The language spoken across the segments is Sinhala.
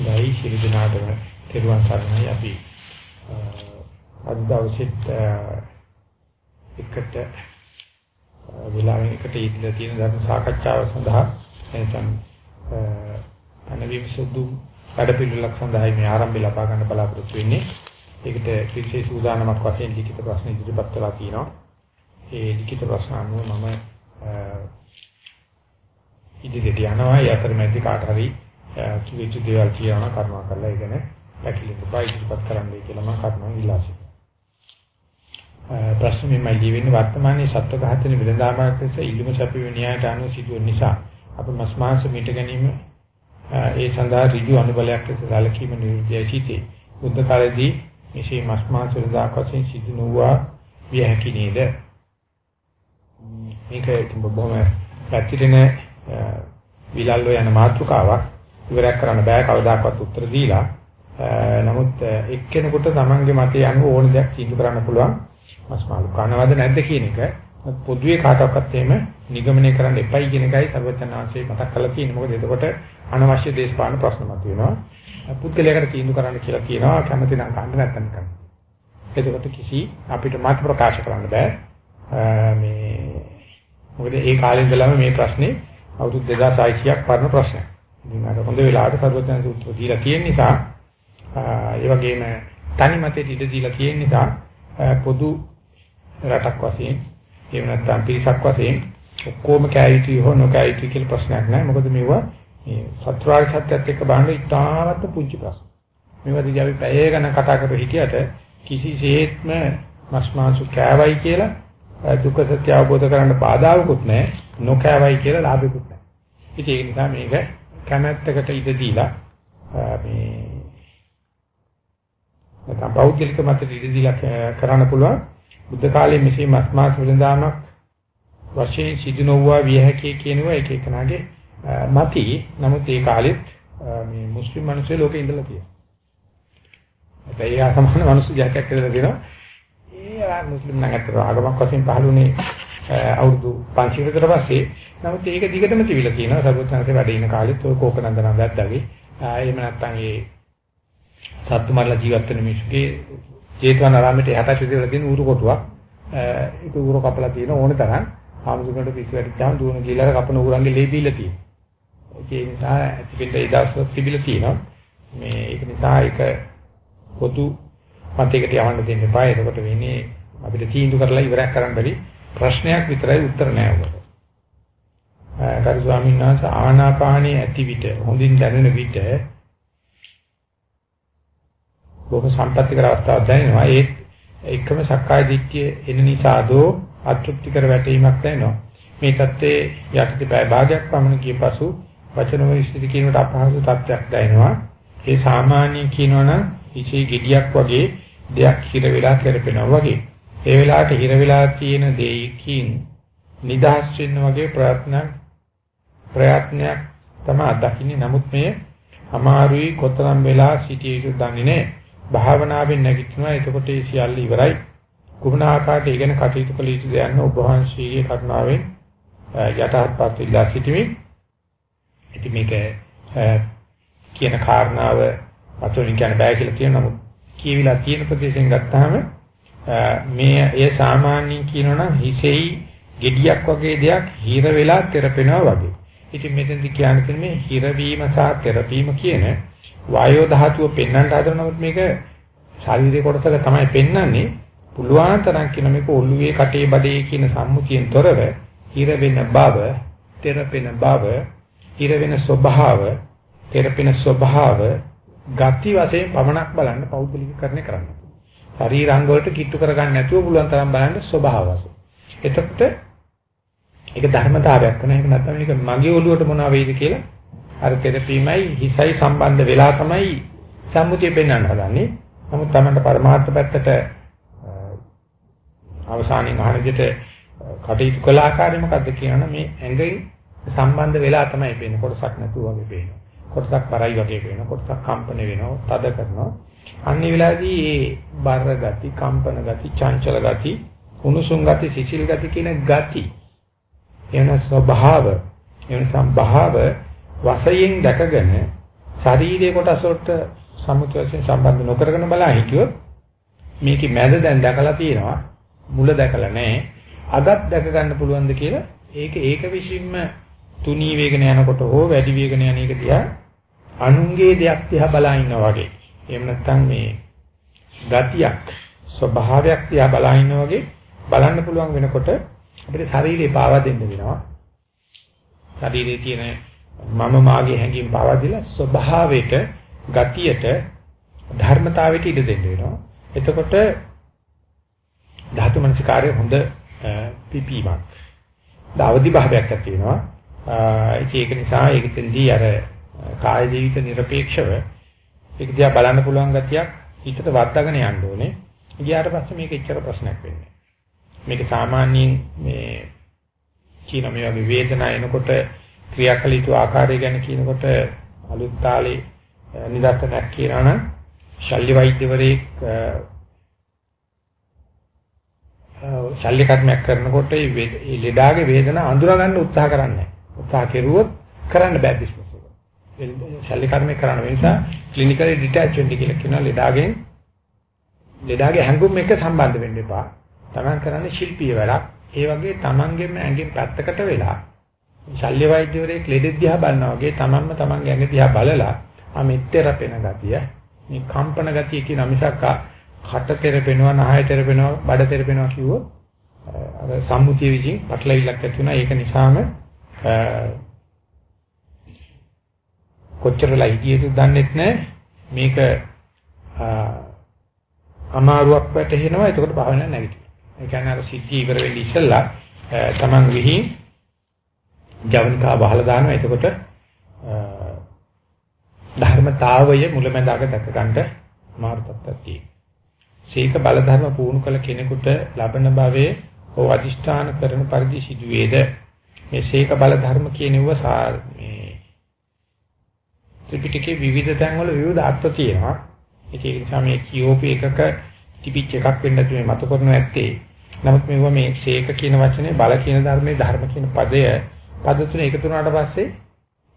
නැයි ශිරු දිනාටම තෙරුවන් සරණයි අපි අද දවසෙත් එකට විලාවෙන් එකට ඉඳලා තියෙන ධර්ම සාකච්ඡාව සඳහා එතන අනවිම සුදු වැඩපිළිවෙලක් සඳහා මේ ආරම්භය ලබා ගන්න බලාපොරොත්තු වෙන්නේ. ඒකට විශේෂ සූදානමක් වශයෙන් ලිඛිත ප්‍රශ්න ඉදිරිපත් කළා තියෙනවා. ඒ ලිඛිත ප්‍රශ්න අනුව මම ඉදිරියට යනවා. ඒ අතරමැදි කාට හරි කිවිච්ච දේවල් කියනවා කරුණා කරලා ඉගෙන පැකිලෙන්න බයි ඉදිරිපත් කරන්නයි කියලා මම කරුණා ඉල්ලා සිටිනවා. ප්‍රශ්න මෙමය ලියවෙන්නේ වර්තමානයේ සත්ව ඝාතන විලඳාමක් ලෙස ඉල්ලුම සැපීමේ න්‍යායට අනුව සිදුවන නිසා අප මස් මාංශ මිට ගැනීම ඒ සඳහා ඍජු අනුබලයක් ලෙස සැලකීම නිර්දේශ සිටේ. බුද්ධ කාලයේදී මෙසේ මස් මාංශ විලඳාක වශයෙන් සිදු නොවුවා විය හැකි නේද? මේක බොහොම පැතිරෙන විලල්ලෝ යන මාතෘකාවක් ඉවරයක් කරන්න බෑ කවදාකවත් උත්තර දීලා. නමුත් එක්කෙනෙකුට තමන්ගේ මතය අනුව ඕන දෙයක් තීන්දුව කරන්න පුළුවන්. මස් මාළු කනවද නැද්ද කියන එක පොදුවේ කාටවත් එහෙම නිගමනය කරන්න එපයි කියන එකයි සර්වඥාන්සේ මතක් කරලා තියෙන්නේ. මොකද එතකොට අනවශ්‍ය දේශපාලන ප්‍රශ්න මතුවෙනවා. පුද්ගලයාකට තීන්දුව කරන්න කියලා කියනවා කැමති නම් කන්න නැත්නම් කන්න. එතකොට කිසි අපිට මත ප්‍රකාශ කරන්න බෑ. මේ මොකද ඒ කාලේ ඉඳලම මේ ප්‍රශ්නේ අවුරුදු 2600ක් පරණ ප්‍රශ්නයක්. ඉතින් අර හොඳ වෙලාවට සර්වඥාන්සේ උත්තර දීලා තියෙන නිසා ඒ වගේම තනි මතෙට ඉඩ දීලා තියෙන නිසා පොදු රටක් වශයෙන් එහෙම නැත්නම් පිරිසක් වශයෙන් ඔක්කොම කැයිටි හෝ නොකැයිටි කියලා ප්‍රශ්නයක් නැහැ. මොකද මේවා මේ සත්‍වාරි සත්‍යත් එක්ක බලන ඉතාමත් පුංචි ප්‍රශ්න. මේවා දිහා අපි පැය ගණන් කතා කරලා හිටියට කිසිසේත්ම මස් මාංශ කෑවයි කියලා දුක සත්‍ය අවබෝධ කරගන්න බාධාවකුත් නැහැ. නොකෑවයි කියලා ලාභෙකුත් නැහැ. ඉතින් ඒ නිසා මේක කැමැත්තකට ඉඩ දීලා මේ නැත්නම් බෞද්ධික මතට ඉඩ දීලා කරන්න පුළුවන්. බුද්ධ කාලයේ මෙසේ මස් මාංශ විඳාමක් වශයෙන් සිදු නොවුවා විය හැකියි කියනවා එක එකනාගේ මති. නමුත් ඒ කාලෙත් මේ මුස්ලිම් මිනිස්සු ලෝකේ ඉඳලා තියෙනවා. හැබැයි ආ සමාන මිනිස්සු ජාතියක් කියලා දෙනවා. ඒ මුස්ලිම් නම් අතර ආගමක් වශයෙන් පහළුනේ අවුරුදු 500 කට පස්සේ. නමුත් ඒක දිගටම තිබිලා තියෙනවා. සර්වඥාන්සේ වැඩ ඉන කාලෙත් ඔය කෝකනන්දන වැද්දාගේ. එහෙම නැත්නම් ඒ සත්තු මරලා ජීවත් වෙන මිනිස්සුගේ ජේතවන ආරාමයට යටට ඉඳලා තියෙන ඌරු කොටුවක්. ඒක ඌරු කපලා තියෙන ඕන තරම් ආමුදුකට පිස්සු වැටිච්චාම දුවන ගිලර කපන ඌරන්ගේ ලේ බීලා තියෙනවා. ඒ නිසා ඇතිපෙන්න ඒ දවස්වල තිබිලා තියෙනවා. මේ ඒක නිසා ඒක පොදු මතයකට යවන්න දෙන්න එපා. එතකොට වෙන්නේ අපිට තීන්දුව කරලා ඉවරයක් කරන්න බැරි ප්‍රශ්නයක් විතරයි උත්තර නෑ ඔබට. කරු ස්වාමීන් වහන්සේ ආනාපානයේ ඇති විට හොඳින් දැනෙන විට බොහොම සම්පත්‍තිකර අවස්ථාවක් දැනෙනවා. ඒ එකම සක්කාය දිට්ඨිය එන නිසාදෝ අතෘප්තිකර වැටීමක් දැනෙනවා. මේ தත්ත්වයේ යටි පැය භාගයක් පමණ ගිය පසු වචන වලින් ස්ථිති කියනට අපහසු තත්ත්වයක් දැනෙනවා. ඒ සාමාන්‍ය කියනවනම් ඉසේ ගෙඩියක් වගේ දෙයක් හිර වෙලා කරපෙනවා වගේ. ඒ වෙලාවට හිර වෙලා තියෙන දෙයකින් නිදහස් වෙන්න වගේ ප්‍රයත්නයක් ප්‍රයත්නයක් තමයි දකින්නේ. නමුත් මේ අමාරුයි කොතරම් වෙලා සිටිය යුතු දන්නේ නැහැ. භාවනාවෙන් නැගිටිනවා එතකොට ඒ සියල්ල ඉවරයි. කුමන ආකාරයට ඉගෙන කටයුතු කළ යුතුද යන්න ඔබ වහන්සේගේ කරුණාවෙන් යටහත්පත් ඉල්ලා සිටිමි. ඉතින් මේක කියන කාරණාව අතෝලින් කියන්න බෑ කියලා කියන නමුත් කියවිලා තියෙන ප්‍රදේශයෙන් ගත්තාම මේ ඒ සාමාන්‍යයෙන් කියනවනම් හිසෙයි gediyak වගේ දෙයක් හිර වෙලා තෙරපෙනවා වගේ. ඉතින් මෙතෙන්දි කියන්නේ මේ හිරවීම සහ තෙරපීම කියන වායෝ ධාතුව පෙන්වන්න හදන නමුත් මේක ශාරීරික කොටසක තමයි පෙන්වන්නේ. පුළුවන් තරම් කියන මේක ඔළුවේ කටේ බඩේ කියන සම්මුතියෙන් තොරව හිර වෙන බව, තෙරපෙන බව, හිර වෙන ස්වභාව, තෙරපෙන ස්වභාව ගති වශයෙන් පමණක් බලන්න පෞද්ගලිකකරණය කරන්න. ශරීරාංග වලට කිට්ටු කරගන්න නැතුව පුළුවන් තරම් බලන්න ස්වභාව වශයෙන්. එතකොට ඒක ධර්මතාවයක් වෙන එක නැත්නම් මේක මගේ ඔළුවට මොනවා වෙයිද කියලා අර තෙරපීමයි හිසයි සම්බන්ධ වෙලා තමයි සම්මුතිය පෙන්වන්න හදන්නේ. නමුත් Tamanට පරමාර්ථ පැත්තට අවසානයේ අහනජෙට කටයුතු කළ ආකාරය මොකද්ද කියනවනම් මේ ඇඟෙන් සම්බන්ධ වෙලා තමයි පේන්නේ කොටසක් නැතුව වගේ පේනවා. කොටසක් පරයි වගේ පේනවා. කොටසක් කම්පන වෙනවා, තද කරනවා. අන්නේ වෙලාවේදී මේ බර ගති, කම්පන ගති, චංචල ගති, උණුසුම් ගති, සිසිල් ගති කියන ගති එන ස්වභාව එන සම්භාව වශයෙන් දැකගෙන ශරීරයේ කොටස් වලට සම්මුති වශයෙන් සම්බන්ධ නොකරගෙන බලන හිටියොත් මේකේ මැද දැන් දැකලා තියෙනවා මුල දැකලා නැහැ. අගත් දැක ගන්න පුළුවන්ද කියලා ඒක ඒක විසින්ම තුනී වේගන යනකොට හෝ වැඩි වේගන යන එක දිහා අනුන්ගේ දෙයක් දිහා බලා ඉන්නා වගේ. එහෙම නැත්නම් මේ ගතියක් ස්වභාවයක් දිහා බලා ඉන්නා වගේ බලන්න පුළුවන් වෙනකොට අපිට ශරීරේ පාවා දෙන්න වෙනවා. ශරීරයේ තියෙන මම මාගේ හැඟීම් පාවා දීලා ස්වභාවයට, ගතියට, ධර්මතාවයට ඉඩ දෙන්න වෙනවා. එතකොට ධාතු මනසිකාරයේ හොඳ පිපීමක්. දවදි භාවයක් ඇති වෙනවා. ඒක නිසා ඒකෙන්දී අර කාය ජීවිත নিরপেক্ষව ඒක දිහා බලන්න පුළුවන් ගතියක් හිතට වර්ධගෙන යන්න ඕනේ. ගියාට පස්සේ මේක එච්චර ප්‍රශ්නයක් වෙන්නේ මේක සාමාන්‍යයෙන් මේ කියන මේ වගේ වේදනාව එනකොට ක්‍රියාකල යුතු ආකාරය ගැන කියනකොට අලුත් තාලේ නිදර්ශනයක් කියනවා නම් ශල්‍ය වෛද්‍යවරයෙක් ශල්‍ය කර්මයක් කරනකොට මේ ලෙඩාගේ වේදනාව අඳුර ගන්න උත්සාහ කරන්නේ උත්සාහ කෙරුවොත් කරන්න බෑ බිස්නස් එක. ශල්‍ය කර්මයක් කරන නිසා ක්ලිනිකලි ඩිටැච්මන්ට් කියලා කියනවා ලෙඩාගෙන් ලෙඩාගේ හැඟුම් එක්ක සම්බන්ධ වෙන්න එපා. තමන් කරන්නේ ශිල්පීය වැඩක්. ඒ වගේ තමන්ගේම ඇඟෙන් පැත්තකට වෙලා ශල්‍ය වෛද්‍යවරයෙක් ලෙඩ දිහා බලනවා වගේ තමන්ම තමන්ගේ ඇඟ දිහා බලලා ආ මෙත්තරපෙන ගතිය මේ කම්පන ගතිය කියන මිසක් කට තෙරපෙනවා නහය තෙරපෙනවා බඩ තෙරපෙනවා කිව්වොත් අර සම්මුතිය විසින් පටලවිලක් ඇති වෙනවා ඒක නිසාම කොච්චර ලයිකියද දන්නෙත් නැහැ මේක අමාරුවක් වැටෙනවා එතකොට භාවනාවක් නැගිටිනවා. ඒ කියන්නේ අර සිද්ධිය ඉවර වෙන්න ඉස්සෙල්ලා තමන් විහිං ජවනිකා වහලා දානවා එතකොට ධර්මතාවය මුලැමැදාක දැක ගන්නට මාර්ගපත්තියක් තියෙනවා. සීක බල ධර්ම පුහුණු කළ කෙනෙකුට ලබන භවයේ හෝ අදිෂ්ඨාන කරන පරිදි සිදුවේද මේ සීක බල ධර්ම කියනෙව මේ ත්‍රිපිටකයේ විවිධ තැන්වල විවිධ අර්ථ තියෙනවා. ඒක නිසා මේ කියෝපි එකක තිබිච්ච එකක් වෙන්න තුනේ මත කරනු ඇත්තේ. නමුත් මේවා මේ සීක කියන වචනේ බල කියන ධර්මයේ ධර්ම කියන පදය පද තුන එකතු වුණාට පස්සේ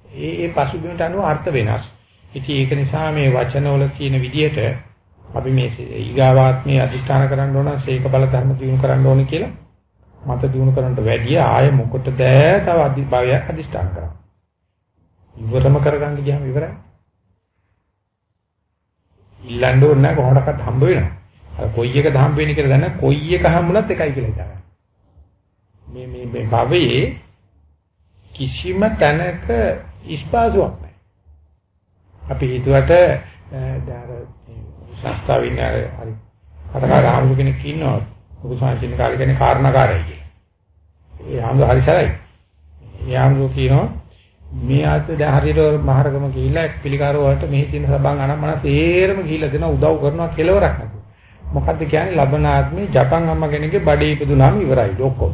ඒ ඒ පසුබිමට අනුව අර්ථ වෙනස්. ඉතින් ඒක නිසා මේ වචනවල තියෙන විදිහට අපි මේ ඊගාවාත්මයේ අධිෂ්ඨාන කරන්න ඕන සීක බල ධර්ම දිනු කරන්න ඕන කියලා මත දිනු කරන්නට වැඩිය ආය මොකටද තව අධිභාවයක් අධිෂ්ඨාන කරා. ඉවරම කරගන්න ගියාම ඉවරයි. ඉල්ලන්න ඕනේ නැහැ කොහොමඩක්වත් හම්බ වෙනවා. අර කොයි එකද හම්බ වෙන්නේ කියලා දන්න කොයි එක හම්බුණත් එකයි කියලා හිතනවා. මේ මේ මේ භවයේ කිසිම තැනක ඉස්පාසුවක් නැහැ. අපි හිතුවට දැන් ශාස්ත්‍රවින් හරි කටකාර ආමුදු කෙනෙක් ඉන්නවා. ඔබ සාංචින කාලේ කියන්නේ කාරණාකාරයි කියලා. ඒ ආමුදු හරි සරයි. ඒ ආමුදු කියනවා මේ ආත් දැන් හරියට මහරගම ගිහිල්ලා පිළිකාර වලට මෙහි තියෙන සබන් අනම්මන තේරම ගිහිල්ලා දෙනවා උදව් කරනවා කෙලවරක් නැතුව. මොකද්ද කියන්නේ ලබන ආත්මේ ජපන් අම්මා කෙනෙක්ගේ බඩේ ඉපදුනාම ඉවරයි ඔක්කොම.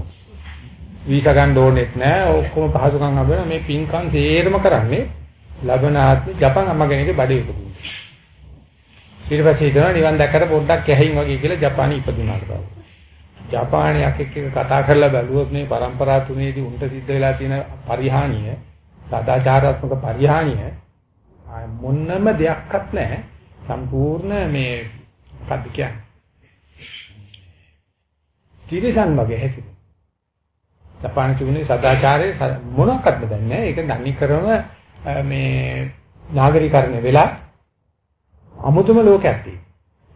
වීසා ගන්න ඕනෙත් නෑ ඔක්කොම පහසුකම් හම්බෙනවා මේ පින්කම් සේරම කරන්නේ ලබන ආත්මේ ජපන් අම්මා කෙනෙක්ගේ බඩේ ඉපදුනා. ඊට පස්සේ හිතනවා නිවන් දැක්කට පොඩ්ඩක් කැහින් වගේ කියලා ජපානයේ ඉපදුනාට පස්සේ. ජපානයක් එක්ක කතා කරලා බැලුවොත් මේ પરම්පරා තුනේදී උන්ට සිද්ධ වෙලා තියෙන පරිහානිය සදාචාරාත්මක පරිහානිය මොන්නම දෙයක්වත් නැහැ. සම්පූර්ණ මේ මොකක්ද කියන්නේ? තිරසන් වගේ හැසිරෙන. ජපාන තිබුණේ සදාචාරයේ මොනක්වත්ම දන්නේ නැහැ. ඒක දන්නේ කරම මේ නාගරිකරණය වෙලා අමුතුම ලෝකයක් තියෙනවා.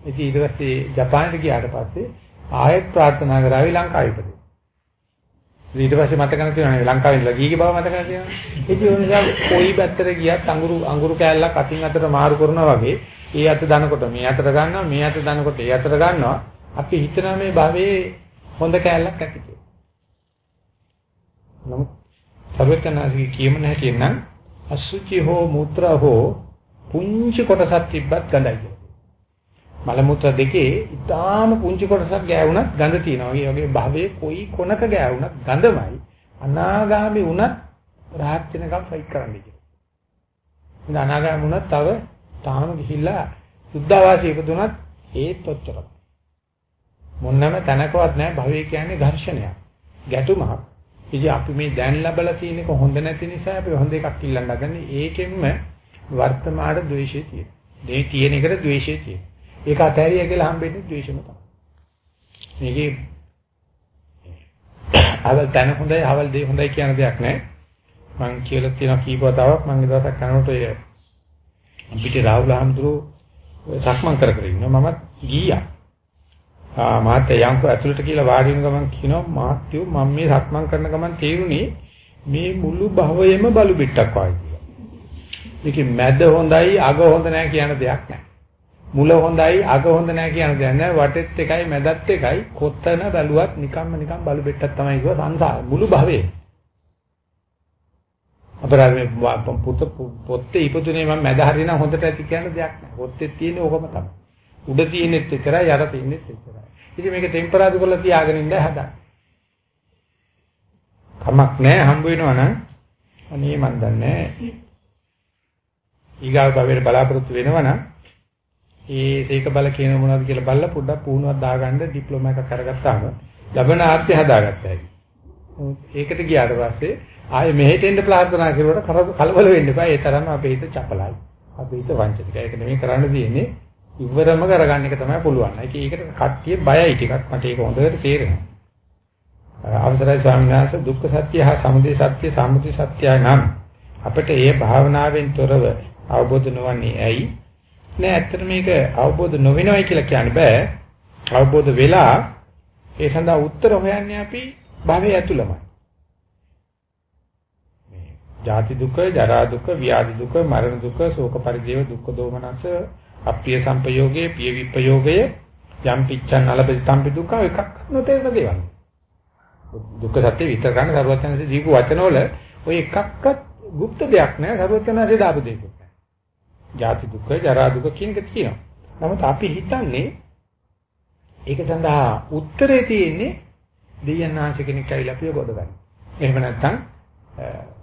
ඉතින් ඊට පස්සේ ජපානට ගියාට පස්සේ ආයෙත් ප්‍රාර්ථනා කරાવી ලංකාවෙ ඉපදුණා. ඊට පස්සේ මතක නැතිවෙනවා ලංකාවෙන් ඉඳලා ගිහී බව මතක නැතිවෙනවා. ඉතින් ඒ නිසා කොයි පැත්තට ගියත් අඟුරු අඟුරු කෑල්ලක් අතින් අතට මාරු කරනවා වගේ ඒ අත දනකොට මේ අතට ගන්නවා මේ අත දනකොට ඒ අතට ගන්නවා. අපි හිතනවා මේ භවයේ හොඳ කෑල්ලක් ඇති කියලා. නමුත් සර්වඥාගේ කියමන හැටියෙන් අසුචි හෝ මුත්‍රා හෝ පුංචි කොටසක් තිබ්බත් ගඳයි කියලා. මල මුත්‍ර දෙකේ ඊටාම පුංචි කොටසක් ගෑවුණත් ගඳ තියෙනවා. ඒ වගේ භවයේ කොයි කොනක ගෑවුණත් ගඳමයි. අනාගාමි වුණත් රහත් වෙනකම් ෆයිට් කරන්න කියලා. ඉතින් අනාගාමි වුණත් තව තාම ගිහිල්ලා සුද්ධාවාසී ඉපදුනත් ඒත් ඔච්චරයි. මොන්නම තැනකවත් නැහැ භවයේ කියන්නේ ඝර්ෂණයක්. ගැටුමක්. ඉතින් අපි මේ දැන් ලැබලා තියෙනක හොඳ නැති නිසා අපි හොඳ එකක් ඉල්ලන්න හදන්නේ. ඒකෙන්ම වර්තමාන ද්වේෂය තියෙනවා. මේ තියෙන එකට ද්වේෂය තියෙනවා. ඒක අතහැරිය කියලා හම්බෙන්නේ ද්වේෂම තමයි. මේකේ අවල් තන හොඳයි අවල් දෙය හොඳයි කියන දෙයක් නැහැ. මම කියලා තියෙන කීපවතාවක් මම දවසක් කරනකොට ඒ අපිට රාහුල හඳුරු සක්මන් කර කර ඉන්නවා මමත් ගියා. ආ මාත් යන්කෝ ඇතුළට කියලා වාඩි වෙන ගමන් කියනවා මාත්‍යෝ මම මේ සක්මන් කරන ගමන් තේරුණේ මේ මුළු භවයේම බලු පිටක් වගේ කියලා. මේකේ මැද හොඳයි අග හොඳ නැහැ කියන දෙයක් නැහැ. මුල හොඳයි අග හොඳ නැහැ කියන දෙයක් නැහැ. වටෙත් එකයි මැදත් එකයි කොත්තන බැලුවත් නිකම්ම නිකම් බලු පිටක් තමයි කිව්ව සංසාර මුළු භවයේ. අපරාධ මේ පුත පොත්තේ ඉපදුනේ මම මැද හරිනම් හොඳට ඇති කියන දෙයක් නැහැ. පොත්තේ තියෙන්නේ ඕකම තමයි. උඩ තියෙනෙත් එච්චරයි යට තියෙනෙත් එච්චරයි. ඉතින් මේක ටෙම්පරාදු කරලා තියාගෙන ඉඳලා හදා. කමක් නැහැ හම්බ වෙනවා නම් අනේ මන් දන්නේ ඊගාව භවයට බලාපොරොත්තු වෙනවා නම් ඒ ඒක බල කියන මොනවද කියලා බලලා පොඩ්ඩක් පුහුණුවක් දාගන්න ඩිප්ලෝමා එකක් කරගත්තාම ලබන ආර්ථය හදාගත්තා. ඒකට ගියාට පස්සේ ආයේ මෙහෙට එන්න ප්‍රාර්ථනා කරුවට කලබල වෙන්න එපා. ඒ තරම්ම අපේ හිත චපලයි. අපේ හිත වංචනිකයි. ඒක නෙමෙයි කරන්න තියෙන්නේ. ඉවරම කරගන්න එක තමයි පුළුවන්. ඒකට කට්ටිය බයයි ටිකක්. මට ඒක හොඳට තේරෙනවා. අවසරයි ස්වාමීන් වහන්සේ දුක්ඛ සත්‍ය හා සමුදය සත්‍ය සම්මුති සත්‍යයි නම් අපිට ඒ භාවනාවෙන් තොරව අවබෝධ නොවන්නේ ඇයි? නෑ ඇත්තට මේක අවබෝධ නොවෙනවයි කියලා කියන්න බෑ. අවබෝධ වෙලා ඒ සඳහා උත්තර හොයන්නේ අපි භවයේ ඇතුළමයි. ජාති දුක, ජරා දුක, ව්‍යාධි දුක, මරණ දුක, ශෝක පරිදේව දුක්ඛ දෝමනස, අප්‍රිය සංපයෝගයේ, පිය විපයෝගයේ යම් පිච්ඡන් අලබිතම්පි දුක එකක් නොතේරෙන දේවල්. දුක්ඛ සත්‍ය විතර ගන්න සරුවචනසේ දීපු වචනවල ඔය එකක්වත් গুপ্ত දෙයක් නෑ සරුවචනසේ දාපු දෙයක්. ජාති දුක, ජරා දුක කියන එක තියෙනවා. නමුත් අපි හිතන්නේ ඒක සඳහා උත්තරේ තියෙන්නේ දෙයයන් ආශි කෙනෙක් ඇවිල්ලා අපිව ගොඩ ගන්න. එහෙම නැත්නම්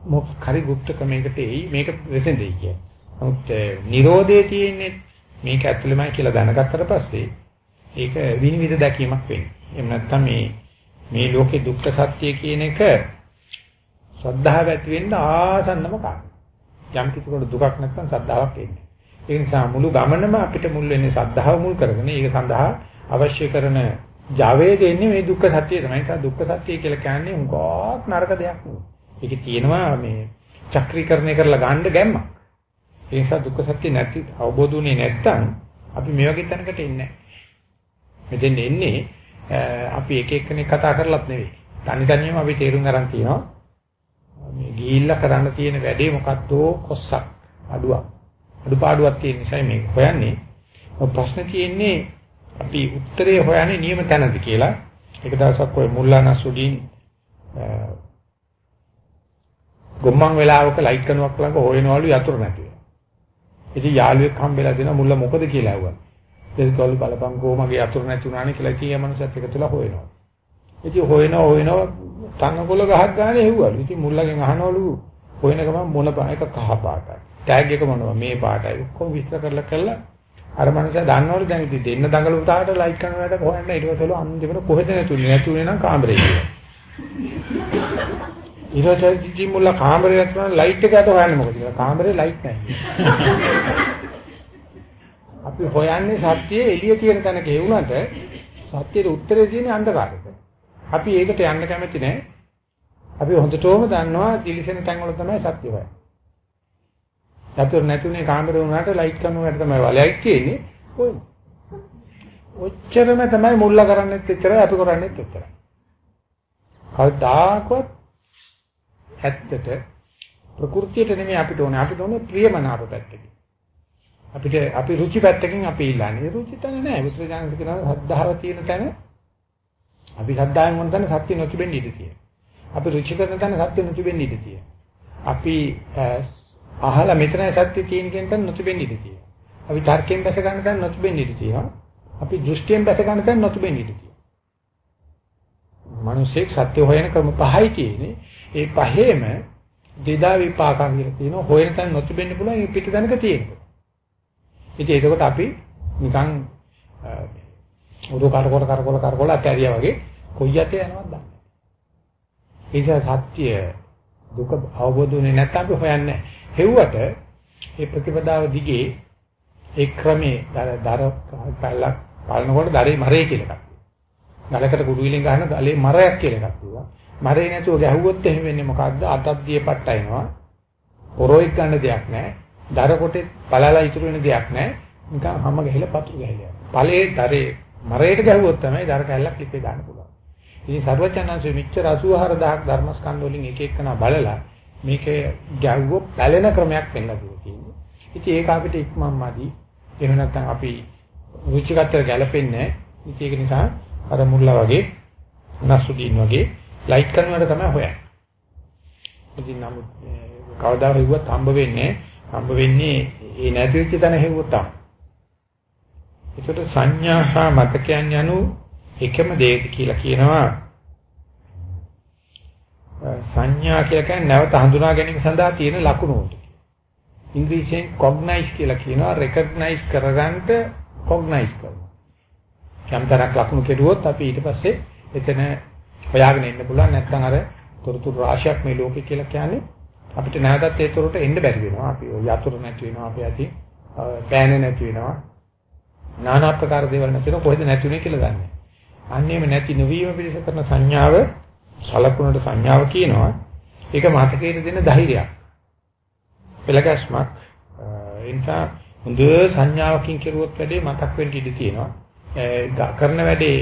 මොකක් හරි গুপ্ত ක්‍රමයකට එයි මේක වෙසෙන්දෙයි කියන්නේ. නමුත් Nirodhe තියෙන්නේ මේක ඇතුළෙමයි කියලා දැනගත්තට පස්සේ ඒක විනිවිද දැකීමක් වෙන්නේ. එහෙම නැත්නම් මේ මේ ලෝකේ දුක්ඛ සත්‍ය කියන එක සද්ධාව ඇති වෙන්න ආසන්නම කාරණා. යම් කිසිකට දුකක් නැත්නම් සද්ධාාවක් එන්නේ. ඒ නිසා මුළු ගමනම අපිට මුල් වෙන්නේ සද්ධාව මුල් කරගෙන ඒක සඳහා අවශ්‍ය කරන ජවයේ දෙන්නේ මේ දුක්ඛ සත්‍යය තමයි. ඒක දුක්ඛ සත්‍යය කියලා කියන්නේ උගාක් නරක දෙයක් නෙවෙයි. ඒකේ තියෙනවා මේ චක්‍රීකරණය කරලා ගන්න ගැම්මක්. ඒ නිසා දුක්ඛ සත්‍ය නැති අවබෝධ වුණේ නැත්නම් අපි මේ වගේ තැනකට එන්නේ නැහැ. මෙතෙන් එන්නේ අපි එක එක්කෙනෙක් කතා කරලත් නෙවෙයි. තනි තනියම අපි තේරුම් ගන්න තියෙනවා. මේ ගිහිල්ලා කරන්න තියෙන වැඩේ මොකක්ද කොස්සක් අඩුවක්. අඩුපාඩුවක් තියෙන නිසා මේක හොයන්නේ. ප්‍රශ්න තියෙන්නේ අපි උත්තරේ හොයන්නේ නියම තැනද කියලා. එක දවසක් ඔය මුල්ලානසුඩින් ගොම්මන් වෙලාවක ලයිට් කනුවක් ළඟ හොයනවලු යතුරු නැතිව. ඉතින් යාළුවෙක් හම්බෙලා දෙනවා මුල්ලා මොකද කියලා ඇහුවා. දෙල්කවලු බලපංකෝ මගේ යතුරු නැති වුණානේ කියලා ඉතින් ඒ මනුස්සයත් එකතුලා හොයනවා. ඉතින් හොයනවා හොයනවා තනකොළ ගහක් ගානේ හෙව්වලු. ඉතින් මුල්ලාගෙන් අහනවලු හොයන ගමන් මොන පායක කහ පාටයි. ටැග් එක මොනවා මේ පාටයි. ඔක්කොම විස්තර කරලා කරලා අර මනුස්සයා දන්නවලු දැන් ඉතින් දෙන්න දඟල උතාට ලයිට් කරන වැඩ හොයන්න ඊට පස්සේ අන්තිමට කොහෙද නැතුනේ නැතුනේ නම් කාමරේ කියලා. ඊට පස්සේ මුල්ල කාමරේ නැත්නම් ලයිට් එක යට හොයන්නේ මොකද කියලා. කාමරේ ලයිට් නැහැ. අපි හොයන්නේ සත්‍යයේ එළිය තියෙන තැනක හේුණාට සත්‍යයේ උත්තරේ තියෙන්නේ අන්ධකාරයක. අපි ඒකට යන්න කැමති නැහැ. අපි හොඳටම දන්නවා දිලිසෙන තැන් වල තමයි සත්‍ය හොයන්නේ. සත්‍ය නැතුනේ කාමරේ වුණාට ලයිට් කරනකොට තමයි වලයිට් තියෙන්නේ. ඔය ඔච්චරම තමයි මුල්ලා කරන්නේත් එච්චරයි අපි කරන්නේත් එච්චරයි. කවදාකවත් ඇත්තට ප්‍රകൃතියට නෙමෙයි අපිට ඕනේ. අපිට ඕනේ ප්‍රියමනාප පැත්තකින්. අපිට අපි රුචි පැත්තකින් අපි ඉල්ලන්නේ. රුචි තැන නෑ. විශ්වඥාන කියනවා සද්ධාව තියෙන තැන අපි සද්ධායෙන් මොන තැන සත්‍ය නොතිබෙන්න ඉඩ තියෙනවා. අපි රුචි කරන තැන සත්‍ය නොතිබෙන්න ඉඩ තියෙනවා. අපි අහලා මෙතන සත්‍ය තියෙන කියන තැන නොතිබෙන්න ඉඩ තියෙනවා. අපි තර්කයෙන් දැස ගන්න තැන නොතිබෙන්න ඉඩ තියෙනවා. අපි දෘෂ්ටියෙන් දැස ගන්න තැන නොතිබෙන්න ඉඩ තියෙනවා. මිනිස්සෙක් සත්‍ය හොයන ක්‍රම පහයි තියෙන්නේ. ඒ පහේම දෙදා විපාකම් කියලා තියෙනවා. හොයන තැන නොතිබෙන්න පුළුවන් ඒ පිට දැනක තියෙනවා. ඉතින් ඒකකොට අපි නිකන් උඩ කරකොල කරකොල කරකොල අතෑරියා වගේ කොයි යතේ යනවද දන්නේ. ඒක සත්‍ය දුක අවබෝධ වෙන්නේ නැත්නම් අපි හොයන්නේ. හෙව්වට ඒ ප්‍රතිපදාව දිගේ ඒ ක්‍රමේ දර පැලක් බලනකොට දරේ මරේ කියලා එකක්. ගලකට කුඩු විලෙන් ගහන ගලේ මරයක් කියලා එකක් තියෙනවා. මරේ නැතුව ගැහුවොත් එහෙම වෙන්නේ මොකද්ද? අතක් දියේ පට්ටයිනවා. පොරොයික් ගන්න දෙයක් නැහැ. දර කොටේ පළලා ඉතුරු වෙන දෙයක් නැහැ. නිකන් හැම ගහලා පතුරු ගහලා. ඵලයේ දරේ මරේට ගැහුවොත් තමයි දර කැල්ලක් ලිපේ දාන්න පුළුවන්. ඉතින් සර්වචනංශෙ මෙච්චර 84000ක් ධර්මස්කන්ධ වලින් එක එකනා බලලා මේකේ ගැව්වොත් පැලෙන ක්‍රමයක් වෙන්න තියෙනවා. ඉතින් ඒක අපිට ඉක්මන් මදි. එහෙම නැත්නම් අපි රුචිකත්තර ගැලපෙන්නේ නැහැ. ඒක නිසා අර මුල්ලා වගේ නසුදීන් වගේ ලයිට් කරනවට තමයි හොයන්නේ. ඉතින් නමුත් කවදා හෙව්වත් හම්බ වෙන්නේ හම්බ වෙන්නේ ඒ නැති වෙච්ච තැන හෙව්වොත් තමයි. ඒකට සංඥා හා මතකයන් යනු එකම දෙයක කියලා කියනවා සංඥා කියලා කියන්නේ නැවත හඳුනා ගැනීම සඳහා තියෙන ලකුණු වලට. ඉංග්‍රීසියෙන් cognize කියලා කියනවා recognize කරගන්නට cognize කරනවා. යම්තරක් ලකුණු කෙරුවොත් අපි ඊට පස්සේ එතන හොයාගෙන ඉන්න පුළුවන් නැත්නම් අර තොරතුරු රාශියක් මේ ලෝකේ කියලා කියන්නේ අපිට නැවතත් ඒ තොරට එන්න බැරි වෙනවා. අපි යතුරු නැති වෙනවා, අපි ඇති පෑන නැති වෙනවා. নানা ආකාර දේවල් නැති වෙනවා කොහෙද නැතුනේ කියලා දන්නේ. අන්නේම නැති නොවීම පිළිස කරන සංඥාව සලකුණට සංඥාව කියනවා. ඒක මතකයේ දෙන ධෛර්යයක්. පෙළගැස්මක්. ඒ නිසා හොඳ සංඥාවකින් කෙරුවොත් වැඩේ මතක් වෙන්න ඉඩ තියෙනවා. කරන වැඩේ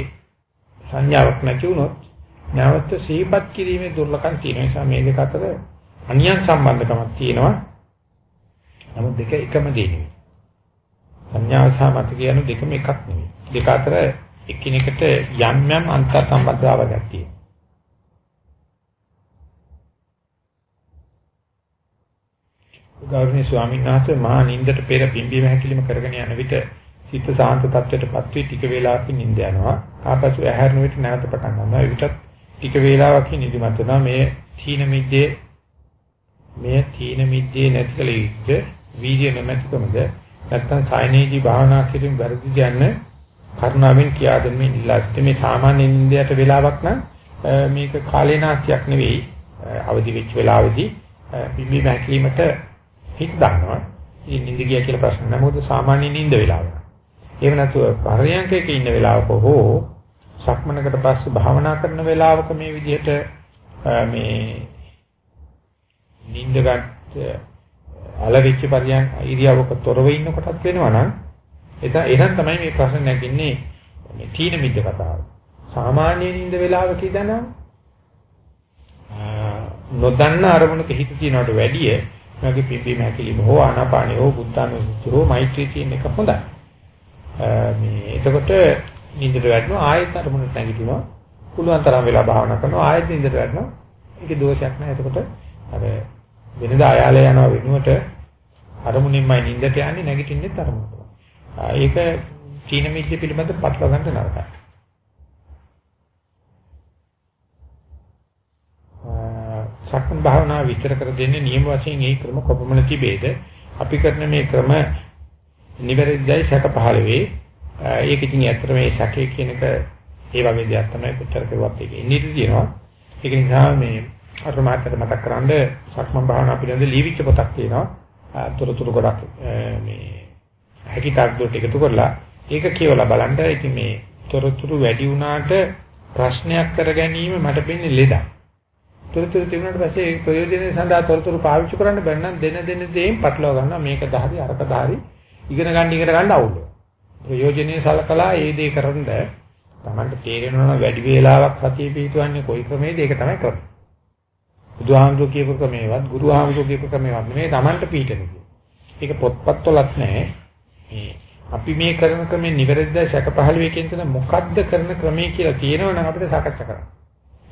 සංඥාවක් නැති වුණොත් නැවත සිහිපත් කිරීමේ දුර්ලභකම් තියෙන නිසා මේ දෙක අතර අනියම් සම්බන්ධකමක් තියෙනවා. නමුත් දෙක එකම දේ නෙවෙයි. සංඥාව සහ මතක කියන දෙකම එකක් නෙවෙයි. දෙක අතර එකිනෙකට යම් යම් අන්තර් සම්බන්ධතාවයක් තියෙනවා. ගෞරවනීය ස්වාමීන් වහන්සේ මහා නින්දට පෙර පිම්බීම හැකිලිම කරගෙන යන විට සිත සාන්ත තත්ත්වයටපත් වී ටික වේලාවකින් නිින්ද යනවා. ආපසු ඇහැරෙන විට නැවත පටන් ගන්නවා. ඒ විටත් ටික වේලාවකින් නිදිමත වෙනවා. මේ තීන මිද්දේ මේ තීන මිද්දේ නැතිකල යුත්තේ වීර්ය නැමැතිකමද නැත්නම් සායනීජී භාවනා කිරීම වැරදි යන්නේ කරුණාවෙන් කියා දෙන්නේ ඉල්ලා මේ සාමාන්‍ය නින්දයට වෙලාවක් නම් මේක කාලේනාස්තියක් නෙවෙයි අවදි වෙච්ච වෙලාවේදී පිම්බීම හැකිලිමට හිත දානවා. ඉතින් නිින්ද ගියා කියලා ප්‍රශ්න නැහැ. මොකද සාමාන්‍ය නිින්ද වෙලාවක. එහෙම නැතුව පරයන්කයක ඉන්න වෙලාවක හෝ සක්මනකට පස්සේ භාවනා කරන වෙලාවක මේ විදිහට මේ නිින්ද ගන්න අලවිච්ච පරියන් ඉරියවක තොරව ඉන්නකොටත් වෙනවා නම් එතන එහෙනම් තමයි මේ ප්‍රශ්න නැගින්නේ මේ තීන මිද්ද කතාව. සාමාන්‍ය නිින්ද වෙලාවක ඉඳනවා නොදන්න අරමුණක හිත තියනවට වැඩිය මගේ පිම්බීම හැකිලිම හෝ ආනාපානිය හෝ බුද්ධානුස්සතිය හෝ මෛත්‍රී කියන එක හොඳයි. මේ එතකොට නිින්දට වැටෙනවා ආයෙත් අරමුණට නැගිටිනවා. පුළුවන් තරම් වෙලා භාවනා කරනවා ආයෙත් නිින්දට වැටෙනවා. ඒකේ දෝෂයක් නැහැ. එතකොට අර වෙනදා ආයාලය යනවා වෙනුවට අරමුණින්මයි නිින්දට යන්නේ නැගිටින්නෙත් අරමුණට. ඒක තීන මිද්ද පිළිබඳ පටලවා ගන්න නරකයි. සක්මන් භාවනාව විතර කර දෙන්නේ නියම වශයෙන් ඒ ක්‍රම කොපමණ තිබේද? අපි කරන මේ ක්‍රම නිවැරදියි සැක පහළ වේ. ඒක ඉතින් ඇත්තට මේ සැකේ කියන එක ඒ වගේ දෙයක් තමයි කොච්චර කරුවත් ඒක ඉන්නේ තියෙනවා. ඒක නිසා මේ අර මාතර මතක් කරන්ද සක්මන් භාවනාව පිළිබඳ ලියවිච්ච පොතක් තියෙනවා. තොරතුරු ගොඩක් මේ හැකිතාක් දුරට එකතු කරලා ඒක කියවලා බලන්න ඉතින් මේ තොරතුරු වැඩි වුණාට ප්‍රශ්නයක් කර ගැනීම මට පෙන්නේ ලෙඩක්. තොරතුරු තිබුණාට පස්සේ ඒ ප්‍රයෝජනෙ සඳහා තොරතුරු පාවිච්චි කරන්න බැරි නම් දෙන දෙන දේෙන් පටලවා ගන්නවා මේක දහරි අරක දහරි ඉගෙන ගන්න ඉගෙන ගන්න අවුල. ප්‍රයෝජනෙ සලකලා ඒ දේ කරන්න තමන්ට තේරෙනවා නම් වැඩි වේලාවක් සතිය පිටවන්නේ කොයි ක්‍රමයේද ඒක තමයි කරන්නේ. බුදුහාමුදුරුවෝ කියපු ක්‍රමේවත් ගුරුහාමුදුරුවෝ කියපු ක්‍රමේවත් නෙමෙයි තමන්ට පිටන්නේ. ඒක පොත්පත්වලත් නැහැ. මේ අපි මේ කරන ක්‍රමේ නිවැරදිද සැක පහළ වේ කියන තැන මොකද්ද කරන ක්‍රමේ කියලා තියෙනවනම් අපිට සාකච්ඡා කරන්න.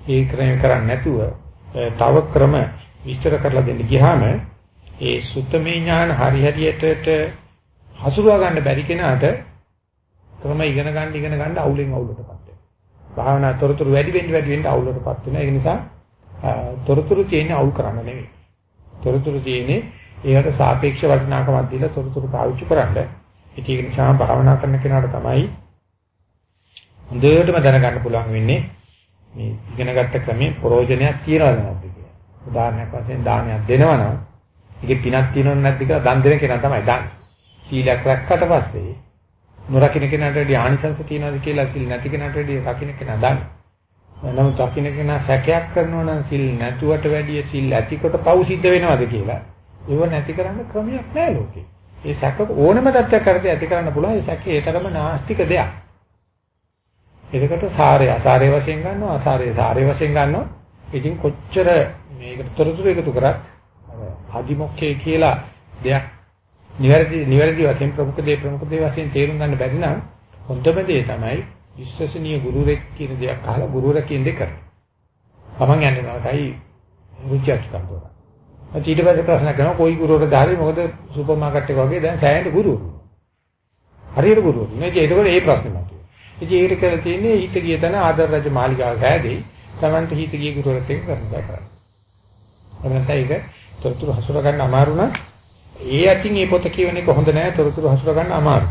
ඒ ක්‍රමේ කරන්නේ නැතුව තව ක්‍රම විස්තර කරලා දෙන්න ගියාම ඒ සුත්තමේ ඥාන හරියටියට හසුරුවා ගන්න බැරි කෙනාට ක්‍රම ඉගෙන ගන්න ඉගෙන ගන්න අවුලෙන් අවුලටපත් වෙනවා. භාවනා තොරතුරු වැඩි වෙන්න වැඩි වෙන්න අවුලටපත් වෙනවා. ඒ නිසා තොරතුරු තියෙන්නේ අවුල් කරන්න නෙවෙයි. තොරතුරු තියෙන්නේ ඒකට සාපේක්ෂ වටිනාකමක් දීලා තොරතුරු පාවිච්චි කරන්න. ඒක නිසා භාවනා කරන කෙනාට තමයි හොඳටම දැනගන්න පුළුවන් වෙන්නේ මේ ඉගෙනගත්ත ක්‍රමේ ප්‍රයෝජනයක් තියනවද නැද්ද කියලා. උදාහරණයක් වශයෙන් දානයක් දෙනවා නම් ඒකේ පිනක් තියෙනවද නැද්ද කියලා දන් දෙන කෙනා තමයි දන්නේ. සීලයක් රැක්කට පස්සේ නොරකින්න කෙනාට වැඩි ආනිසංස තියෙනවද කියලා සිල් නැති කෙනාට වැඩි රකින්න කෙනා දන්නේ. නමුත් රකින්න කෙනා සැකයක් කරනවා නම් සිල් නැතුවට වැඩිය සිල් ඇතිකොට පව් සිද්ධ වෙනවද කියලා. ඒව නැති කරන්න ක්‍රමයක් නැහැ ලෝකේ. ඒ සැක ඕනම தත්ත්වයක් කරදී ඇති කරන්න පුළුවන්. ඒ සැකේ ඒතරම නාස්තික දෙයක්. ඒකට සාරය අසාරය වශයෙන් ගන්නවා අසාරය සාරය වශයෙන් ගන්නවා. ඉතින් කොච්චර මේකට තොරතුරු එකතු කරත් අදිමොක්කේ කියලා දෙයක් නිවැරදි නිවැරදි වශයෙන් ප්‍රමුඛ දේ ප්‍රමුඛ දේ වශයෙන් තේරුම් ගන්න බැරි නම් හොඳම දේ තමයි විශ්වසනීය ගුරුරෙක් කියන දෙයක් අහලා ගුරුවර කියන දේ කරන්න. තමන් යන්නේ නැවතයි රුචියක් කරනවා. ඊට පස්සේ ප්‍රශ්න කරනවා කොයි ගුරුවරද හරි මොකද සුපර් මාකට් එක වගේ දැන් සෑහෙන ගුරුවරු. හරියට ගුරුවරු. නේ ඒකවල ඒ ප්‍රශ්නේ මතුවේ. ඉතින් ඒකට කරලා තියෙන්නේ ඊට ගිය තැන ආදර රජ මාලිගාව හැදෙයි. Tamanට හිත ගිය ගුරුවරත් එක්ක කරනවා කරන්නේ. එමන්ට ඒක තොරතුරු හසුර ගන්න අමාරු නම් ඒ අතින් මේ පොත කියවන එක හොඳ නෑ තොරතුරු හසුර ගන්න අමාරු.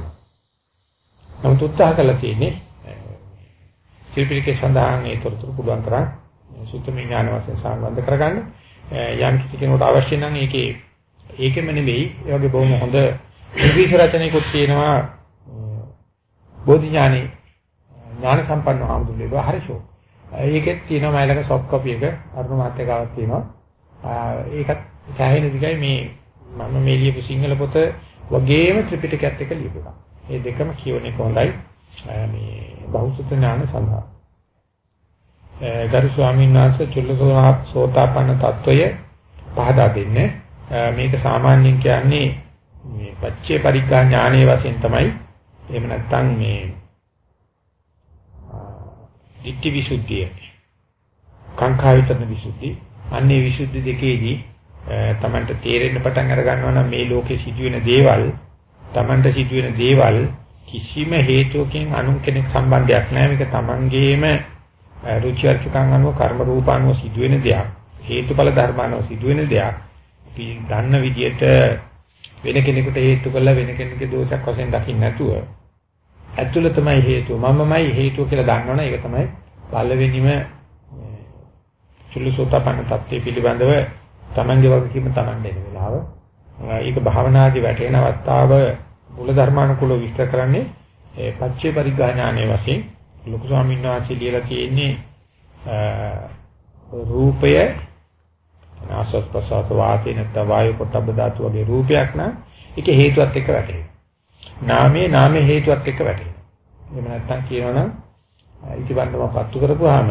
නමුත් උත්සාහ කළා තියෙන්නේ ත්‍රිපිටකේ සඳහන් ඒ තොරතුරු පුළුවන් තරම් සුත්තම ඥාන වශයෙන් සම්බන්ධ කරගන්න. යම් කිසි කෙනෙකුට අවශ්‍ය නම් ඒකේ ඒකෙම නෙවෙයි ඒ වගේ බොහොම හොඳ ඉංග්‍රීසි රචනයකුත් තියෙනවා බෝධි ඥානෙ ඥාන සම්පන්න ආමුදුලේ හරිෂෝ ඒකෙත් තියෙනවා මයිලක සොෆ්ට් කොපි එක අරුණ මාත්‍යකාවක් තියෙනවා ඒකත් සෑහෙන දිගයි මේ මම මේ ලියපු සිංහල පොත වගේම ත්‍රිපිටකයත් එක්ක ලියපුවා. මේ දෙකම කියවන එක හොඳයි. මේ බහුසුත ඥාන සඳහා. ගරු ස්වාමීන් වහන්සේ චුල්ලසෝහත් සෝතාපන්න තත්වය පහදා දෙන්නේ. මේක සාමාන්‍යයෙන් කියන්නේ මේ පච්චේ පරිග්ගා ඥානයේ වශයෙන් තමයි එහෙම නැත්නම් මේ ditthi visuddhiye කාංකායතන විසුද්ධි අන්නේ විසුද්ධි දෙකේදී තමන්ට තේරෙන්න පටන් අර ගන්නවා නම් මේ ලෝකේ සිදුවෙන දේවල් තමන්ට සිදුවෙන දේවල් කිසිම හේතුවකින් අනුන් කෙනෙක් සම්බන්ධයක් නැහැ. මේක තමන්ගේම රුචි අරුචිකම් අනුව කර්ම රූපානුව සිදුවෙන දෙයක්. හේතුඵල ධර්මානුව සිදුවෙන දෙයක්. අපි දන්න විදිහට වෙන කෙනෙකුට හේතු කළා වෙන කෙනෙකුගේ දෝෂයක් වශයෙන් දකින්න නැතුව. ඇතුළතමයි හේතුව. මමමයි හේතුව කියලා දන්නවනේ. ඒක තමයි පළවෙනිම චුල්ලසෝතපන්න தත්ත්වය පිළිබඳව තමන්ගේ වගකීම තමන් දෙන වෙලාව ඒක භාවනාදී වැටෙන අවස්ථාව මූල ධර්මානුකූලව විස්තර කරන්නේ ඒ පච්චේ පරිග්‍රහ ඥානයේ වශයෙන් ලොකු ස්වාමීන් වහන්සේ ලියලා තියෙන්නේ රූපය ආසස් ප්‍රසාත වාතේ නැත්නම් වායු පොට්ටබ්බ ධාතු වගේ රූපයක් නම් ඒක හේතුවත් එක්ක වැටෙනවා. නාමයේ නාමයේ හේතුවත් එක්ක වැටෙනවා. එහෙම නැත්නම් කියනවනම් ඉතිබන්දම පත්තු කරපුවාම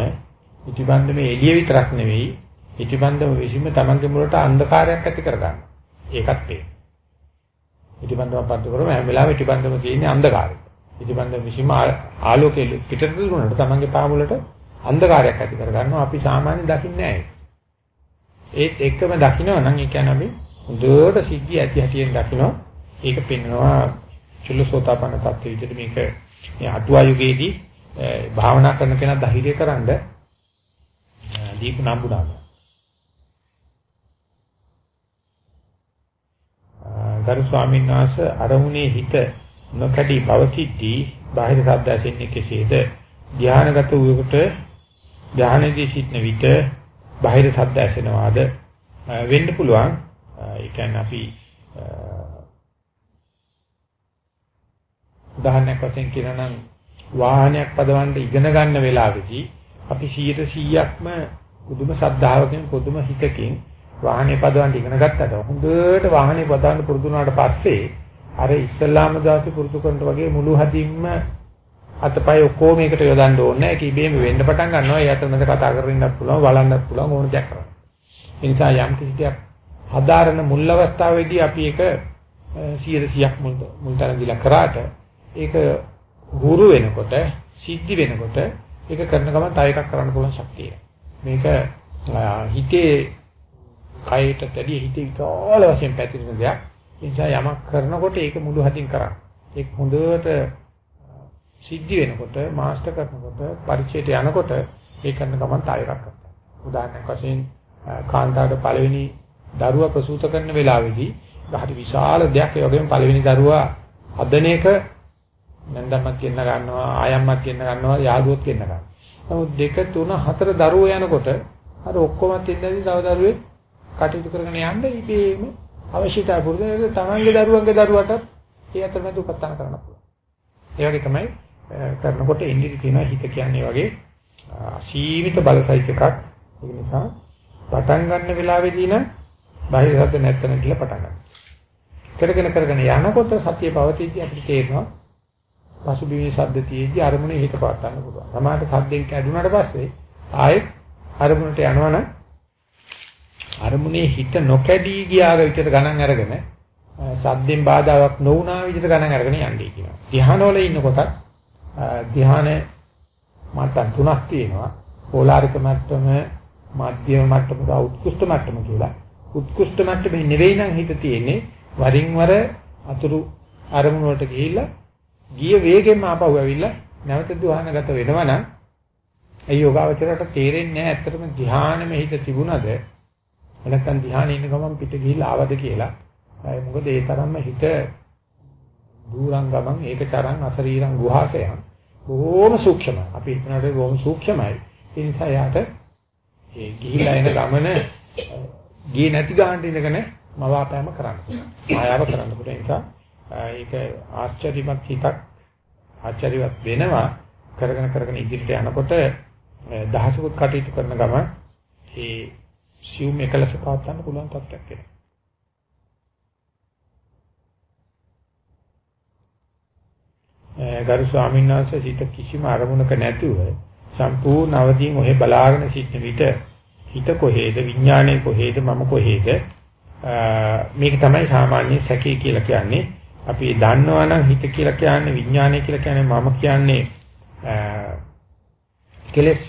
ඉතිබන්දමේ එළිය විතරක් නෙවෙයි ඉතිබන්දම විසින්ම තමන්ගේ මුලට අන්ධකාරයක් ඇති කරගන්න. ඒකත් ඒ. ඉතිබන්දම පත්තු කරම හැම වෙලාවෙම ඉතිබන්දම තියෙන්නේ අන්ධකාරය. ඉතිබන්දම විසින්ම ආලෝකයේ පිටට දුන්නට තමන්ගේ පාමුලට අන්ධකාරයක් ඇති කරගන්නවා. අපි සාමාන්‍ය දකින්නේ නැහැ. ඒත් එක්කම දකිනවා නම් ඒ කියන්නේ අපි හොඳට සිද්ධිය ඇති හැටියෙන් දකිනවා. ඒක පෙන්නවා චුල්ලසෝතාපන්න තත්ත්වය විදිහට මේක මේ අටුවා යුගයේදී භාවනා කරන කෙනා ධෛර්ය කරන්ඩ දීප නම්බුනාම ගරු ස්වාමීන් වහන්සේ අරමුණේ හිත නොකඩි පවතිද්දී බාහිර ශබ්ද ඇසෙන්නේ කෙසේද? ධානාගත වූකට ධානයේදී සිටන විට බාහිර ශබ්ද ඇසෙනවාද? වෙන්න පුළුවන්. ඒ කියන්නේ අපි උදාහරණයක් වශයෙන් කියනවා නම් වාහනයක් පදවන්න ඉගෙන ගන්න වෙලාවෙදී අපි 100%ක්ම පුදුම ශ්‍රද්ධාවකින් පුදුම හිතකින් වාහනේ පදවන්න ඉගෙන ගත්තට හොඳට වාහනේ පදවන්න පුරුදු වුණාට පස්සේ අර ඉස්ලාම දාති පුරුදු කරනට වගේ මුළු හදින්ම අතපය ඔක්කොම එකට යොදන්න ඕනේ නැහැ. ඒක ඉබේම වෙන්න පටන් ගන්නවා. ඒ අතරමැද කතා කරගෙන ඉන්නත් පුළුවන්, බලන්නත් පුළුවන් ඕන දෙයක් කරන්න. ඒ නිසා යම් කිසි දෙයක් හදාරන මුල් අවස්ථාවේදී අපි ඒක 100%ක් මුල් මුල්තන දිලා කරාට ඒක ගුරු වෙනකොට, සිද්ධි වෙනකොට ඒක කරන ගමන් තව එකක් කරන්න පුළුවන් ශක්තිය. මේක හිතේ කයට තැඩිය හිතේ විශාල වශයෙන් පැතිරෙන දෙයක්. ඒ නිසා යමක් කරනකොට ඒක මුළු හදින් කරන්න. ඒක හොඳට සිද්ධි වෙනකොට, මාස්ටර් කරනකොට, පරිචයට යනකොට ඒ කරන ගමන් තව එකක් කරනවා. උදාහරණයක් වශයෙන් කාන්තාවට පළවෙනි දරුවා ප්‍රසූත කරන වෙලාවේදී හරි විශාල දෙයක් ඒ වගේම පළවෙනි දරුවා හදන එක නන්දම්මත් කියන ගන්නවා ආයම්මත් කියන ගන්නවා යාළුවොත් කියන ගන්නවා. නමුත් දෙක තුන හතර දරුවෝ යනකොට අර ඔක්කොමත් ඉඳදී තව දරුවෙක් කටයුතු කරගෙන යන්න ඉබේම අවශ්‍යතාවය පුරුදු තමන්ගේ දරුවන්ගේ දරුවටත් ඒ අතරමැද උපස්ථාන කරන්න පුළුවන්. ඒ වගේ තමයි කරනකොට එන්නේ තියෙනවා හිත කියන්නේ වගේ සීමිත බලසහිත එකක්. ඒ නිසා පටන් ගන්න වෙලාවේදී නම් බාහිර શબ્ද නැත්තන කියලා පටන් ගන්න. කරගෙන කරගෙන යනකොට සතිය පවතිද්දී අපිට තේරෙනවා පසුබිමේ ශබ්ද තියෙද්දි අරමුණේ හිත පවත් ගන්න පුළුවන්. සමහරට ශබ්දෙන් කැඩුනට පස්සේ ආයෙත් අරමුණට යනවනම් අරමුණේ හිත නොකැඩී ගියාර විතර ගණන් අරගෙන සද්දෙන් බාධාවක් නොවුනා විදිහට ගණන් අරගෙන යන්නේ කියනවා. ධ්‍යානවල ඉන්නකොට ධ්‍යාන මට්ටම් තුනක් තියෙනවා. පොලාරික මට්ටම, මධ්‍යම මට්ටම සහ උත්කෘෂ්ඨ මට්ටම කියලා. උත්කෘෂ්ඨ මට්ටමේ නෙවෙයි නම් හිත තියෙන්නේ වරින් වර අතුරු අරමුණ වලට ගිහිල්ලා ගිය වේගෙන්ම ආපහු ඇවිල්ලා නැවත ධ්‍යානගත වෙනවා නම් ඒ යෝගාවචරයට තේරෙන්නේ නැහැ ඇත්තටම ධ්‍යානෙම හිත තිබුණද නැත්නම් ධ්‍යානෙ ඉන්න ගමන් පිට ගිහිල්ලා ආවද කියලා. ඒ මොකද ඒ තරම්ම හිත දූරං ගමන් ඒක තරම් අසරීරං ගුහාසයන් බොහොම සූක්ෂමයි. අපි හිතනට බොහොම සූක්ෂමයි. ඒ නිසා යාට ඒ ගිහිලා එන ගමන ගියේ නැති ගන්නට ඉඳගෙන මවාපෑම කරන්න. ආයාව කරන්න පුළුවන්. ඒ නිසා ඒක ආශ්චර්යමත් හිතක් ආශ්චර්යවත් වෙනවා කරගෙන කරගෙන ඉදිරියට යනකොට දහසකුත් කටයුතු කරන ගම ඒ සියුම් එකලස පවත්වන්න පුළුවන් තත්ත්වයක් වෙනවා. ගරු ස්වාමීන් වහන්සේ සිත කිසිම අරමුණක නැතුව සම්පූර්ණ අවදීන් ඔහෙ බලාගෙන සිටින විට හිත කොහේද විඥානය කොහේද මම කොහේද? මේක තමයි සාමාන්‍ය සැකේ කියලා කියන්නේ. අපි දන්නවා නම් හිත කියලා කියන්නේ විඥානය කියලා කියන්නේ මම කියන්නේ කෙලස්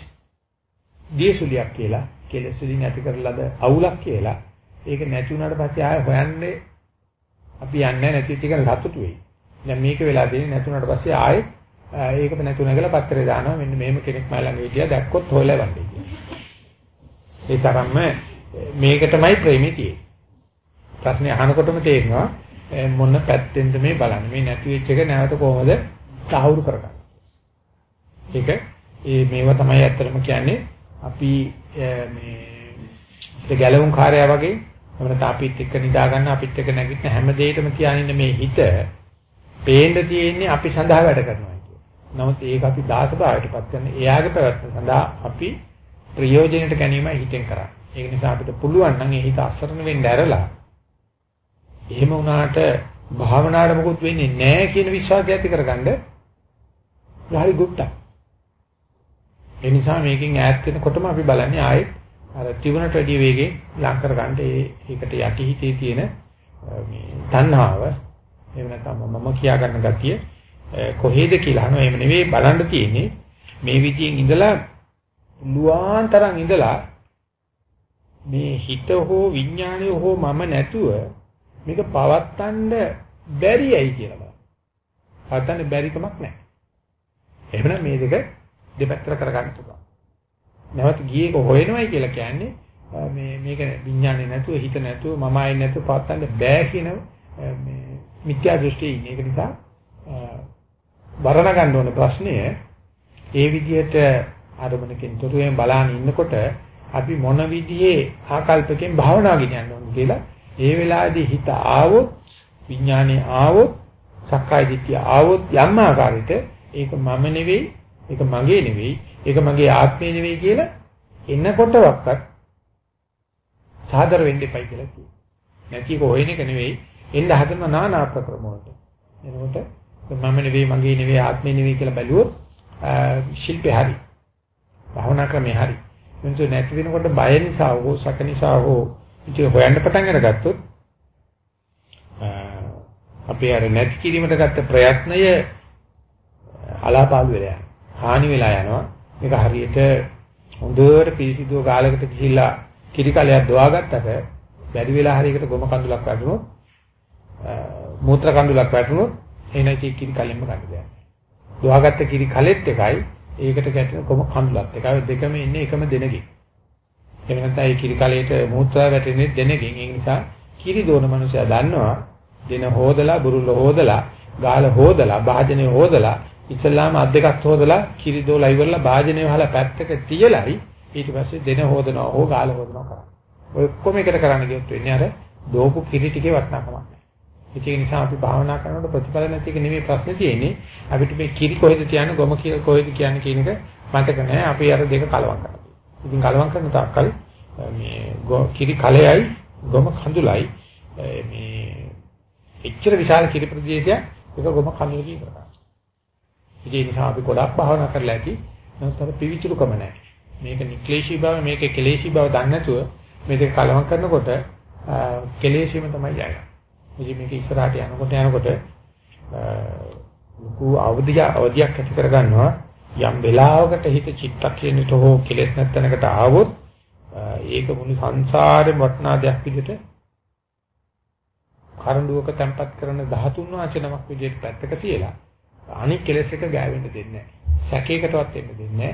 දීසුලියක් කියලා. කෙලස් වලින් ඇති කරලද අවුලක් කියලා ඒක නැති වුණාට පස්සේ ආය හොයන්නේ අපි යන්නේ නැති ටික ලතුටු වෙයි. දැන් මේක වෙලා දෙන්නේ නැති වුණාට පස්සේ ආයෙත් ඒකම නැතුණා කියලා පත්තරේ දානවා මෙන්න මෙහෙම කෙනෙක් මම ළඟ හිටියා දැක්කොත් හොයලා වන්නේ කියලා. ඒ තරම්ම මේකටමයි ප්‍රේමී තියෙන්නේ. ප්‍රශ්නේ අහනකොටම තේරෙනවා මොන පැත්තෙන්ද මේ බලන්නේ. මේ නැති වෙච්ච එක නැවත කොහොමද සාහවුරු කරගන්නේ. ඒක ඒ මේවා තමයි ඇත්තටම කියන්නේ අපි මේ ගැලවුම් කාර්යය වගේ අපිට අපිත් එක්ක නිදා ගන්න අපිත් එක්ක නැගිටින හැම දෙයකම තියානින්න මේ හිත පේන්න තියෙන්නේ අපි සඳහා වැඩ කරනවා කියන. නමුත් ඒක අපි දාස භාවයටපත් කරන එයාගේ පැවැත්ම සඳහා අපි ප්‍රයෝජනෙට ගැනීමයි හිතෙන් කරන්නේ. ඒක නිසා අපිට පුළුවන් නම් ඒ හිත අසරණ වෙන්න ඇරලා එහෙම වුණාට භාවනාවට මොකුත් වෙන්නේ නැහැ කියන විශ්වාසය ඇති කරගන්න හරි ගුප්තයි. ඒ නිසා මේකෙන් ඈත් වෙනකොටම අපි බලන්නේ ආයෙත් අර ත්‍රිවුණට වැඩි වේගෙන් ලං කර ගන්න ඒ ඒකට යටි හිතේ තියෙන මේ තණ්හාව එහෙම නැත්නම් මම කියා ගන්න ගතිය කොහේද කියලා අහනවා එහෙම නෙවෙයි බලන්න තියෙන්නේ මේ විදියෙන් ඉඳලා ලුවාන්තරන් ඉඳලා මේ හිත හෝ විඥානය හෝ මම නැතුව මේක පවත්තන්න බැරියයි කියලා බලන්න. පවත්තන්න බැරි කමක් නැහැ. එහෙනම් මේ දෙක දෙපැත්තට කරගන්න පුළුවන්. නැවත ගියේක හොයනවයි කියලා කියන්නේ මේ මේක විඥානේ නැතුව හිත නැතුව මම ආයේ නැතුව පවත්තන්න බෑ කියන මේ මිත්‍යා දෘෂ්ටියේ ඉන්නේ. ඒක නිසා වරණ ගන්න ඕන ප්‍රශ්නය ඒ විදිහට අරමුණකින් තොරවෙන් බලාන ඉන්නකොට අපි මොන විදිහේ ආකල්පකෙන් භාවනා ගෙනියන්න ඕන කියලා ඒ වෙලාවේදී හිත ආවොත් විඥානේ ආවොත් සක්කාය දිට්ඨිය ආවොත් යම් ආකාරයකට ඒක මම නෙවෙයි ඒක මගේ නෙවෙයි ඒක මගේ ආත්මය නෙවෙයි කියලා එනකොටවත් සාදර වෙන්න එපයි කියලා කියනවා. නැති එක හොයන එක නෙවෙයි එන්න හදන নানা ආකාර වලට. එනකොට මම නෙවෙයි මගේ නෙවෙයි ආත්මය නෙවෙයි කියලා බැලුවොත් ශිල්පේ හරි. භාවනා ක්‍රමේ හරි. එනිසා නැති වෙනකොට බය නිසා හෝ සැක නිසා හෝ ඉතින් හොයන්න පටන් අරගත්තොත් අපි අර නැති කිරීමට ගත්ත ප්‍රයත්නය අලාපාලු වෙලා යනවා. හානි වෙලා යනවා. මේක හරියට හොඳට පිරිසිදුව ගාලකට ගිහිල්ලා කිරි කලයක් දොවාගත්තට බැරි වෙලා හරියකට ගොම කඳුලක් වැටුනොත් මූත්‍රා කඳුලක් වැටුනොත් එනයි කිරි කලෙම්ම ගන්න බෑ. දොවාගත්ත කිරි කලෙත් එකයි ඒකට ගැටෙන ගොම කඳුලත් එකයි දෙකම ඉන්නේ එකම දෙනකින්. එහෙම නැත්නම් ඒ කිරි කලයට මූත්‍රා වැටෙන්නේ දෙනකින්. ඒ නිසා කිරි දෝන මනුස්සයා දන්නවා දෙන හොදලා බුරුල්ල හොදලා ගාල හොදලා භාජනය හොදලා ඉස්ලාම අත් දෙකක් හොදලා කිරි දෝලා ඉවරලා භාජනය වහලා පැත්තක තියලයි ඊට පස්සේ දෙන හොදනවා හෝ ගාල හොදනවා කරන්නේ. ඔය ඔක්කොම එකට කරන්න ගියොත් වෙන්නේ අර දෝපු කිරි ටිකේ වටිනාකමක් නැහැ. ඒක නිසා අපි භාවනා කරනකොට ප්‍රතිඵල නැති එක නෙමෙයි ප්‍රශ්නේ තියෙන්නේ. අපිට මේ කිරි කොහෙද තියන්නේ ගොම කියලා කොහෙද කියන්නේ කියන එක මතක නැහැ. අපි අර දෙක කලවම් කරලා. ඉතින් කලවම් කරන තාක්කල් මේ කිරි කලෙයි ගොම කඳුලයි මේ එච්චර විශාල කිරි ප්‍රදේශයක් ඒක ගොම කඳුලකින් කරනවා. ඒ නිසා අපි ගොඩක් භාවනා කරලා ඇති. නමුත් අර පිවිතුරුකම නැහැ. මේක නික්ලේශී බව මේක කෙලේශී බව දන්නේ නැතුව මේ දෙක කලවම් කරනකොට කෙලේශීම තමයි යන්නේ. ඉතින් මේක ඉස්සරහට යනකොට යනකොට ලොකු අවධිය අවධියක් ඇති කරගන්නවා යම් වෙලාවකට හිත චිත්තක්ෂණයට හෝ කෙලෙස් නැත්තනකට ආවොත් ඒක මුළු සංසාරෙම වටනා දෙයක් විදිහට කරඬුවක තැම්පත් කරන 13 වචනමක් විදිහට පැත්තක තියලා අනික් කෙලෙස් එක ගෑවෙන්න දෙන්නේ නැහැ. සැකයකටවත් එන්න දෙන්නේ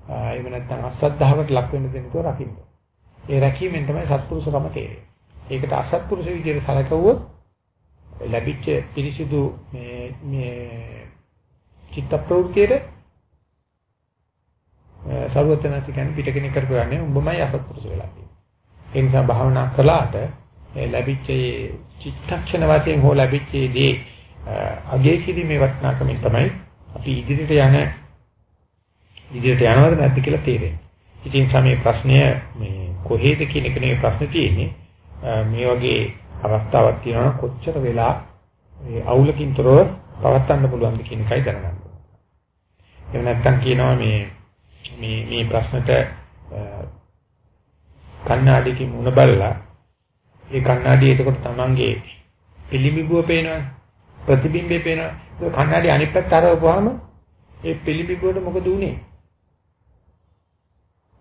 නැහැ. එහෙම නැත්නම් අසද්ධාවට ලක් වෙන්න දෙන්න තෝ රකින්න. ඒ රැකීමෙන් තමයි සත්පුරුෂකම තේරෙන්නේ. ඒකට අසත්පුරුෂ විදිහට සැලකුවොත් ලැබිච්ච පිරිසිදු මේ මේ චිත්ත ප්‍රවෘත්තියේ සරුවතනති කියන්නේ පිට කෙනෙක් කරපුවානේ උඹමයි අසත්පුරුෂ වෙලා තියෙන්නේ. ඒ නිසා භාවනා කළාට ලැබිච්ච චිත්තක්ෂණ වශයෙන් හෝ ලැබිච්ච දේ අගේ කිරීමේ වටිනාකමින් තමයි අපි ඉදිරියට යන ඉදිරියට යනවද නැද්ද කියලා තේරෙන්නේ. ඉතින් සමේ ප්‍රශ්නය මේ කොහේද කියන එක නෙවෙයි ප්‍රශ්නේ තියෙන්නේ. මේ වගේ අවස්ථාවක් තියෙනවා කොච්චර වෙලා මේ අවුලකින් තොරව පවත්වන්න පුළුවන්ද කියන එකයි දැනගන්න ඕනේ. එහෙම නැත්නම් කියනවා මේ මේ මේ ප්‍රශ්නට කන්නාඩියකින් මුණ බලලා ඒ කන්නාඩිය එතකොට තමන්ගේ පිළිඹුව පේනවා ප්‍රතිබිම්බේ පේනවා කන්නාඩිය අනිත් පැත්ත අරවපුවාම ඒ පිළිඹුවට මොකද උනේ?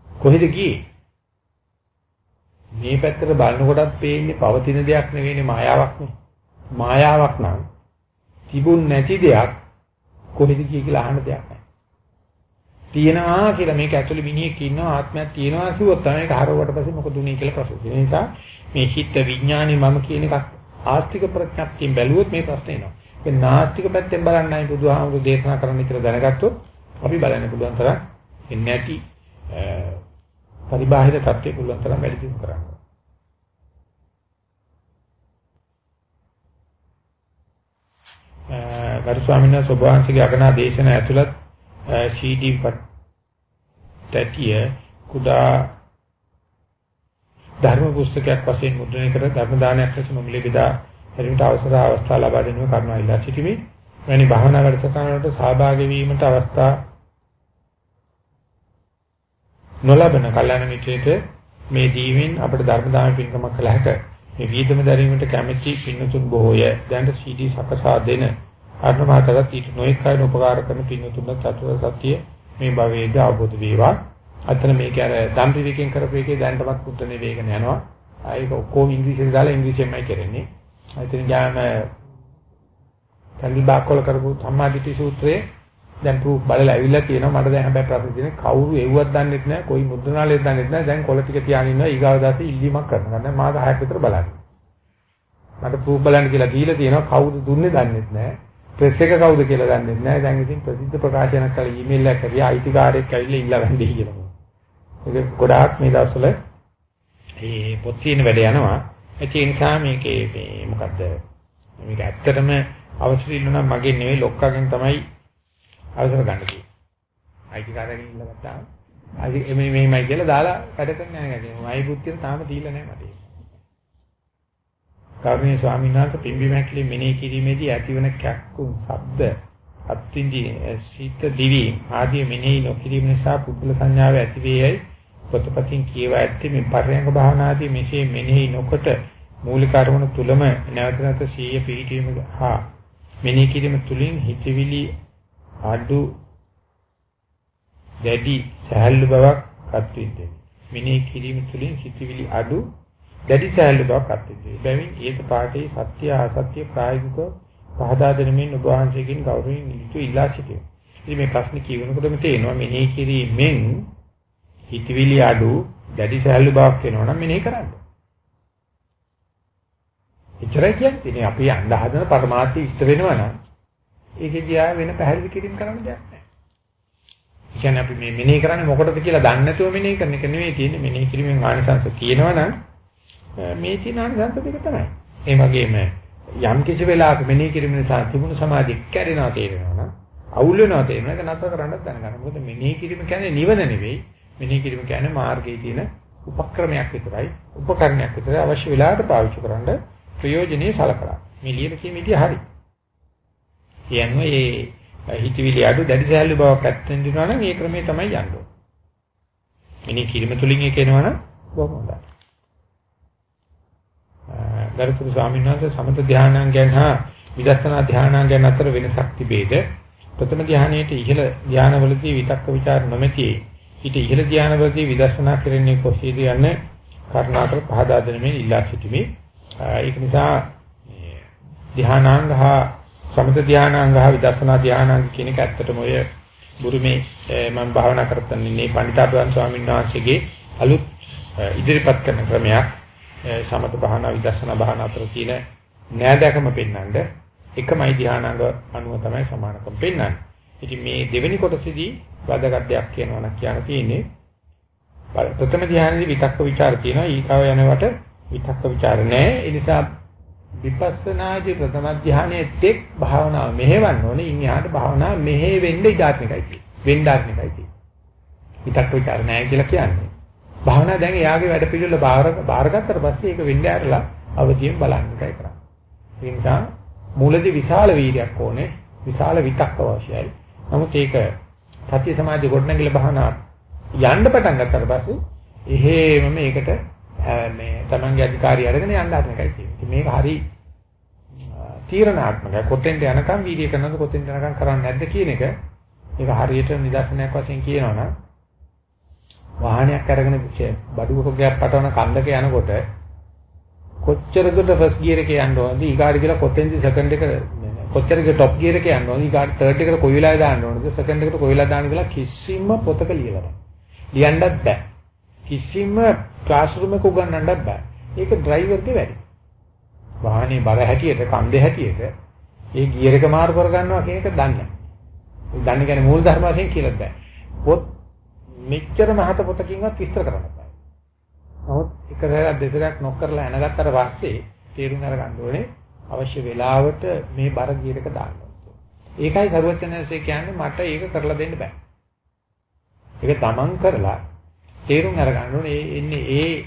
කොහෙද ගියේ? මේ පැත්තට බලනකොටත් පේන්නේ පවතින දෙයක් නෙවෙයිනේ මායාවක් නේ මායාවක් නම් තිබුණ නැති දෙයක් කොහෙද ගියේ කියලා අහන්න දෙයක් නැහැ. තියෙනවා කියලා මේක ඇතුළේ මිනිහෙක් ඉන්නවා ආත්මයක් තියෙනවා කිව්වොත් තමයි ඒක හරවට පස්සේ මොකද උනේ කියලා ප්‍රශ්න. ඒ නිසා මේ හිත විඥානේ මම කියන එකක් ආස්තික ප්‍රඥප්තියෙන් බැලුවොත් මේ ප්‍රශ්නේ එනවා. ඒ නාස්තික පැත්තෙන් බලන්නයි බුදුහාමුදුරු දේශනා කරන්න කියලා දැනගත්තොත් අපි බලන්න පුළුවන් තරම් එන්නේ නැති පරිබාහිර தත්ත්වෙ පුළුවන් තරම් වැඩි දියුණු කරන්න. ගරු ස්වාමීන් වහන්සේ ඔබ වහන්සේගේ අගනා දේශන ඇතුළත් CD පැටිය කුඩා ධර්ම පුස්තකයක් වශයෙන් මුද්‍රණය කර ධර්ම දානයක් ලෙස නොමිලේ බෙදා හැරීමට අවසර අවස්ථා ලබා දෙනු කරුණා ඉල්ලා සිටිමි. වැනි භාවනා වැඩසටහනකට සහභාගී වීමට අවස්ථා නොලබන කල්යනා මිත්‍රයට මේ දීවෙන් අපට ධර්ම දාන පින්කමක් කළ හැක. මේ වීදම දැරීමට කැමැති පින්නතුන් බොහෝය. දැන් CD සකසා දෙන අර්ණමාතකට ඊට නොඑක අයන උපකාර කරන පින්නතුන් චතුර සත්‍ය මේ භවයේදී අවබෝධ වේවා. අතන මේක අර දම්පිවිකෙන් කරපු එකේ දැනටමත් පුත්‍රනේ වේගන යනවා. ඒක ඔක්කොම ඉංග්‍රීසියෙන් දාලා ඉංග්‍රීසියෙන්මයි කරන්නේ. ඉතින් ඥාන කන්දිබාකොල කරපු සම්මාදිටි සූත්‍රයේ දැන් පු බලලා ඇවිල්ලා තියෙනවා. මට දැන් හැබැයි ප්‍රශ්න තියෙන්නේ කවුරු එව්වත් දන්නෙත් නැහැ කොයි මුද්‍රණාලයක් දන්නෙත් නැහැ. දැන් කොළ ටික තියාගෙන ඉන්නවා. ඊගාව දාසේ ඉල්ලීමක් කරනවා. දැන් මාස 6ක් විතර බලන්න. මට ප්‍රූෆ් බලන්න කියලා දීලා තියෙනවා. කවුද දුන්නේ දන්නෙත් නැහැ. ප්‍රෙස් එක කවුද කියලා දන්නෙත් නැහැ. දැන් ඉතින් ප්‍රසිද්ධ ප්‍රකාශනයක් කළ ඊමේල් එකක් කරලා අයිතිකාරයෙක් ඇවිල්ලා ඉල්ලා ගන්නේ කියලා. ඒක ගොඩාක් මේ දවස්වල මේ පොත් තියෙන වැඩ යනවා. ඒ නිසා මේකේ මේ මොකද්ද මේක ඇත්තටම අවශ්‍ය ඉන්නවා නම් මගේ නෙවෙයි ලොක්කගෙන් තමයි අවසර ගන්න තියෙන්නේ. අයිතිකාරයෙන් ඉල්ල ගත්තා. අයි මේ මේමයි කියලා දාලා වැඩ කරන්න යනවා. මයි බුද්ධිය තාම දීලා නැහැ මට. කර්ණීය ස්වාමීන් වහන්සේ පිම්බි මැකිලි මෙනෙහි කිරීමේදී ඇතිවන කැක්කුම් ශබ්ද අත්විඳි සීත දිවි ආදී මෙනෙහි නොකිරීම නිසා පුද්ගල සංඥාව ඇති වේයයි පොතපතින් කියවා ඇත්තේ මේ පරයන්ක භාවනාදී මෙසේ මෙනෙහි නොකොට මූලික අරමුණු තුලම නැවත නැවත සීය පිහිටීම හා මෙනෙහි කිරීම තුලින් හිතවිලි අඩු දැඩි සහැල්ලු බවක් අත්විඳින්නේ. මෙනෙහි කිරීම තුලින් හිතවිලි අඩු දැඩි සහැල්ලු බවක් අත්විඳින්නේ. බැවින් ඒක පාඨයේ සත්‍ය අසත්‍ය ප්‍රායෝගිකව පහදා දෙනමින් ඔබ වහන්සේගෙන් ගෞරවයෙන් ඉල්ලු ඉල්ලා සිටිනවා. ඉතින් මේ ප්‍රශ්නේ කියනකොටම තේරෙනවා මෙනෙහි කිරීමෙන් හිතවිලි අඩු දැඩි සහැල්ලු බවක් වෙනවා නම් මෙනෙහි කරන්න. එච්චරයි කියන්නේ. ඉතින් අපි යන්න හදන පරමාර්ථය ඉෂ්ට වෙනවා නම් ඒකෙදී ආය වෙන පැහැදිලි කිරීම කරන්න දෙයක් නැහැ. ඒ කියන්නේ අපි මේ මෙනෙහි කරන්නේ මොකටද කියලා දන්නේ නැතුව මෙනෙහි කරන එක නෙවෙයි තියෙන්නේ. මෙනෙහි කිරීමෙන් ආනිසංශ තියෙනවා නම් මේ තියෙන ආනිසංස දෙක තමයි. ඒ වගේම යම් කිසි වෙලාවක මෙනෙහි කිරීම නිසා තිබුණු සමාධිය කැඩෙනවා තේරෙනවා නම් අවුල් වෙනවා තේරෙනවා ඒක නතර කරන්නත් දැනගන්න. මොකද මෙනෙහි කිරීම කියන්නේ නිවන නෙවෙයි. මෙනෙහි කිරීම කියන්නේ මාර්ගයේ තියෙන උපක්‍රමයක් විතරයි. උපකරණයක් විතරයි අවශ්‍ය වෙලාවට පාවිච්චි කරන්න ප්‍රයෝජනෙයි සලකලා. මේ ලියන කීම ඉතිය හරි. කියන්නේ මේ හිතවිලි අඩු දැඩි සැහැල්ලු බවක් ඇත්තෙන් දිනවා නම් ඒ ක්‍රමයේ තමයි යන්න ඕනේ. මෙනෙහි කිරීම තුලින් ඒක එනවනම් බොහොම හොඳයි. ගරුතර ස්වාමීන් වහන්සේ සමත ධානාංගයන් හා විදර්ශනා ධානාංගයන් අතර වෙනසක් තිබේද? ප්‍රථම ධානයේට ඉහළ ධානවලදී විතක්ක ਵਿਚාර නොමැති ඊට ඉහළ ධානවලදී විදර්ශනා කරන්නේ කොහේද යන්නේ කරුණාකර පහදා දෙනමින් ඉල්ලා සිටිමි. ඒක නිසා ධානාංග හා සමත ධානාංග හා විදර්ශනා ධානාංග කියන එක ඇත්තටම ඔය බුරුමේ මම භාවනා කරත් ඉන්නේ පණිතාපුරන් ස්වාමීන් වහන්සේගේ අලුත් ඉදිරිපත් කරන ක්‍රමයක් සමත භාවනා විදර්ශනා භාවනා අතර තියෙන නෑදකම පෙන්වන්න එකමයි ධානාංග අනුව තමයි සමානකම් පෙන්වන්නේ. ඉතින් මේ දෙවෙනි කොටසේදී වැදගත් දෙයක් කියනවා නම් කියන්න තියෙන්නේ ප්‍රථම ධානයේදී විතක්ක ਵਿਚාර තියෙනවා. ඊකාව යනකොට විතක්ක ਵਿਚාර නැහැ. ඒ නිසා විපස්සනාදී ප්‍රථම ධානයේ තෙක් භාවනාව මෙහෙවන්න ඕනේ. ඉන් එහාට භාවනාව මෙහෙ වෙන්න ඉඩාත්මිකයි තියෙන්නේ. වෙන්නාත්මිකයි තියෙන්නේ. විතක්ක ਵਿਚාර නැහැ කියලා කියන්නේ. භාවනාව දැන් එයාගේ වැඩ පිළිවෙල බාරගත්තට පස්සේ ඒක වෙන්න ඇරලා අවදියෙන් බලන්න එකයි කරන්නේ. ඒ නිසා මූලදී විශාල වීර්යයක් ඕනේ. විශාල විතක්ක අවශ්‍යයි. නමුත් ඒක සත්‍ය සමාධි ගොඩනැගිලි භාවනා යන්න පටන් ගත්තට පස්සේ එහෙම මේකට මේ තමන්ගේ අධිකාරිය අරගෙන යන්න හදන එකයි තියෙන්නේ. මේක හරි තීරණාත්මකයි. කොතෙන්ද යනකම් වීර්ය කරනවද කොතෙන්ද යනකම් කරන්නේ නැද්ද කියන එක ඒක හරියට නිදර්ශනයක් වශයෙන් කියනවා නම් වාහනයක් අරගෙන බඩු කොගයක් පටවන කන්දක යනකොට කොච්චර දුරට ෆස්ට් ගියර් එකේ යන්න ඕනද ඊගාඩි කියලා කොතෙන්ද සෙකන්ඩ් එක කොච්චරද টොප් ගියර් එකේ යන්න ඕනද ඊගාඩි තර්ඩ් එකට කොයි වෙලාවෙ දාන්න ඕනද සෙකන්ඩ් එකට කොයි වෙලාවෙ දාන්න කියලා කිසිම පොතක ලියලා නැහැ. ලියන්නත් බෑ. කිසිම ක්ලාස් රූම් එක උගන්වන්නත් බෑ. ඒක ඩ්‍රයිවර්ගේ වැඩ. වාහනේ බර හැටියට කන්දේ හැටියට ඒ ගියර් එක මාරු කර ගන්නවා කියන එක දන්නේ නැහැ. දන්නේ කියන්නේ මූල ධර්ම වශයෙන් කියලා බෑ. පොත් මෙච්චර මහත පොතකින්වත් විස්තර කරන්න බෑ. නමුත් එක සැරයක් දෙසරයක් නොක් කරලා එනගත්තට පස්සේ තේරුම් අරගන්න ඕනේ අවශ්‍ය වෙලාවට මේ බර ගියරක දාන්න. ඒකයි සරුවචනන්සේ කියන්නේ මට ඒක කරලා දෙන්න බෑ. ඒක තමන් කරලා තේරුම් අරගන්න ඕනේ එන්නේ ඒ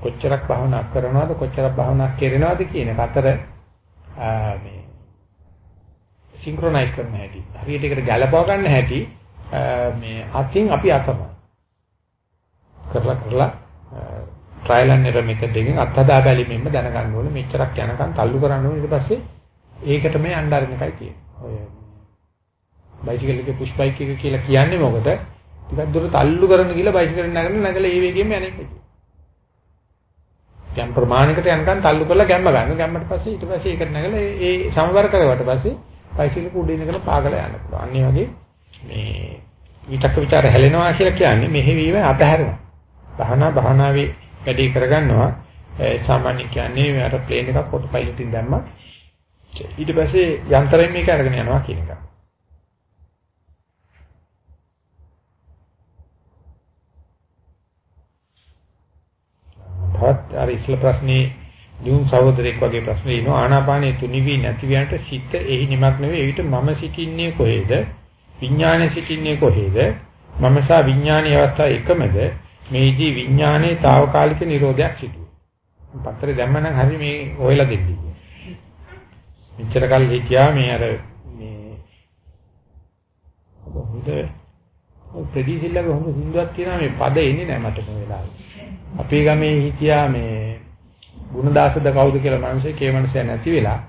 කොච්චරක් භාවනා කරනවද කොච්චරක් භාවනා කරනවද කියන එක අතර මේ සින්ක්‍රොනයිස් කරන හැටි. හරියට ඒකට ගැළපව ගන්න හැටි මේ අතින් අපි අතම කරලා කරලා ට්‍රයිල් ඇන්ඩ් එරර් මෙතඩ් එකෙන් අත්හදා බැලීමෙන්ම දැනගන්න ඕනේ මෙච්චරක් යනකම් තල්ලු කරන්න ඕනේ ඊට පස්සේ ඒකට මේ අnderන එකයි තියෙන්නේ. ඔය බයිසිකල් එකේ පුෂ් බයික් එක කියලා කියන්නේ මොකද? ටිකක් දුර තල්ලු කරන ගිහලා බයිසිකල් නගන නැගලා ඒ වේගෙම යන්නේ නැහැ. ගැම් ප්‍රමාණයකට යනකම් තල්ලු කරලා ගැම්ම ගන්න. ගැම්මට පස්සේ ඊට පස්සේ ඒකට නැගලා ඒ සමවර කරුවට පස්සේ බයිසිකල් කුඩේ ඉඳගෙන පාගලා යන්න පුළුවන්. අනිත් වගේ මේ විතක්ක ਵਿਚාර හැලෙනවා කියලා කියන්නේ මෙහෙවීම අතහැරෙනවා. භාවනා භාවනාවේ වැඩි කරගන්නවා. සාමාන්‍ය කියන්නේ අර ප්ලේන් එකක් ඔටෝ පයිලට්ින් දැම්මා. ඊට පස්සේ යන්ත්‍රයෙන් මේක අරගෙන යනවා කියන එක. තවත් අර ඉස්ල ප්‍රශ්නේ දියුන් සහෝදරෙක් වගේ ප්‍රශ්න එනවා ආනාපානයේ තුනිවි නැති වියන්ට සිත එහි නිමක් නෙවෙයි එවිට මම සිටින්නේ කොහෙද විඥානය සිටින්නේ කොහේද? මම සහ විඥානීය අවස්ථාව එකමද? මේදී විඥානයේ తాවකාලික නිරෝධයක් සිදුවේ. පත්‍රේ දැම්මනම් හරි මේ හොයලා දෙන්නේ. මෙච්චර කල් හිටියා මේ අර මේ හොඳ ප්‍රදීසිල්ලගේ හොඳ සින්දුවක් තියෙනවා මේ පද එන්නේ නැහැ මට මේ වෙලාවේ. අපේ ගමේ හිටියා මේ ගුණදාසද කවුද කියලා මිනිස්සේ කේ මිනිස්සයා නැති වෙලා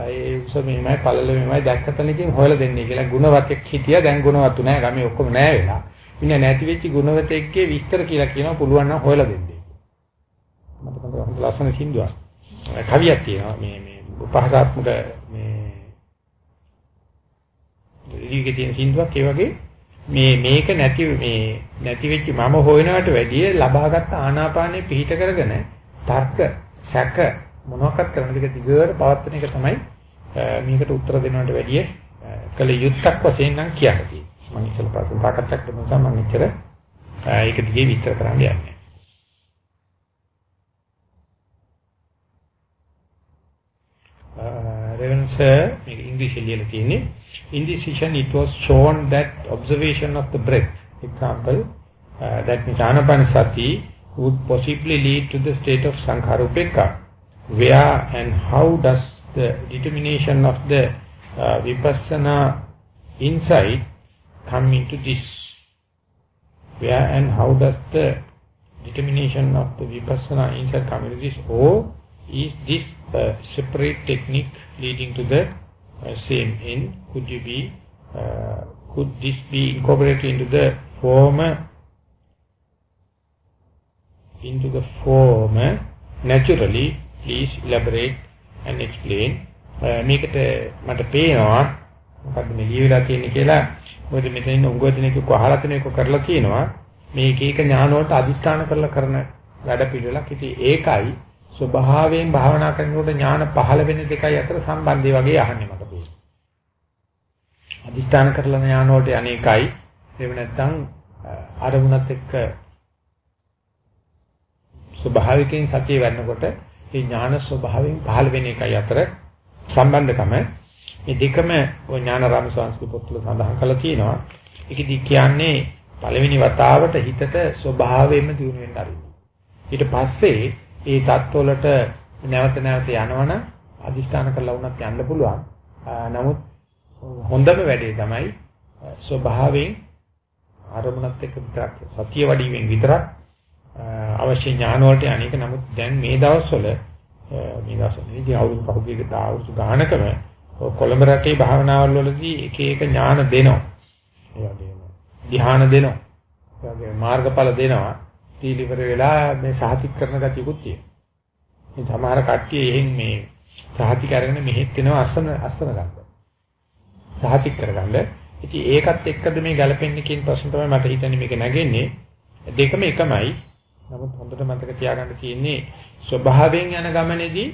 ඒ උස මෙහෙමයි පළල මෙහෙමයි දැක්කතනකින් හොයලා දෙන්නේ කියලා ගුණවතෙක් හිටියා දැන් ගුණවතු නැහැ ගමේ ඔක්කොම නැහැ වෙලා. ඉන්නේ නැති වෙච්ච ගුණවතෙක්ගේ විස්තර කියලා කියනවා පුළුවන් නම් හොයලා දෙන්නේ. මට තමයි ලස්සන සින්දුවක්. කවියක් තියෙනවා මේ මේ උපහාසාත්මක මේ ඊගේ තියෙන සින්දුවක් ඒ වගේ මේ මේක නැති මේ නැති වෙච්ච මම හොයනවට වැඩිය ලබාගත් ආනාපානෙ පිහිට කරගෙන තර්ක සැක මොනවාක්වත් කරන දෙක දිගට පවත්වන එක තමයි මේකට උත්තර දෙනවට වැඩිය කළ යුත්තක් වශයෙන් නම් කියන්නේ. මම සාකච්ඡා නිසා මම ඒක දිගේ කරන්න යන්නේ. Reverend sir, ඉංග්‍රීසියෙන් ලියලා තියෙන්නේ in this session it was shown that observation of the breath example uh, that means would possibly lead to the state of sankarupeka where and how does the determination of the uh, vipassana insight come into this? Where and how does the determination of the Vipassana insight come into this? Or is this a separate technique leading to the uh, same end? Could you be, uh, could this be incorporated into the former, into the former naturally? Please elaborate and explain. මේකට මට පේනවා මොකද්ද මේ ලියවිලා තියෙන්නේ කියලා මොකද මෙතන ඉන්න උගව දිනක කොහලා තියෙනක කරලා තියෙනවා මේ එක එක ඥාන වලට අදිස්ථාන කරලා කරන වැඩ පිළිවෙලක්. ඉතින් ඒකයි ස්වභාවයෙන් භාවනා කරනකොට ඥාන පහළ වෙන දෙකයි අතර සම්බන්ධය වගේ අහන්නේ මට පේන්නේ. අදිස්ථාන කරලා ඥාන වලට අනේකයි එහෙම නැත්නම් අරමුණත් එක්ක ස්වභාවිකයෙන් සතිය වෙන්නකොට ඒ ඥාන ස්වභාවයෙන් පහළ වෙන එකයි අතර සම්බන්ධකම මේ දෙකම ඔය ඥානාරාම සංස්කෘත පොත්වල සඳහන් කරලා තියෙනවා. ඒකෙදි කියන්නේ පළවෙනි වතාවට හිතට ස්වභාවයෙන්ම දිනු වෙන්න ආරින්න. ඊට පස්සේ ඒ தත්වලට නැවත නැවත යනවනම් අදිෂ්ඨාන කරලා වුණත් යන්න පුළුවන්. නමුත් හොඳම වැඩේ තමයි ස්වභාවයෙන් ආරමුණත් එක්ක විතරක් සතිය වඩීමෙන් විතරක් අවශ්‍ය ඥාන වලට අනේක නමුත් දැන් මේ දවස්වල මේ දවස්වලදී අවුරුදු පහුගිය අවුරුදු ගානකම කොළඹ රටේ භාවනාවල් වලදී එක එක ඥාන දෙනවා. ඒ වගේම ධ්‍යාන දෙනවා. ඒ වගේම මාර්ගඵල දෙනවා. ඩිලිවර් වෙලා මේ සහතික කරන ගතියකුත් තියෙනවා. මේ සමහර කට්ටිය එහෙන් මේ සහතික අරගෙන මෙහෙත් වෙනවා අස්සන අස්සන ගන්න. සහතික කරගන්න. ඉතින් ඒකත් එක්කද මේ ගැළපෙන්නේ කියන ප්‍රශ්න තමයි මට හිතෙන්නේ මේක නැගෙන්නේ. දෙකම එකමයි. නමුත් හොඳට මතක තියාගන්න තියෙන්නේ ස්වභාවයෙන් යන ගමනේදී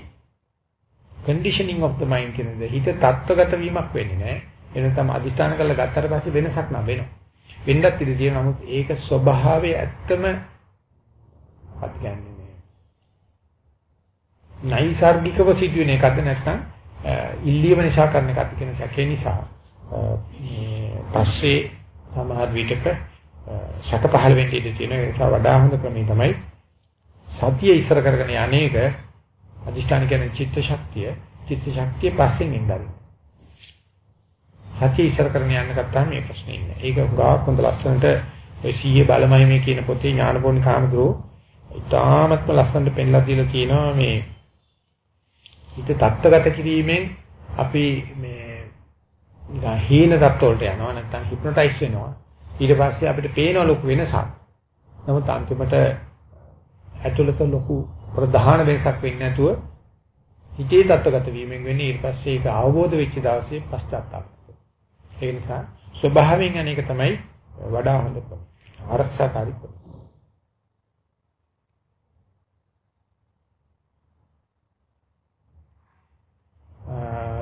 conditioning of the mind කියන දේ. හිත තත්ත්වගත වීමක් වෙන්නේ නැහැ. එනතම අදිස්ථාන කරලා ගත්තට පස්සේ වෙනසක් නම් වෙනවා. වෙන්නත් ඉතින් තියෙනවා. නමුත් ඒක ස්වභාවයේ ඇත්තම අපි කියන්නේ මේ නයිසાર્ගිකව සිදුවෙන එකක්ද නැත්නම් ඉල්ලීම නිසා කරන එකක්ද කියන සැකේ නිසා මේ පස්සේ සමහර විටක සැක පහළ වෙන්න ඉඩ තියෙන නිසා වඩා හොඳ ක්‍රමය තමයි සතිය ඉස්සර කරගෙන යන්නේක අදිෂ්ඨාන කියන්නේ චිත්ත ශක්තිය චිත්ත ශක්තිය පස්සෙන් ඉඳලා සතිය ඉස්සර කරගෙන යන්න ගත්තාම මේ ප්‍රශ්නේ ඉන්නේ. ඒක උගාවක් හොඳ ලස්සනට ඔය සීයේ බලමයි මේ කියන පොතේ ඥානපෝණි කාමදෝ ඉතාමත්ම ලස්සනට පෙන්ලා දීලා තියෙනවා මේ හිත තත්ත්වගත කිරීමෙන් අපි මේ නිකන් හීන තත්ත්වවලට යනවා නැත්නම් හිප්නොටයිස් වෙනවා. ඊට පස්සේ අපිට පේන ලොකු වෙනසක්. නමුත් අන්තිමට ඇතුළත ලොකු ප්‍රධාන වෙනසක් වෙන්නේ නැතුව හිතේ තත්ත්වගත වීමෙන් වෙන්නේ ඊට පස්සේ ඒක අවබෝධ වෙච්ච දවසේ පශ්චාත්තාප. ඒ නිසා ස්වභාවයෙන් අනේක තමයි වඩා හොඳ ආරක්ෂාකාරී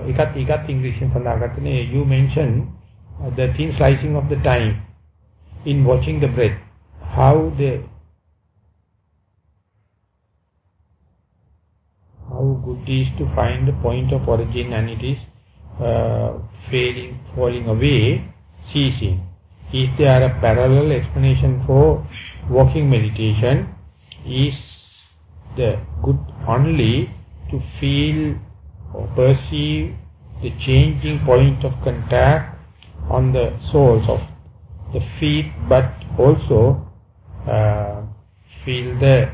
එකත් එකත් ඉංග්‍රීසියෙන් සඳහන් කරන්නේ you mentioned uh, the thin slicing of the time in watching the breath. How the how good is to find the point of origin and it is uh, failing falling away ceasing. Is there a parallel explanation for walking meditation? Is the good only to feel or perceive the changing point of contact on the soles of the feet but also uh, feel the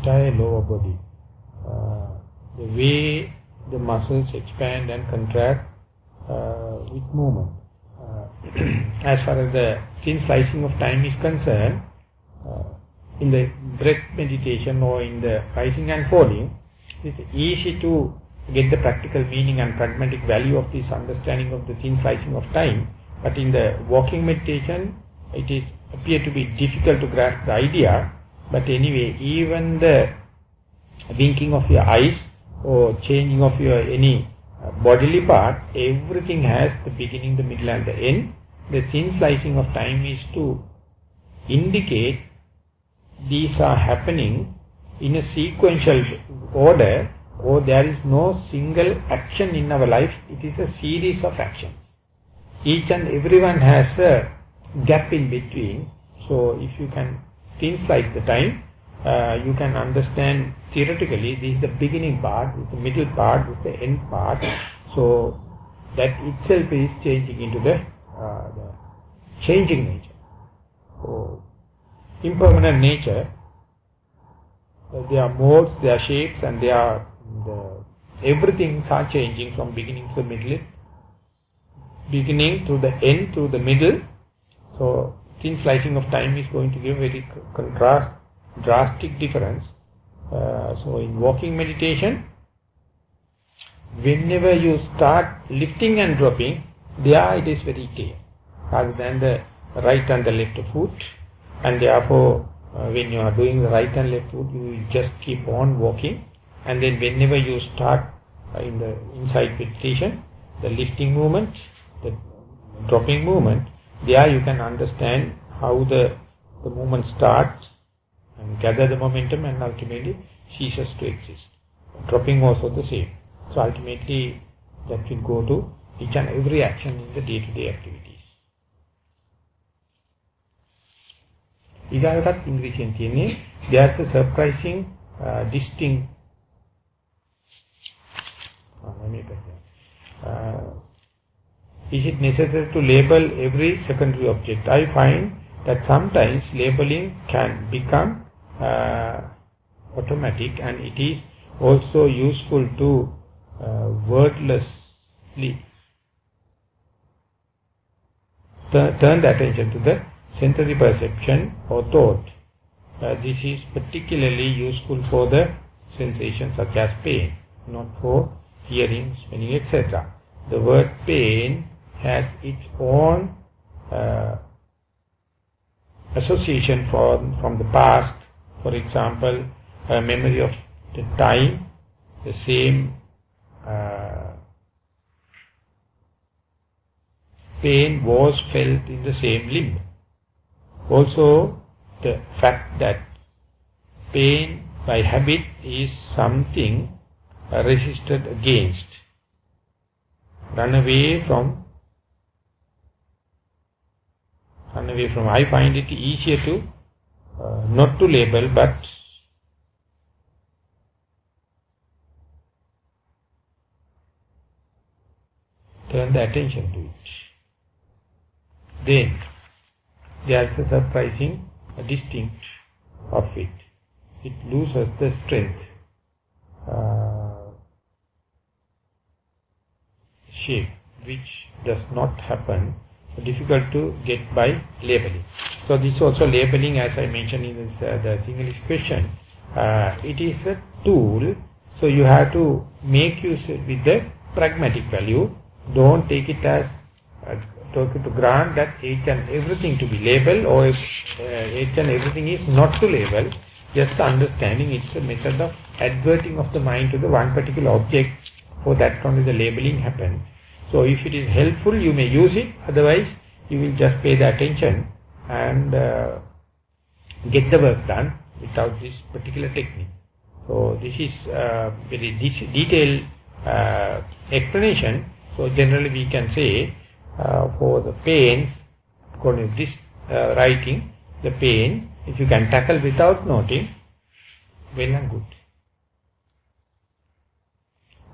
entire lower body. Uh, the way the muscles expand and contract uh, with movement. Uh, as far as the thin slicing of time is concerned, uh, in the breath meditation or in the rising and falling, it's easy to get the practical meaning and pragmatic value of this understanding of the thin slicing of time. But in the walking meditation, it is appear to be difficult to grasp the idea. But anyway, even the winking of your eyes or changing of your any uh, bodily part, everything has the beginning, the middle and the end. The thin slicing of time is to indicate these are happening in a sequential order or there is no single action in our life, it is a series of actions. Each and everyone has a gap in between. So if you can things like the time, uh, you can understand theoretically this is the beginning part, is the middle part, is the end part. So that itself is changing into the, uh, the changing nature. So impermanent nature, uh, there are modes, there are shapes and there are the, everything are changing from beginning to the middle, beginning to the end to the middle. So thin slicing of time is going to give very contrast, drastic difference. Uh, so in walking meditation, whenever you start lifting and dropping, there it is very clear, rather than the right and the left foot, and therefore uh, when you are doing the right and left foot, you just keep on walking, and then whenever you start uh, in the inside meditation, the lifting movement, the dropping movement, there you can understand how the, the movement starts and gather the momentum and ultimately ceases to exist. Dropping also the same. So ultimately that will go to each and every action in the day-to-day -day activities. ඊගාවටත් ඉංග්‍රීසියෙන් තියෙන්නේ there's a surprising uh, distinct uh, is it necessary to label every secondary object? I find that sometimes labeling can become uh, automatic and it is also useful to uh, wordlessly turn the attention to the sensory perception or thought. Uh, this is particularly useful for the sensations such as pain, not for hearing, smelling, etc. The word pain has its own uh, association from, from the past, for example, a memory of the time, the same uh, pain was felt in the same limb. Also, the fact that pain by habit is something resisted against. Run away from run away from. I find it easier to uh, not to label but turn the attention to it. Then there is a surprising a distinct of it. It loses the strength, uh, shape, which does not happen difficult to get by labeling. So this also labeling as I mentioned in this, uh, the English question. Uh, it is a tool, so you have to make use with the pragmatic value. Don't take it as uh, take it to grant that each and everything to be labeled or if uh, each and everything is not to label. Just understanding it's a method of adverting of the mind to the one particular object. For that only the labeling happens. So if it is helpful, you may use it. Otherwise, you will just pay the attention and uh, get the work done without this particular technique. So this is uh, very de detailed uh, explanation. So generally we can say uh, for the pains, according to this uh, writing, the pain, if you can tackle without noting, well and good.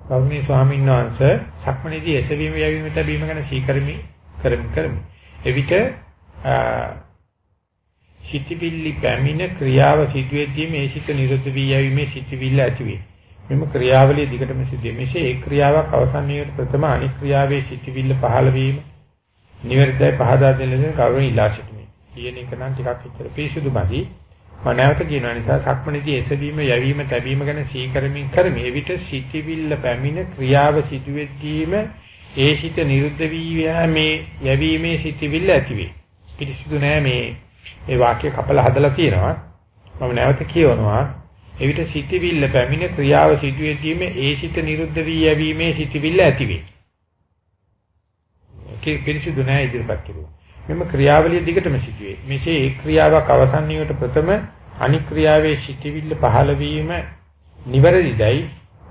ගෞරවනීය ස්වාමීන් වහන්සේ සක්මණේදී එසවීම යැවීම තැබීම ගැන සීකරමි කරමි කරමි. එවිට සිටිවිල්ලි පැමිණ ක්‍රියාව සිදුවේදී මේ සිත නිරුද්ධ වී යැවීමේ සිටිවිල්ල ඇති වේ. මෙම ක්‍රියාවලිය දිගටම සිදු වේ. මෙසේ ඒ ක්‍රියාවක් අවසන් වීමට ප්‍රථම අනික් ක්‍රියාවේ සිටිවිල්ල පහළ වීම නිවැරදිව පහදා දෙන ලෙස කරුණ ඉලා සිටිමි. කියන එක නම් ටිකක් විතර පිසුදු බඳි. මම නැවත කියනවා නිසා සක්මණේදී එසවීම යැවීම තැබීම ගැන සීකරමින් කරමි. එවිට සිටිවිල්ල පැමිණ ක්‍රියාව සිදුවෙද්දීම ඒ සිත නිරුද්ධ වී යෑමේ යැවීමේ සිටිවිල්ල ඇති වේ. පිළිසිදු නෑ මේ මේ වාක්‍ය කපලා හදලා තියෙනවා. මම නැවත කියවනවා. එවිට සිටිවිල්ල පැමිණ ක්‍රියාව සිදුවෙද්දීම ඒ සිත නිරුද්ධ වී යැවීමේ සිටිවිල්ල ඇති වේ. පිළිසිදු නෑ ඉදිරිපත් කෙරුවා. මෙම ක්‍රියාවලිය දිගටම සිදුවේ. මෙසේ ඒ ක්‍රියාවක් අවසන් වීමට ප්‍රථම අනික්‍රියාවේ සිටිවිල්ල පහළ වීම නිවැරදිදයි.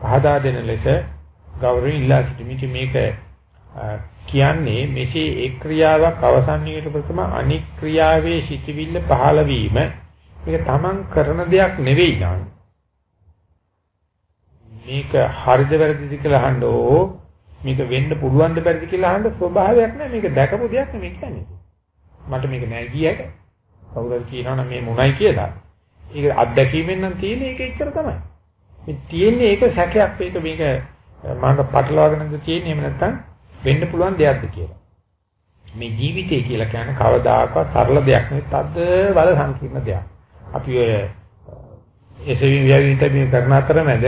පහදා දෙන ලෙස ගෞරවයෙන් ඉල්ලා සිටිමිට මේක කියන්නේ මෙසේ එක් ක්‍රියාවක් අවසන් වීමට ප්‍රථම අනික්‍රියාවේ සිටිවිල්ල පහළ වීම. මේක තමන් කරන දෙයක් නෙවෙයි නං මේක හරිද වැරදිද කියලා අහන්න ඕ. මේක වෙන්න පුළුවන්ද බැරිද කියලා අහන්න ස්වභාවයක් නෑ. මේක දැකපු දෙයක් නෙමෙයි කියන්නේ. මට මේක නෑ කියයට කවුරුහරි කියනවා නම් මේ මොනයි කියලා. ඒක අත්දැකීමෙන් නම් තියෙන්නේ ඒක එච්චර තමයි. මේ තියෙන්නේ ඒක සැකයක්. මේක මේක මම පටලවාගෙනද තියෙන්නේ එහෙම නැත්නම් වෙන්න පුළුවන් දෙයක්ද කියලා. මේ ජීවිතය කියලා කියන්නේ කවදාකවත් සරල දෙයක් නෙවෙයි. තද බල සංකීර්ණ දෙයක්. අපි ඔය එසවි විවිධ මේ කරන අතරමැද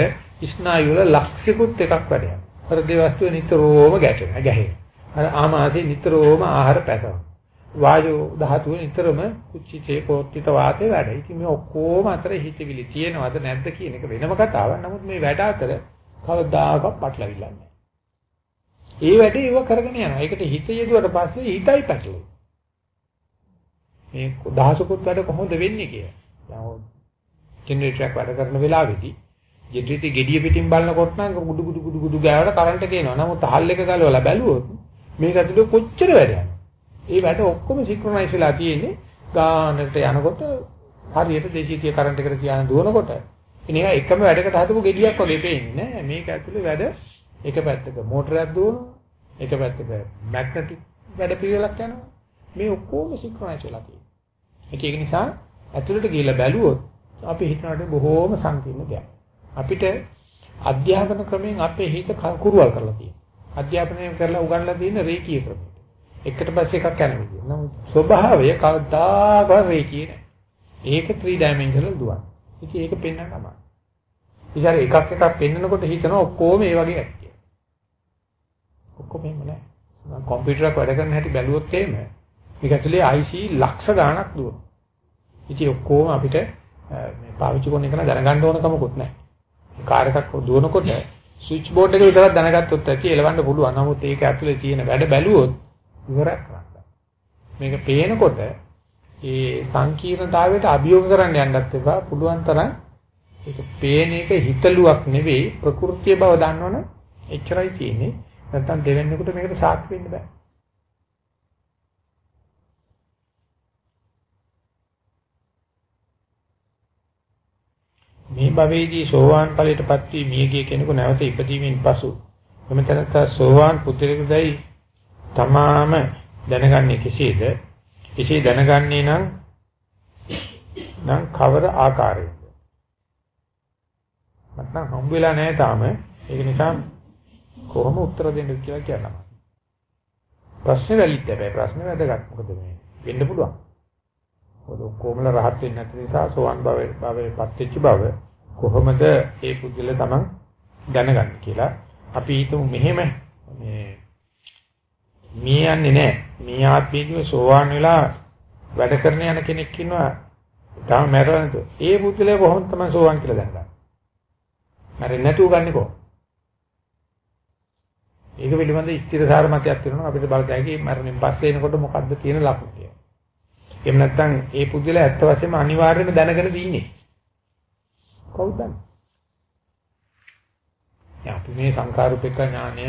ස්නායු වල ලක්ෂිකුත් එකක් වැඩ යනවා. හෘද වස්තුව නිතරම ගැටෙනවා, ගැහෙනවා. අර ආමාශය නිතරම ආහාර පැසවෙනවා. වායු ධාතුව නිතරම කුච්චිතේ පෝත්‍තිත වාතේ වැඩ. ඉතින් මේ ඔක්කොම අතර හිතවිලි තියෙනවද නැද්ද කියන එක වෙනම කතාවක්. නමුත් මේ වැඩ අතර කවදාකවත් පටලවිල්ලක් නැහැ. ඒ වැඩේ ඒව කරගෙන යනවා. ඒකට හිත යෙදුවට පස්සේ හිතයි පැටලෙන්නේ. මේ දහසකුත් වැඩ කොහොමද වෙන්නේ කියලා. දැන් ජෙනරේටරයක් වැඩ කරන වෙලාවේදී ජෙනරේටරේ gediya පිටින් බලනකොට නම් ගුඩු ගුඩු ගුඩු ගුඩු ගාවට කරන්ට් එක එනවා. නමුත් හල් එක ගලවලා බැලුවොත් මේක ඇතුලේ කොච්චර වැඩ යනවා. ඒ වැඩ ඔක්කොම සින්ක්‍රොනයිස් වෙලා තියෙන්නේ ගානකට යනකොට හරියට 230 කරන්ට් එකට කියන දුවනකොට ඉතින් ඒක එකම වැඩකට හදපු gediyak වගේ පේන්නේ නෑ. මේක ඇතුලේ වැඩ එක පැත්තක මෝටරයක් දුවනවා. එක පැත්තක මැග්නටික් වැඩ පිළිවෙලක් යනවා. මේ ඔක්කොම සින්ක්‍රොනයිස් වෙලා තියෙනවා. ඒක නිසා ඇතුළට ගිහිල්ලා බැලුවොත් අපි හිතනට බොහෝම සංකීර්ණ දෙයක්. අපිට අධ්‍යාපන ක්‍රමයෙන් අපේ හිත කුරුවල් කරලා තියෙනවා. අධ්‍යාපනය කරලා උගන්ලා තියෙන රේකී ක්‍රමය. එකට පස්සේ එකක් යන විදිය. නමුත් ස්වභාවය කවදාකවත් රේකී නෑ. ඒක 3 dimensional දුවක්. ඉතින් ඒක පෙන්වන්න තමයි. ඉතින් එකක් එකක් පෙන්නකොට හිතනවා ඔක්කොම ඒ වගේ ඇති කියලා. ඔක්කොම එහෙම නෑ. මම කම්පියුටරයක් වැඩ කරන හැටි බැලුවොත් එහෙම මේක ඇතුලේ IC ලක්ෂ ගණනක් දුවනවා. ඉතින් ඔක්කොම අපිට මේ පාවිච්චි කරන එක දැනගන්න ඕන කමකුත් නැහැ. කාර් එකක් දුවනකොට ස්විච් බෝඩ් එක විතරක් දැනගත්තොත් ඇති එලවන්න පුළුවන්. නමුත් ඒක ඇතුලේ තියෙන වැඩ බැලුවොත් ඉවරක් කරන්න. මේක පේනකොට ඒ සංකීර්ණතාවයට අභියෝග කරන්න යන්නත් එපා. පුළුවන් තරම් ඒක පේන එක හිතලුවක් නෙවෙයි ප්‍රകൃතිය බව දන්නවනේ එච්චරයි තියෙන්නේ. නැත්තම් දෙවෙනෙකුට මේකට සාක්ෂි වෙන්න බෑ. මේ භවයේදී සෝවාන් ඵලයටපත් වී මියගිය කෙනෙකු නැවත ඉපදීමෙන් පසු එම තැනට සෝවාන් පුද්ගලයෙකුදයි තමාම දැනගන්නේ කෙසේද? එසේ දැනගන්නේ නම් නම් කවර ආකාරයෙන්ද? නැත්නම් හම්බ වෙලා නැහැ තාම. ඒක නිසා කොහොම උත්තර දෙන්න කියලා කියනවා. ප්‍රශ්නේ වැලිත් හැබැයි ප්‍රශ්නේ වැදගත්. මොකද මේ වෙන්න පුළුවන්. මොකද කොහොමද රහත් වෙන්නේ නැති නිසා සෝවන් භවයේ භවයේ පත් වෙච්ච බව කොහොමද ඒ පුද්ගල තමන් දැනගන්නේ කියලා අපි හිතමු මෙහෙම මේ මේ යන්නේ නැහැ මේ ආත්මීයව සෝවාන් වෙලා වැඩ කරන යන කෙනෙක් ඉන්නවා තාම මැරෙන්නද ඒ පුද්ගලයා කොහොමද තමයි සෝවාන් කියලා දැනගන්නේ මැරෙන්නේ නැතුව ගන්නෙ කොහොමද ඒක පිළිබඳ ස්ථිරසාර මතයක් තියෙනවා අපිට බලතැයි මරණයෙන් පස්සේ එනකොට මොකද්ද තියෙන ලක්ෂණ කියලා. එහෙම නැත්නම් ඒ පුද්ගලයා ඇත්ත වශයෙන්ම අනිවාර්යයෙන්ම දැනගෙන ඉන්නේ. කවුද දන්නේ? අපි මේ සංකාරුපේක ඥානය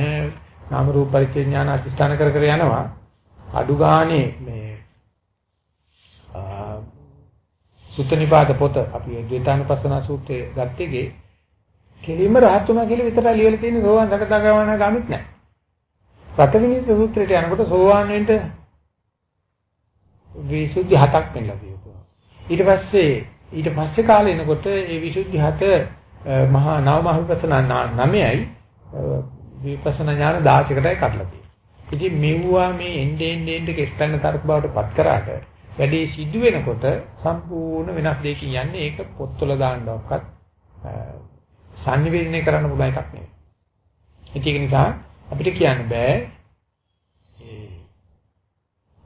නාම රූප පරිච්ඡේ ඥාන අධිෂ්ඨාන කර කර යනවා අඩු ගානේ මේ සුත්තනිපාත පොත අපි ද්වේතානුපස්සන සූත්‍රයේ ගත්තේගේ කෙලින්ම රහතුමා කියලා විතරයි ලියලා තියෙන්නේ සෝවාන් සකදාගාමන ගාමිත් නැහැ. රතවිනිත සූත්‍රයට යනකොට සෝවාන් වෙන්න විසුද්ධි හතක් වෙනවා කියනවා. ඊට පස්සේ ඊට පස්සේ කාලේ එනකොට ඒ විසුද්ධි හත මහා නව මහ විපස්සනා නමයයි විපස්සනා ඥාන 16කටයි කඩලා තියෙන්නේ. ඉතින් මෙවුවා මේ එnde end end කෙස්තන්න තරක බවට පත් කරාට වැඩේ සිදු වෙනකොට සම්පූර්ණ වෙනස් දෙයකින් යන්නේ ඒක පොත්වල දාන්නවක්වත් සංනිවේදනය කරන්න පුළුවන් එකක් නෙවෙයි. ඒක නිසා අපිට කියන්න බෑ ඒ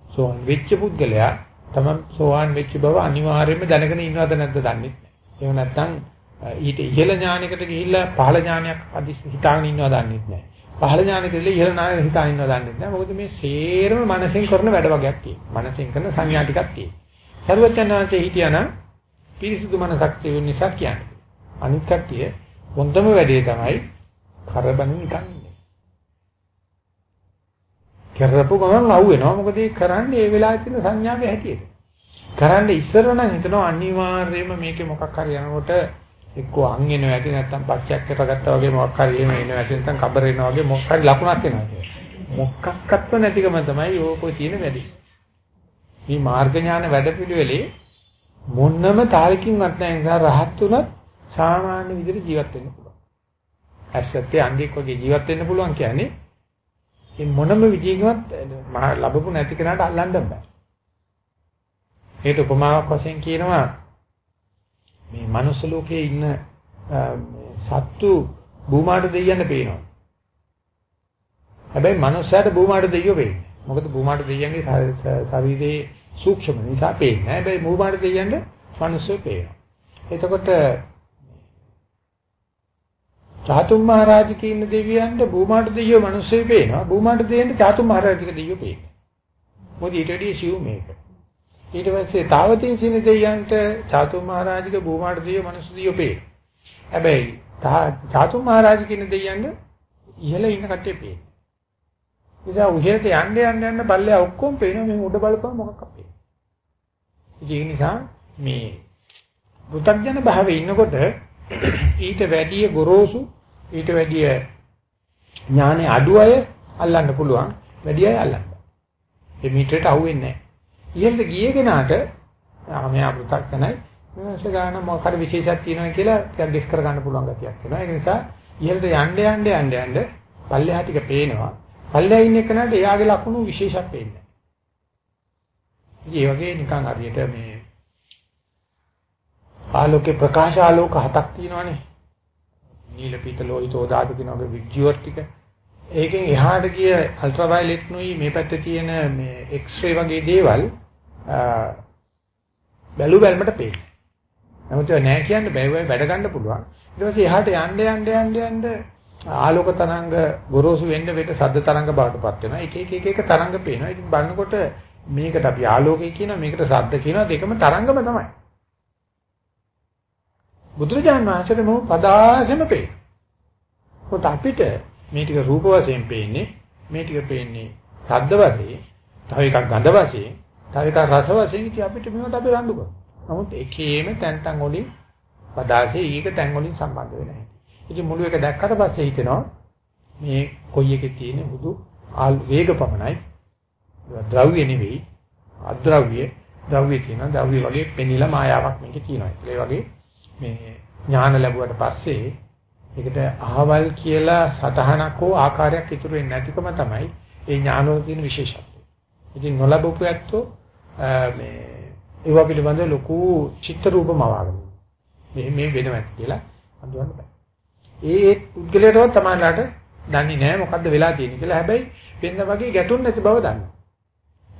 සෝන් වෙච්ච පුද්ගලයා තමන් සෝවාන් වෙච්ච බව අනිවාර්යයෙන්ම දැනගෙන ඉන්නවද නැද්ද දන්නේ නැහැ. එහෙම නැත්නම් ඊට ඉහළ ඥානයකට ගිහිල්ලා පහළ ඥානයක් අදිස් හිතාගෙන ඉන්නවද දන්නේ නැහැ. පහළ ඥානයකට ගිහිල්ලා ඉහළ ඥානයක හිතාගෙන ඉන්නවද දන්නේ නැහැ. මොකද මේ සේරම මනසෙන් කරන වැඩ වගේක් තියෙනවා. මනසෙන් කරන සංඥා ටිකක් තියෙනවා. සර්වඥාන්සේ හිටියානම් පිරිසුදු මනසක් තියෙන නිසා කියන්නේ. අනිත් කට්ටිය හොඳම වැඩේ තමයි කරබන නිකන් ඉන්නේ. කරපු ගමන් අවු වෙනවා. මොකද ඒ කරන්නේ ඒ වෙලාවේ තියෙන සංඥාවේ හැටියට. කරන්නේ ඉස්සර නම් හිතනවා අනිවාර්යයෙන්ම මේකේ මොකක් හරි යනකොට එක්කෝ අං එනවා ඇති නැත්නම් පච්චයක් කරගත්තා වගේ මොකක් හරි එහෙම එනවා ඇති නැත්නම් කබර එනවා වගේ මොකක් හරි ලකුණක් එනවා කියන්නේ. මොකක්වත්ව නැතිකම තමයි ඕකෝ තියෙන වැඩි. මේ මාර්ග ඥාන වැඩපිළිවෙලේ මොන්නම තාලකින්වත් නැහැ නිසා රහත් උනත් සාමාන්‍ය විදිහට ජීවත් වෙන්න පුළුවන්. ඇස්සත්තේ අංගෙක් වගේ ජීවත් වෙන්න පුළුවන් කියන්නේ මේ මොනම විදිහකින්වත් ලැබපු නැති කෙනාට අල්ලන්න බෑ. ඒකට උපමාවක් වශයෙන් කියනවා මේ මනුස්ස ලෝකයේ ඉන්න සත්තු භූමාට දෙයියන්න පේනවා. හැබැයි මනුස්සයාට භූමාට දෙයියෝ වෙන්නේ. මොකද භූමාට දෙයියන්ගේ ශරීරයේ සූක්ෂම නිසා පේන්නේ. හැබැයි භූමාට දෙයියන්ට මනුස්සයෝ පේනවා. එතකොට චාතුම් මහරජකේ ඉන්න දෙවියන්ට භූමාට දෙයියෝ මනුස්සයෝ පේනවා. භූමාට දෙයියන්ට චාතුම් මහරජක දෙයියෝ පේනවා. මොකද ඊට වඩා සිව් මේක. ඊට පස්සේ තාවතින් සින දෙයයන්ට චාතුම් මහරජික භූමාට දෙය මනුස්ස දෙයියෝ පේ. හැබැයි චාතුම් මහරජ කියන දෙයයන්ට ඉහළ ඉන්න කට්ටිය පේ. ඉතින් උහෙට යන්න යන්න යන්න බල්ලයා ඔක්කොම පේනවා මේ උඩ බලපුවා මොකක් අපේ. ඒ නිසා මේ පුතග්ජන භාවයේ ඉන්නකොට ඊට වැඩිය ගොරෝසු ඊට වැඩිය ඥානෙ අඩු අය අල්ලන්න පුළුවන් වැඩි අය අල්ලන්න. ඒ මීටරේට අහුවෙන්නේ නැහැ. ඉහෙන්ද ගියේ කෙනාට මෙයා පෘථග්ජනයි මේක ගන්න මොකක් හරි විශේෂයක් තියෙනවා කියලා ටිකක් ඩිස් කර ගන්න පුළුවන් ගතියක් වෙනවා. ඒක නිසා ඉහෙන්ද යන්න යන්න යන්න යන්න පල්ලෙහා ටික පේනවා. පල්ලෙහා ඉන්න කෙනාට එයාගේ ලක්ෂණ විශේෂයක් පේන්නේ. ඒ වගේ නිකන් හරියට මේ ආලෝකේ ප්‍රකාශ ආලෝක හතක් තියෙනවානේ. නීල පීත ලෝහිතෝ දාතු කියන වගේ විද්‍යුත් ටික ඒකෙන් එහාට ගිය අල්ට්‍රා වයලට් නුයි මේ පැත්තේ තියෙන මේ එක්ස්රේ වගේ දේවල් බැලු බැලමට පේන්නේ. නමුත් ඒක නෑ කියන්න බෑ වැඩ ගන්න පුළුවන්. ඊට පස්සේ එහාට යන්න යන්න යන්න යන්න ආලෝක තරංග ගොරෝසු වෙන්න වෙට සද්ද තරංග බවටපත් වෙනවා. එක එක එක එක තරංග පේනවා. ඉතින් බලනකොට මේකට අපි ආලෝකය කියනවා මේකට සද්ද කියනවා දෙකම තරංගම තමයි. බුදුරජාණන් වහන්සේට මොහොත පදාසෙම පේනවා. කොට අපිට මේ ටික රූප වශයෙන් පේන්නේ මේ ටික පේන්නේ ශබ්ද වශයෙන් තව එකක් ගඳ වශයෙන් තව එකක් රස වශයෙන් ඉති අපිට මේවට අපි රණ්ඩු කරනවා. නමුත් එකේම තැන් තැන් වලින් පදාසේ ඊක තැන් වලින් සම්බන්ධ වෙන්නේ නැහැ. ඉතින් මුළු එක දැක්කට පස්සේ හිතෙනවා මේ කොයි එකේ තියෙන බුදු වේග පමණයි. ද්‍රව්‍ය නෙවෙයි අද්‍රව්‍ය ද්‍රව්‍ය කියන ද්‍රව්‍ය වගේ පෙනිලා මායාවක් මේකේ තියෙනවා. ඒ වගේ මේ ඥාන ලැබුවට පස්සේ ඒකට අහවල් කියලා සතහනක් හෝ ආකාරයක් ඉතුරු වෙන්නේ නැතිකම තමයි ඒ ඥානවල තියෙන විශේෂත්වය. ඉතින් නොලබපු ඇත්තෝ මේ ඒවා පිළිබඳව ලොකු චිත්ත රූපමවාගෙන මේ මේ වෙනවත් කියලා හඳුනන්න බෑ. ඒ පුද්ගලයාටවත් තමයිලාට දන්නේ නැහැ මොකද්ද වෙලා තියෙන්නේ කියලා. හැබැයි වෙන වගේ ගැටුම් නැති බව දන්නවා.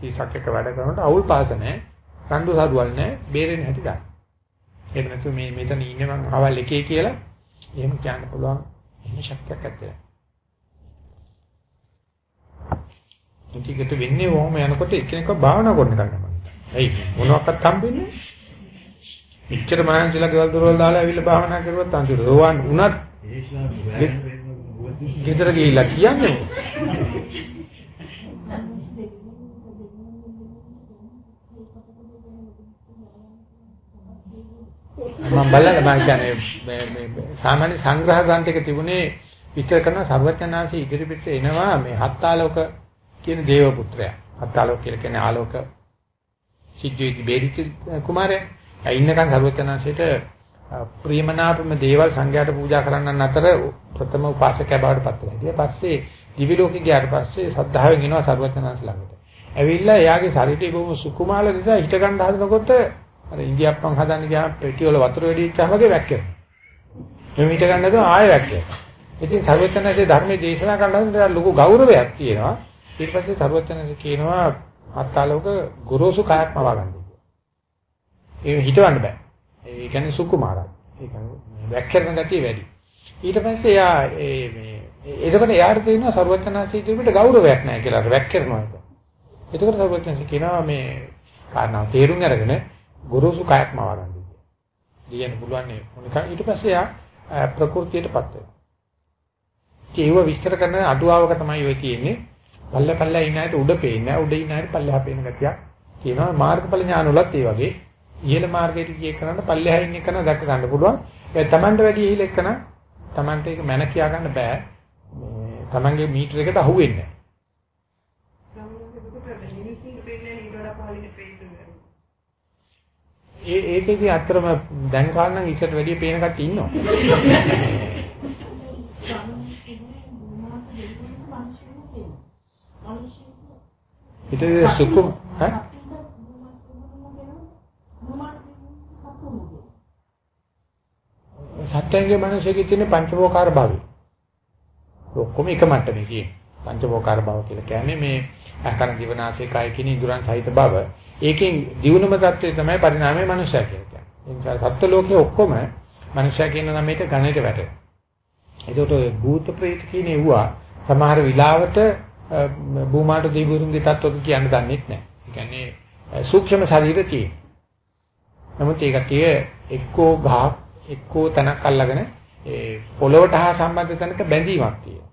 ඊසක් එක වැඩ කරනකොට අවුල් පාස නැහැ, රණ්ඩු සාදුවල් නැහැ, බේරෙන්න හැටි ගන්න. එහෙම නැතු මේ මෙතන ඉන්නේ මං අවල් එකේ කියලා එහෙම කියන්න පුළුවන් එහෙම ශක්තියක් ඇත්තේ. ඉතිගට වෙන්නේ වොහොම යනකොට එකිනෙක භාවනා කරන එක තමයි. ඇයි මොනවාක්වත් හම්බෙන්නේ? ඉච්ඡර මානසිකලා ගෙවල් දොරවල් දාලා ඇවිල්ලා භාවනා කරුවත් අන්තිම රෝවන් උනත් ගෙදර ගිහිල්ලා කියන්නේ මම බලලා මම කියන්නේ මේ සාමාන්‍ය සංග්‍රහ ග්‍රන්ථයක තිබුණේ විචාර කරන සර්වඥාන්සේ ඉදිරිපිට එනවා මේ හත්තාලෝක කියන දේව පුත්‍රයා. හත්තාලෝක කියලා කියන්නේ ආලෝක සිද්ධියේදි බේරිච්ච කුමාරයා. ඒ ඉන්නකන් සර්වඥාන්සේට ප්‍රියමනාපම දේවල් සංඝයාට පූජා කරන්නන් අතර ප්‍රථම උපාසකයා බවට පත් වෙනවා. ඊට පස්සේ දිවි ලෝකෙ ගියාට පස්සේ සද්ධාවෙන් එනවා සර්වඥාන්ස ළඟට. ඇවිල්ලා එයාගේ ශරීරය බොහොම සුකුමාල නිසා හිට ගන්න හදනකොට අර ඉන්දියාප්පන් හදන්න ගියාම පෙට්ටිය වල වතුර වැඩි වෙච්චාම වගේ වැක්කෙනවා. මේ මිට ගන්නද ආයෙ වැක්කෙනවා. ඉතින් සර්වඥාන්සේ ධර්මයේ දේශනා කරනවා ලොකු ගෞරවයක් තියෙනවා. ඊට පස්සේ සර්වඥාන්සේ කියනවා අත්තාලෝක ගොරෝසු කයක් මවා ගන්න. ඒ හිතවන්න බෑ. ඒ කියන්නේ සුකුමාරයි. ඒ කියන්නේ වැක්කෙන ගතිය වැඩි. ඊට පස්සේ එයා ඒ මේ එතකොට එයාට තේරෙනවා සර්වඥාන්සේ ඉදිරියට ගෞරවයක් නැහැ කියලා වැක්කෙනවා ඒක. එතකොට සර්වඥාන්සේ කියනවා මේ කාරණා තේරුම් අරගෙන ගොරෝසු කයක් මවා ගන්න. ලියන්න පුළුවන් නේ. ඊට පස්සේ යා ප්‍රകൃතියටපත් වෙනවා. ඒව විස්තර කරන අටුවාවක තමයි ඔය තියෙන්නේ. පල්ල පල්ල ඉන්න ඇයට උඩ පේන්නේ උඩ ඉන්න ඇයට පල්ලෙහා පේන ගතියක්. කියනවා මාර්ගඵල ඥාන වලත් ඒ වගේ. ඉහළ මාර්ගයට ගිය කරන්න පල්ලෙහා ඉන්න එක දැක ගන්න පුළුවන්. ඒ තමන්ට වැඩි ඉහළ එකන තමන්ට ඒක මැන කියා ගන්න බෑ. මේ තමන්ගේ මීටර එකට අහු වෙන්නේ ඒ ඒකේදී අත්‍තරම දැන් කාලනම් ඉස්සරට වැඩිය පේන කට්ටිය ඉන්නවා. ඊට සුකුම ඈ සත්‍යංගේ මනසකේ තියෙන පංචවෝකාර භාවය. ඔක්කොම එක මට්ටමේ කියන්නේ. පංචවෝකාර භාව කියලා කියන්නේ මේ අකරණ දිවනාසය කය කියන ඉඳුරන් සහිත භව. ඒකෙන් දිනුම தත්ත්වය තමයි පරිණාමයේ මනුෂ්‍යය කියලා කියන්නේ. ඒ නිසා සත්ත්ව ලෝකේ ඔක්කොම මනුෂ්‍යය කියන නමේට ගණයට වැටෙනවා. ඒකට භූත ප්‍රේත කියන ඒවා සමහර විලාවට භූමාට දෙවිවරුන්ගේ தත්ත්වක කියන්න දන්නේ නැහැ. ඒ කියන්නේ සූක්ෂම ශරීරය තියෙන. නමුත් ඒක කිය එක්කෝ ගහ එක්කෝ තනක් අල්ලගෙන ඒ පොළොවට හා සම්බන්ධ තැනක බැඳීමක් තියෙනවා.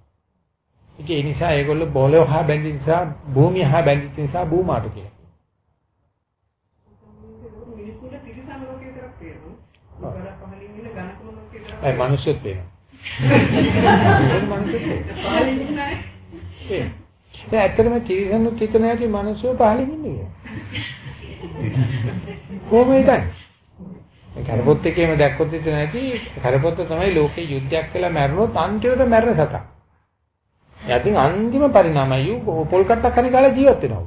ඉතින් ඒ නිසා ඒගොල්ලෝ පොළොව හා බැඳි නිසා භූමිය හා බැඳි නිසා භූමාට කියනවා. ඒ මිනිස්සුත් වෙනවා. ඒ දැන් ඇත්තටම තිරිසනුත් හිතන ඇති මිනිස්සු පහලින් ඉන්නේ කියලා. කොහොමද දැන්? කරපොත් එකේම දැක්කොත් හිතන ඇති කරපොත්ත තමයි ලෝකේ යුද්ධයක් කියලා මැරුණොත් අන්තිමට මැරෙන සතා. යටින් අන්තිම පරිණාමය පොල් කට්ටක් හරි ගාලා ජීවත් වෙනවා.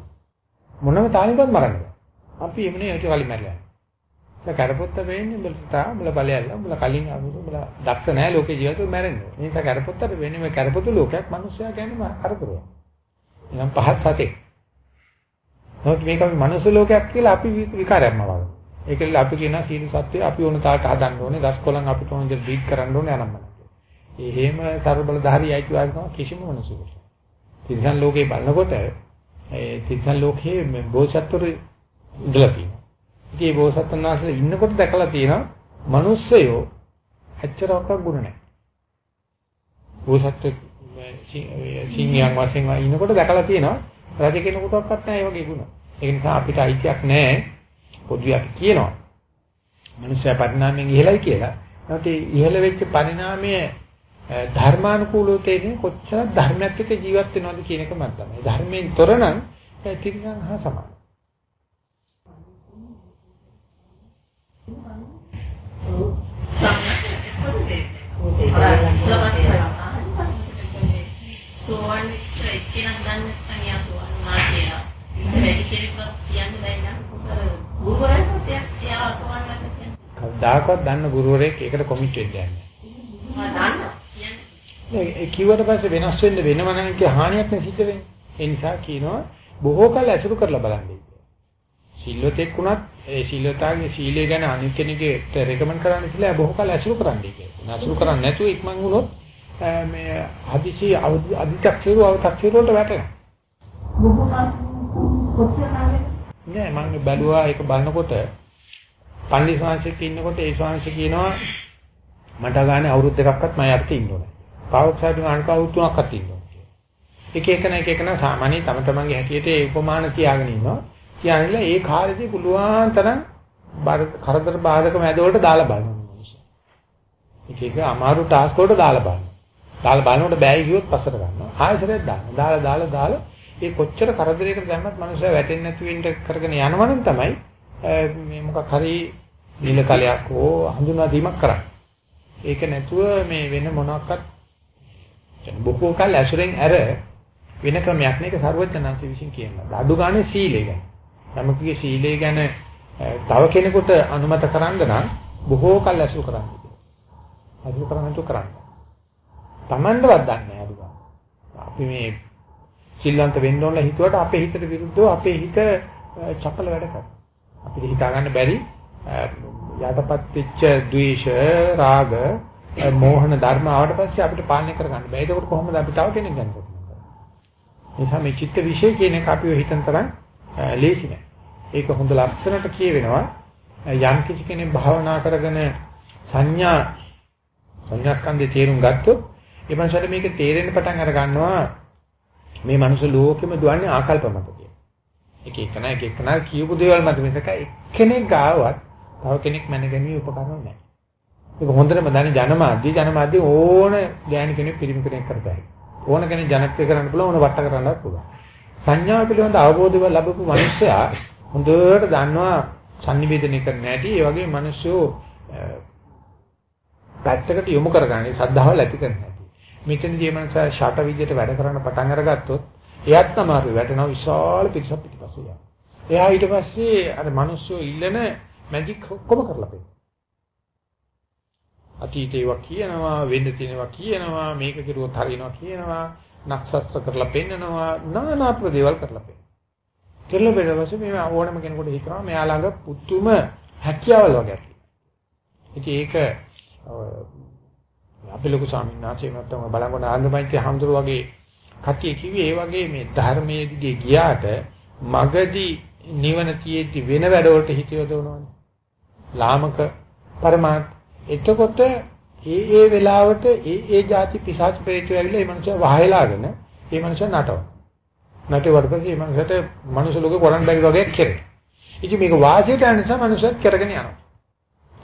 මොනම තාලෙකවත් මරන්නේ. අපි එමුනේ ඒක කලින් මැරලා. දැන් කරපොත්ත වෙන්නේ උඹලට තා උඹල බලයල්ල උඹල කලින් උඹල දක්ෂ නැහැ ලෝකේ ජීවිතේ මැරෙන්නේ. මේ නිසා කරපොත්තට වෙන්නේ මේ කරපොත්තු ලෝකයක් මිනිස්සයා කියන්නේ කරදරයක්. නිකන් පහත් සතෙක්. නමුත් මේක අපි මනුස්ස ලෝකයක් කියලා අපි විකාරයක්ම වගේ. ඒකල අපි කියන සීල සත්‍ය අපි ඕන තාට හදන්න ඕනේ. දස් කොලන් අපිට ඕන දේ බීට් කරන්න ඕනේ අනම්ම. ඒ හේම ਸਰබලධාරී අයිතිවාසිකම කිසිම මනුස්සයෙකුට. තිරිසන් ලෝකේ බලනකොට ඒ තිරිසන් ලෝකයේ මේ බෝසත්තුරු ඉඳලා තියෙනවා. ඉතින් මේ බෝසත්තුන් වහන්සේ ඉන්නකොට දැකලා තියෙනවා මිනිස්සයෝ ඇත්තටම ගුණ නැහැ. බෝසත්තු සිංහයන් වශයෙන් ඉන්නකොට දැකලා තියෙනවා රජ කෙනෙකුටවත් නැහැ ඒ වගේ ගුණ. ඒක නිසා අපිට අයිතියක් නැහැ පොදුවේ අපි කියනවා. මනුෂ්‍ය පරිණාමයෙන් ඉහළයි කියලා. නැත්නම් ඉහළ වෙච්ච පරිණාමය ධර්මානුකූලව තේරෙන්නේ කොච්චර ධර්මයක් එක්ක ජීවත් වෙනවද කියන එක මත තමයි. ධර්මයෙන් තොර නම් තිරිසන් හා සමානයි. සෝවන් එක්කෙනෙක් ගන්න නැත්නම් යා සෝවන් මා කියලා. වැඩි කෙනෙක්වත් කියන්න බැහැ නම් ගුරුවරයෙකුට එයා සෝවන් නැත්නම් කවදාකවත් දන්න ගුරුවරයෙක් ඒකට කොමිට් වෙන්නේ නැහැ. ඒ කිව්වට පස්සේ වෙනස් වෙන්න වෙනව නම් ඒක හානියක් නේ සිද්ධ වෙන්නේ. ඒ නිසා කියනවා බොහෝ කල ඇසුරු කරලා බලන්න. සිල්වතෙක් වුණත් ඒ සිල්වතාගේ සීලය ගැන අනිත් කෙනෙකුට රෙකමන්ඩ් කරන්න කියලා බොහෝ කල ඇසුරු කරන්නයි කියන්නේ. ඇසුරු කරන්නේ නැතුව ඉක්මන් වුණොත් මේ හදිසි අධිචක්ෂේරු අවතක්ෂේරු වලට වැටෙනවා. නෑ මම බැලුවා ඒක බලනකොට පන්දි ශාංශික ඉන්නකොට ඒ ශාංශ කියනවා මට ගානේ අවුරුදු දෙකක්වත් මම යට ඉන්න ඕනේ. පාවොක්සයිඩ් ගානක අවුරුදු තුනක්වත් ඉන්න ඕනේ. එක එකන එක එකන සාමාන්‍ය තම තමන්ගේ හැටියට ඒ උපමාන තියාගෙන ඉන්නවා. කියන්නේ ඒ කාලේදී පුළුවන් තරම් කරදර බාධක මැද වලට දාලා බලනවා මිනිස්සු. එක එක අමාරු ටාස්ක් වලට දාලා බලනවා. දාලා බලනකොට බෑ කිව්වොත් පස්සට ගන්නවා. ආයෙසරයක් දානවා. දාලා දාලා දාලා ඒ කොච්චර කරදරයකට දැම්මත් මනුස්සයා වැටෙන්නේ නැති වෙන්න කරගෙන යනවනම් තමයි මේ මොකක් හරි නිල කලයක් හෝ හඳුනා දීමක් කරන්නේ. ඒක නැතුව මේ වෙන මොනක්වත් බොහෝ කල් ඇසුරෙන් ඇර වෙන ක්‍රමයක් නේක ਸਰවඥාන්සේ විසින් කියනවා. අඩු ගානේ සීලය ගැන. නමුත්ගේ සීලය ගැන තව කෙනෙකුට අනුමත කරන්න නම් බොහෝ කල් ඇසුරු කරන්න. ඇසුරු කරන්න තු කරන්න. Tamandවත් දන්නේ නැහැ අඩු ගානේ. අපි මේ සිල්වන්ත වෙන්න ඕන හිතුවට අපේ හිතට විරුද්ධව අපේ හිත චපල වැඩ කරනවා. අපිට හිතා ගන්න බැරි යටපත් වෙච්ච ද්වේෂ රාග මෝහන ධර්ම ආවට පස්සේ අපිට පාලනය කරගන්න බෑ. ඒකෝට කොහොමද අපි තව කෙනෙක් ගන්න කරන්නේ? නිසා මේ චිත්ත විශේෂ කියන එක අපිව හිතන තරම් eh, ලේසි නෑ. ඒක හොඳ ලස්සනට කියවෙනවා. Eh, යම් කිසි කෙනෙක් භාවනා කරගෙන සංඥා සංඥා ස්කන්ධේ තේරුම් ගත්තොත් ඒ මනසට මේක තේරෙන්න පටන් අර ගන්නවා මේ මනුස්ස ලෝකෙම දුවන්නේ ආකල්ප මත කියලා. එක එකනා එක එකනා කියපු දේවල් මත මිසක එක්කෙනෙක් ගාවත් තව කෙනෙක් මැනගන්නේ උපකරණ නැහැ. ඒක හොඳටම දන්නේ ජනමාධ්‍ය ජනමාධ්‍ය ඕන ගෑණි කෙනෙක් පිරිමි කෙනෙක් කරතයි. ඕන කෙනෙක් ජනත්‍ය කරන්න පුළුවන් ඕන වට කරන්නත් පුළුවන්. සංඥාව පිළිබඳ අවබෝධය ලැබපු මිනිස්සයා හොඳට දන්නවා sannivedana කරන්න ඇති. ඒ වගේ මිනිස්සු පැත්තකට යොමු කරගන්නේ සද්ධාව ඇති කරන්න ඇති. මෙතනදී මනස ෂට විදියට වැඩ කරන්න පටන් අරගත්තොත් එයත් තමයි වැටෙනවා විශාල පිටසක් පිටිපස්සේ යනවා. එයා ඊට පස්සේ අර මිනිස්සු ඉල්ලන මැජික් ඔක්කොම කරලා පෙන්නනවා. අතීතේවා කියනවා වෙන්න තියෙනවා කියනවා මේක කිරුවොත් හරියනවා කියනවා නක්ෂත්‍ර කරලා පෙන්නනවා নানা ප්‍රදේවල් කරලා පෙන්නනවා. කෙරළ බෙදවසේ මේ ඕනම කෙනෙකුට හිතනවා මෙයා ළඟ පුතුම හැකියාවල් වගේ. ඉතින් ඒක අපි ලොකු ස්වාමීන් වහන්සේ මත්තම බලංගොඩ ආන්දමයිත්‍ය හඳුරු වගේ කතිය කිව්වේ ඒ වගේ මේ ධර්මයේ දිගේ ගියාට මගදී නිවන තියෙද්දි වෙන වැඩවලට හිත යොදවනවානේ. ලාමක පරමාර්ථ එතකොට ඒ ඒ වෙලාවට ඒ ඒ જાති පිසාච ප්‍රේතය ඇවිල්ලා ඒ මනුස්සයා වහයලාගෙන ඒ මනුස්සයා නටව. නටුවට පස්සේ මේ මනුස්සයාට මනුස්ස ලෝකේ කරන් බැරි වගේ කෙරේ. ඉතින් මේක වාසියට යන නිසා මනුස්සයත් කරගෙන යනවා.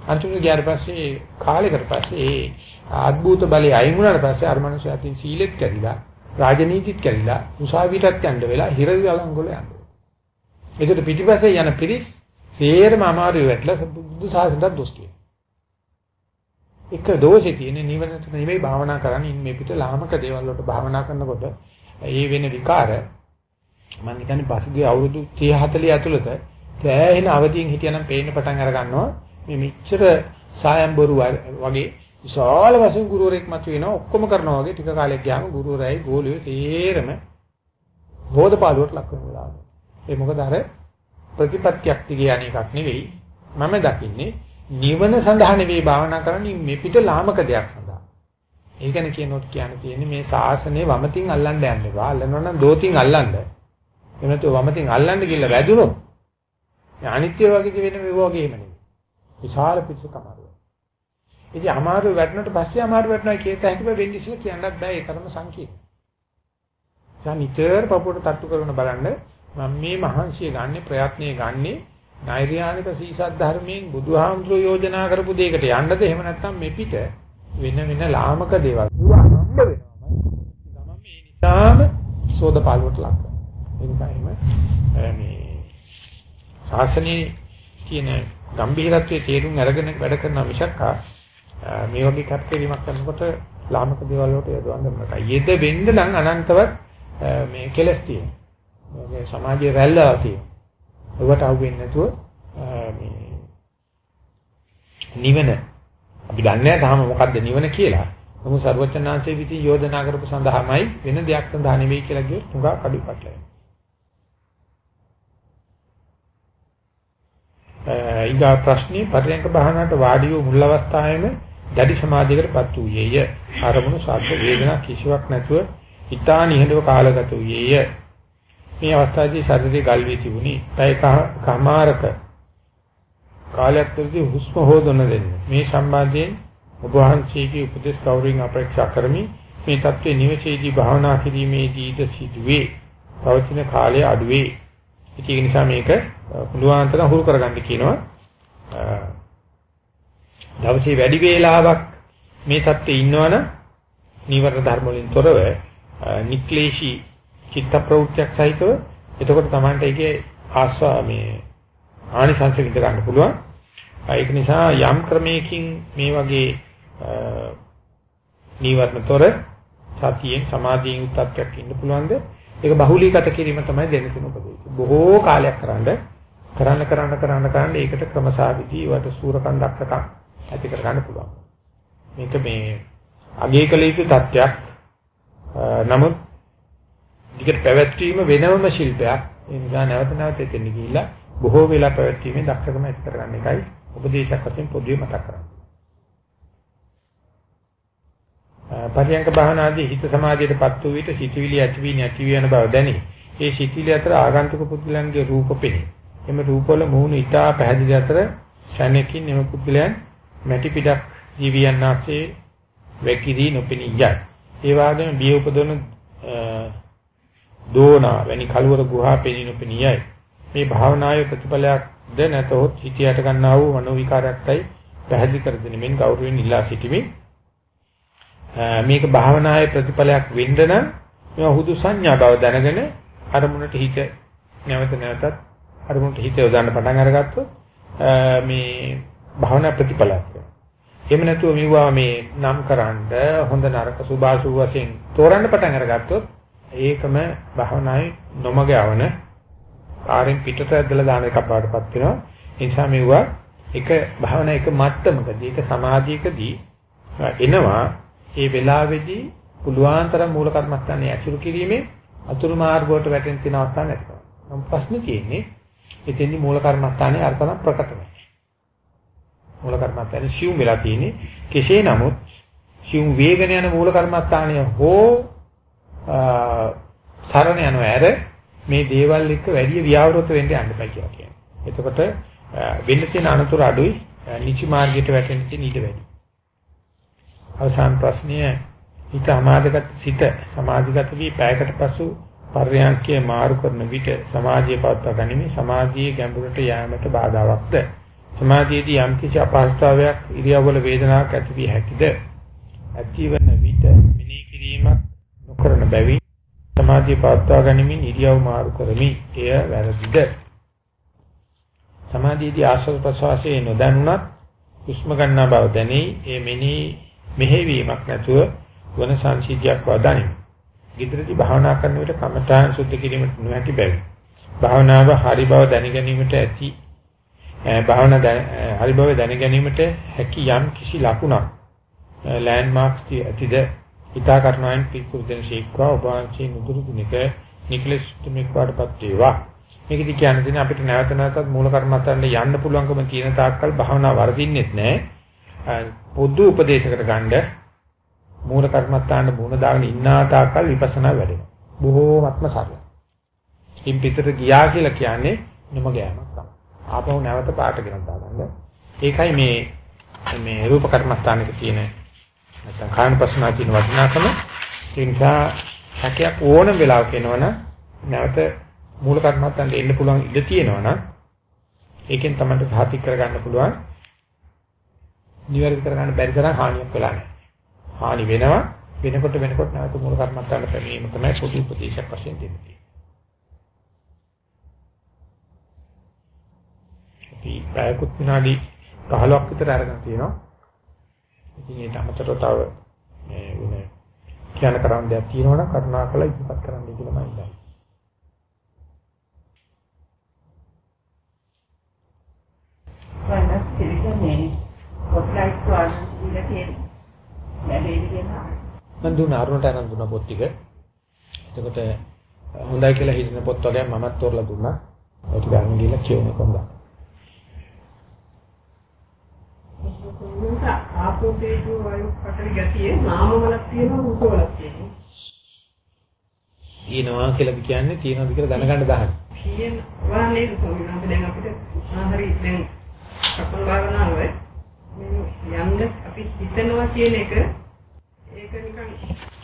අන්තිමට ගියාට පස්සේ කාලෙකට පස්සේ ඒ අద్භූත බලය අයින් වුණාට පස්සේ අර මිනිස්සු අතින් සීලෙත් කැඩිලා රාජනීතිත් කැඩිලා උසාවියටත් යන්න වෙලා හිර ගලංගොල යනවා. ඒකට පිටිපස්සේ යන පිරිස් සේරම අමාරු වෙట్లా බුද්ධ ශාසනයට දොස් කියනවා. එක දෝෂේ තියෙන නිවනට නෙමෙයි භාවනා කරන්නේ මේ පිට ලාමක දේවල් වලට භාවනා කරනකොට ඒ වෙන විකාර මම කියන්නේ පසුගිය අවුරුදු 30 40 ඇතුළත සෑහෙන අවදියෙන් හිටියනම් පේන්න පටන් අර ගන්නවා මේ මෙච්චර සායම්බරු වගේ විශාල වශයෙන් ගුරුවරයෙක් මත වෙනවා ඔක්කොම කරනවා වගේ ටික කාලයක් ගියාම ගුරුවරයයි ගෝලියෝ තේරම බෝධපාලුවට ලක් වෙනවා. ඒ මොකද අර ප්‍රතිපත්තියක් තිගේ යන එකක් නෙවෙයි මම දකින්නේ නිවන සඳහා නෙවෙයි භාවනා කරන්නේ මේ පිට ලාමක දෙයක් සඳහා. ඒ කියන්නේ කියනොත් කියන්න තියෙන්නේ මේ ශාසනය වමතින් අල්ලන්න යන්න එපා. අල්ලනවා නම් දෝතින් අල්ලන්න. එහෙම නැත්නම් වමතින් අල්ලන්න කියලා වැදුනොත් අනිත්‍ය වගේ වෙන මේ වගේම නෙවෙයි. විශාල පිටසක අමාරුයි. ඉතින් අමාරු වැටුණට පස්සේ අමාරු වැටුණා කියත හැකිව වෙන්නේ ඉස්සෙල්ලා කියන්නත් බෑ ඒ තරම සංකීර්ණ. සමිතර පපුවට තට්ටු කරන බලන්න මම මේ මහන්සිය ගන්නෙ ප්‍රයත්නය ගන්නෙ නෛර්යානික සීසත් ධර්මයෙන් බුදුහාමුදුරෝ යෝජනා කරපු දෙයකට යන්නද එහෙම නැත්නම් මේ පිට වෙන වෙන ලාමක දේවල් ඒවා හම්බ වෙනවා. ගමන් මේ නිසාම සෝදපාලුවට ලක් කරනවා. ඒ මේ ශාසනයේ කියන ගැඹිරත්වයේ තේරුම් අරගෙන වැඩ කරන මිසක් මේ වගේ කප්පේරීමක් කරනකොට ලාමක දේවල් වලට යොදවන්න බෑ. යෙද වෙන්න නම් අනන්තවත් මේ කෙලස් තියෙනවා. මේ සමාජයේ රැල්ලවා තියෙනවා. ඒවට අහුවෙන්නේ නැතුව මේ නිවන අපි දන්නේ නැහැ තාම මොකද්ද නිවන කියලා. නමුත් සර්වචනාංශයේ විසින් යෝජනා කරපු සඳහාමයි වෙන දෙයක් සඳහා නෙවෙයි කියලා කියොත් තුඟා කඩුපටලයි. ඊගා ප්‍රශ්නේ පරියන්ක බහනට වාඩි වූ මුල් අවස්ථාවේම දැඩි සමාධියකටපත් වූයේය. අරමුණු සාධ්‍ය වේදනා කිසිවක් නැතුව ඊතා නිහඬව කාලගත වූයේය. මේ අවස්ථාවේදී ශරීරය ගල් වී තිබුණි. පැය කමාරක කාලයක් තුරදී හුස්ම හොදන දෙන්නේ. මේ සම්බන්ධයෙන් ඔබ වහන්සේගේ උපදේශ කවුරින් අපේක්ෂා කරමි. මේ தත්ත්වයේ නිවසේදී භාවනා කිරීමේදීද සිදුවේ. පවතින කාලය අඩුවේ. ඒක නිසා මේක පුළුවන් තරම් හුරු කරගන්න කියනවා. දවසේ වැඩි වේලාවක් මේ தත්ත්වයේ ඉන්නවනම් නීවරණ ධර්ම වලින් තොරව නික්ලේශී චිත්ත ප්‍රවෘත්තියක් සහිතව එතකොට Tamante ඒකේ ආස්වා මේ ආනිසංස විඳ ගන්න පුළුවන්. ඒක නිසා යම් ක්‍රමයකින් මේ වගේ නීවරණතොර සතියෙන් සමාධියෙන් උත්පත්තියක් ඉන්න පුළුවන්ද? ඒක බහුලීගත කිරීම තමයි දෙන්න තියෙන උපදේශය. බොහෝ කාලයක් කරන්ඩ කරන්න කරන්න කරන්න කරන්න ඒකට ක්‍රමසාවිදි වට සූරකම් දක්ෂකම් ඇති කර ගන්න පුළුවන්. මේක මේ අගය කළ යුතු තත්ත්වයක්. නමුත් දිගට පැවැත්වීම වෙනම ශිල්පයක්. ඒ නිසා නැවත නැවත එතන ගිහිල්ලා බොහෝ වෙලා පැවැත්වීමේ දක්ෂකම ඇති කරගන්න එකයි උපදේශයක් වශයෙන් පොදුවේ මතක් කරන්නේ. පරියංක භාවනාදී හිත සමාධියටපත් වූ විට සිතුවිලි ඇති වී නැති වෙන බව දැනේ. ඒ සිතුවිලි අතර ආගන්තුක පුදුලන්ගේ රූප පෙනේ. එම රූපවල මූණ ඊටා පැහැදිලි අතර සැනකින් එම පුද්ගලයන් මැටි පිටක් ජීවියන් ආසේ වැකිරී නොපෙනී යයි. ඒ වගේම බිය උපදවන දෝනා වැනි කලවර ගුහා පෙනී නොපෙනී යයි. මේ භාවනාවේ ප්‍රතිඵලයක්ද නැතහොත් හිතියට ගන්නා වූ මනෝ විකාරයක්යි පැහැදිලි කර දෙනෙමින් ගෞරවයෙන් ඉල්ලා සිටිමි. මේක භාවනාවේ ප්‍රතිඵලයක් වෙන්න නම් මේ හුදු සංඥා බව දැනගෙන අරමුණට හිත නැවත නැවතත් අරමුණට හිත යොදන්න පටන් අරගත්තොත් මේ භාවනා ප්‍රතිඵලයක්. එහෙම නැතුව මෙවුවා මේ නම් කරන්ඩ හොඳ නරක සුභාසු වශයෙන් තෝරන්න පටන් අරගත්තොත් ඒකම භාවනාවේ නොමග යවන කාරෙන් පිටට ඇදලා දාන එකක් බවටපත් වෙනවා. ඒ නිසා මෙවුවා එක භාවනා එක මට්ටමකදී එක සමාධියකදී එනවා ඒ වෙලාවේදී පුළුවන් තරම් මූල කර්මස්ථානයේ ඇසුරු කිරීමේ අතුරු මාර්ගවලට වැටෙන තියෙන අවස්ථා නැතිව. නම් ප්‍රශ්නේ තියෙන්නේ එතෙන්දී මූල කර්මස්ථානයේ අර්ථන ප්‍රකට නැහැ. මූල කර්මස්ථානයේ සිව් වෙලා තියෙන්නේ කෙසේ නමුත් සිව් වේගන යන මූල කර්මස්ථානය හෝ සරණ යන ඇර මේ දේවල් එක්ක වැඩි ව්‍යවෘත වෙන්න යන්න බෑ කියලා කියන්නේ. එතකොට වෙන්න තියෙන අනතුරු අඩුයි නිචි මාර්ගයට වැටෙන්න තියෙන ඊට වැඩි. අවසාන ප්‍රශ්නය හිත අමාදගත සිත සමාධිගත වී පැයකට පසු පර්යාංකයේ මාරු කරන විට සමාධිය පවත්වා ගැනීම සමාධියේ ගැඹුරට යෑමට බාධාවත්ද? සමාධියේදී යම් කිසි අපහසුතාවයක් ඉරියව්වල වේදනාවක් ඇති විය හැකිද? ඇතිවන විට මෙනෙහි කිරීමක් නොකරන බැවින් සමාධිය පවත්වා ගැනීමෙන් ඉරියව් මාරු කරමි. එය වැරදිද? සමාධියේදී ආශ්‍රව ප්‍රසවාසයේ නොදැනුණත් හුස්ම ගන්නා බව දැනේ. ඒ මෙනෙහි මෙහෙවීමක් නැතුව වන සංසිද්ධියක් වදනිමි ඉදිරියදී භාවනා කරන විට කමඨාන් සුද්ධ කිරීමට නොහැකි බැවි. භාවනාව හරි බව දැනගැනීමට ඇති භාවනා හරි බව දැනගැනීමට හැකි යම් කිසි ලකුණක් ලෑන්ඩ්මාර්ක්ස් ඇතිද හිතා කරනවාන් පිළිකුරුදෙන ශීක්වා ඔබාංශී නුදුරු දිනක නිකලස් තුමික්වාටපත් වේවා. මේකදී කියන්නේ අපිට නැවත නැවතත් මූල කර්මත්තන්ට යන්න පුළුවන්කම තියෙන තාක්කල් භාවනා වර්ධින්නෙත් නැහැ. පොදු උපදේශකට ගන්නේ මූල කර්මස්ථාන මුණ දාගෙන ඉන්නා තාකල් විපස්සනා වැඩෙනවා. බොහෝමත්ම සරලයි. ඉන් පිටට ගියා කියලා කියන්නේ නම ගෑමක් තමයි. ආපහු නැවත පාටගෙන දාගන්න. ඒකයි මේ මේ රූප කර්මස්ථානෙක තියෙන නැත්නම් කායනපස්සනා කියන වටිනාකම. ඒ නිසා හැකයක් ඕනම වෙලාවක එනවනම් නැවත මූල කර්මස්ථානට එන්න පුළුවන් ඉඩ තියෙනවනම් ඒකෙන් තමයි සාතික් කරගන්න පුළුවන්. නිවැරදි කරගන්න බැරි තරම් හානියක් වෙලා නැහැ. හානි වෙනවා වෙනකොට වෙනකොට නැවත මූල කර්මත්තාන පැමිණීම තමයි පොදු උපදේශයක් වශයෙන් දෙන්නේ. අපි පැයකුත් විනාඩි 15ක් විතර අරගෙන තියෙනවා. ඉතින් ඒට අමතරව තව මේ වෙන කියන කරන් දෙයක් තියෙනවනම් කරුණාකරලා ඉදිරිපත් කරන්න කියලා මම ඉල්ලනවා. වන්නත් පිළිසන්නේ කොට්ලයිට් වල ඉඳලා තියෙනවා. මම දුන්න අරුණට අරන් දුන්න පොත් ටික. එතකොට හොඳයි කියලා හිතන පොත් වගේ මමත් තෝරලා දුන්නා. ඒක ගන්න ගිහලා කියවන්න කොහොමද? ආපෝ තේජෝ වායු පතරි ගතියේ නාම වලක් තියෙනවා රූප වලක් තියෙනවා. තියෙනවා කියලා කියන්නේ තියෙනවද කියලා දැනගන්න දාන්න. තියෙනවා නේද ස්වාමීන් වහන්සේ දැන් අපිට ආහරි දැන් සක්මන් භාවනාවේ යන්න අපි හිතනවා කියන එක ඒක නිකන්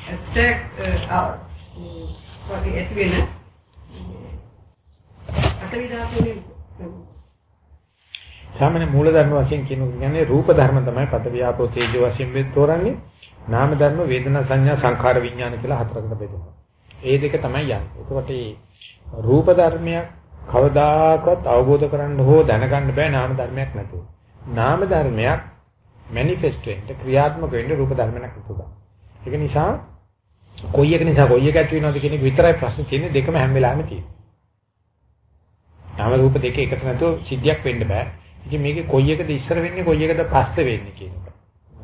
ඇස්ට්‍රැක්ට් වගේ ඇති වෙන අතවිදාපුනේ සාමාන්‍ය මූල ධර්ම වශයෙන් කියන්නේ රූප ධර්ම තමයි පදවියාපෝ තේජෝ වශයෙන් වෙත් තෝරන්නේ නාම ධර්ම වේදනා සංඥා සංඛාර විඥාන කියලා හතරකට බෙදෙනවා. ඒ දෙක තමයි යන්නේ. එතකොට මේ රූප ධර්මයක් කවදාකවත් අවබෝධ කරගන්න හෝ දැනගන්න බෑ නාම ධර්මයක් නැතුව. නාම ධර්මයක් මැනිෆෙස්ට් වෙන්න ක්‍රියාත්මක වෙන්න රූප ධර්මයක් උපදා. ඒක නිසා කොයි එක නිසා කොයි එක ඇති වෙනවද කියන එක විතරයි ප්‍රශ්නේ තියෙන්නේ දෙකම හැම වෙලාවෙම තියෙනවා. නාම රූප දෙක එකට නැතුව සිද්ධියක් වෙන්න බෑ. ඉතින් මේකේ කොයි එකද ඉස්සර වෙන්නේ කොයි එකද පස්සේ වෙන්නේ කියන එක.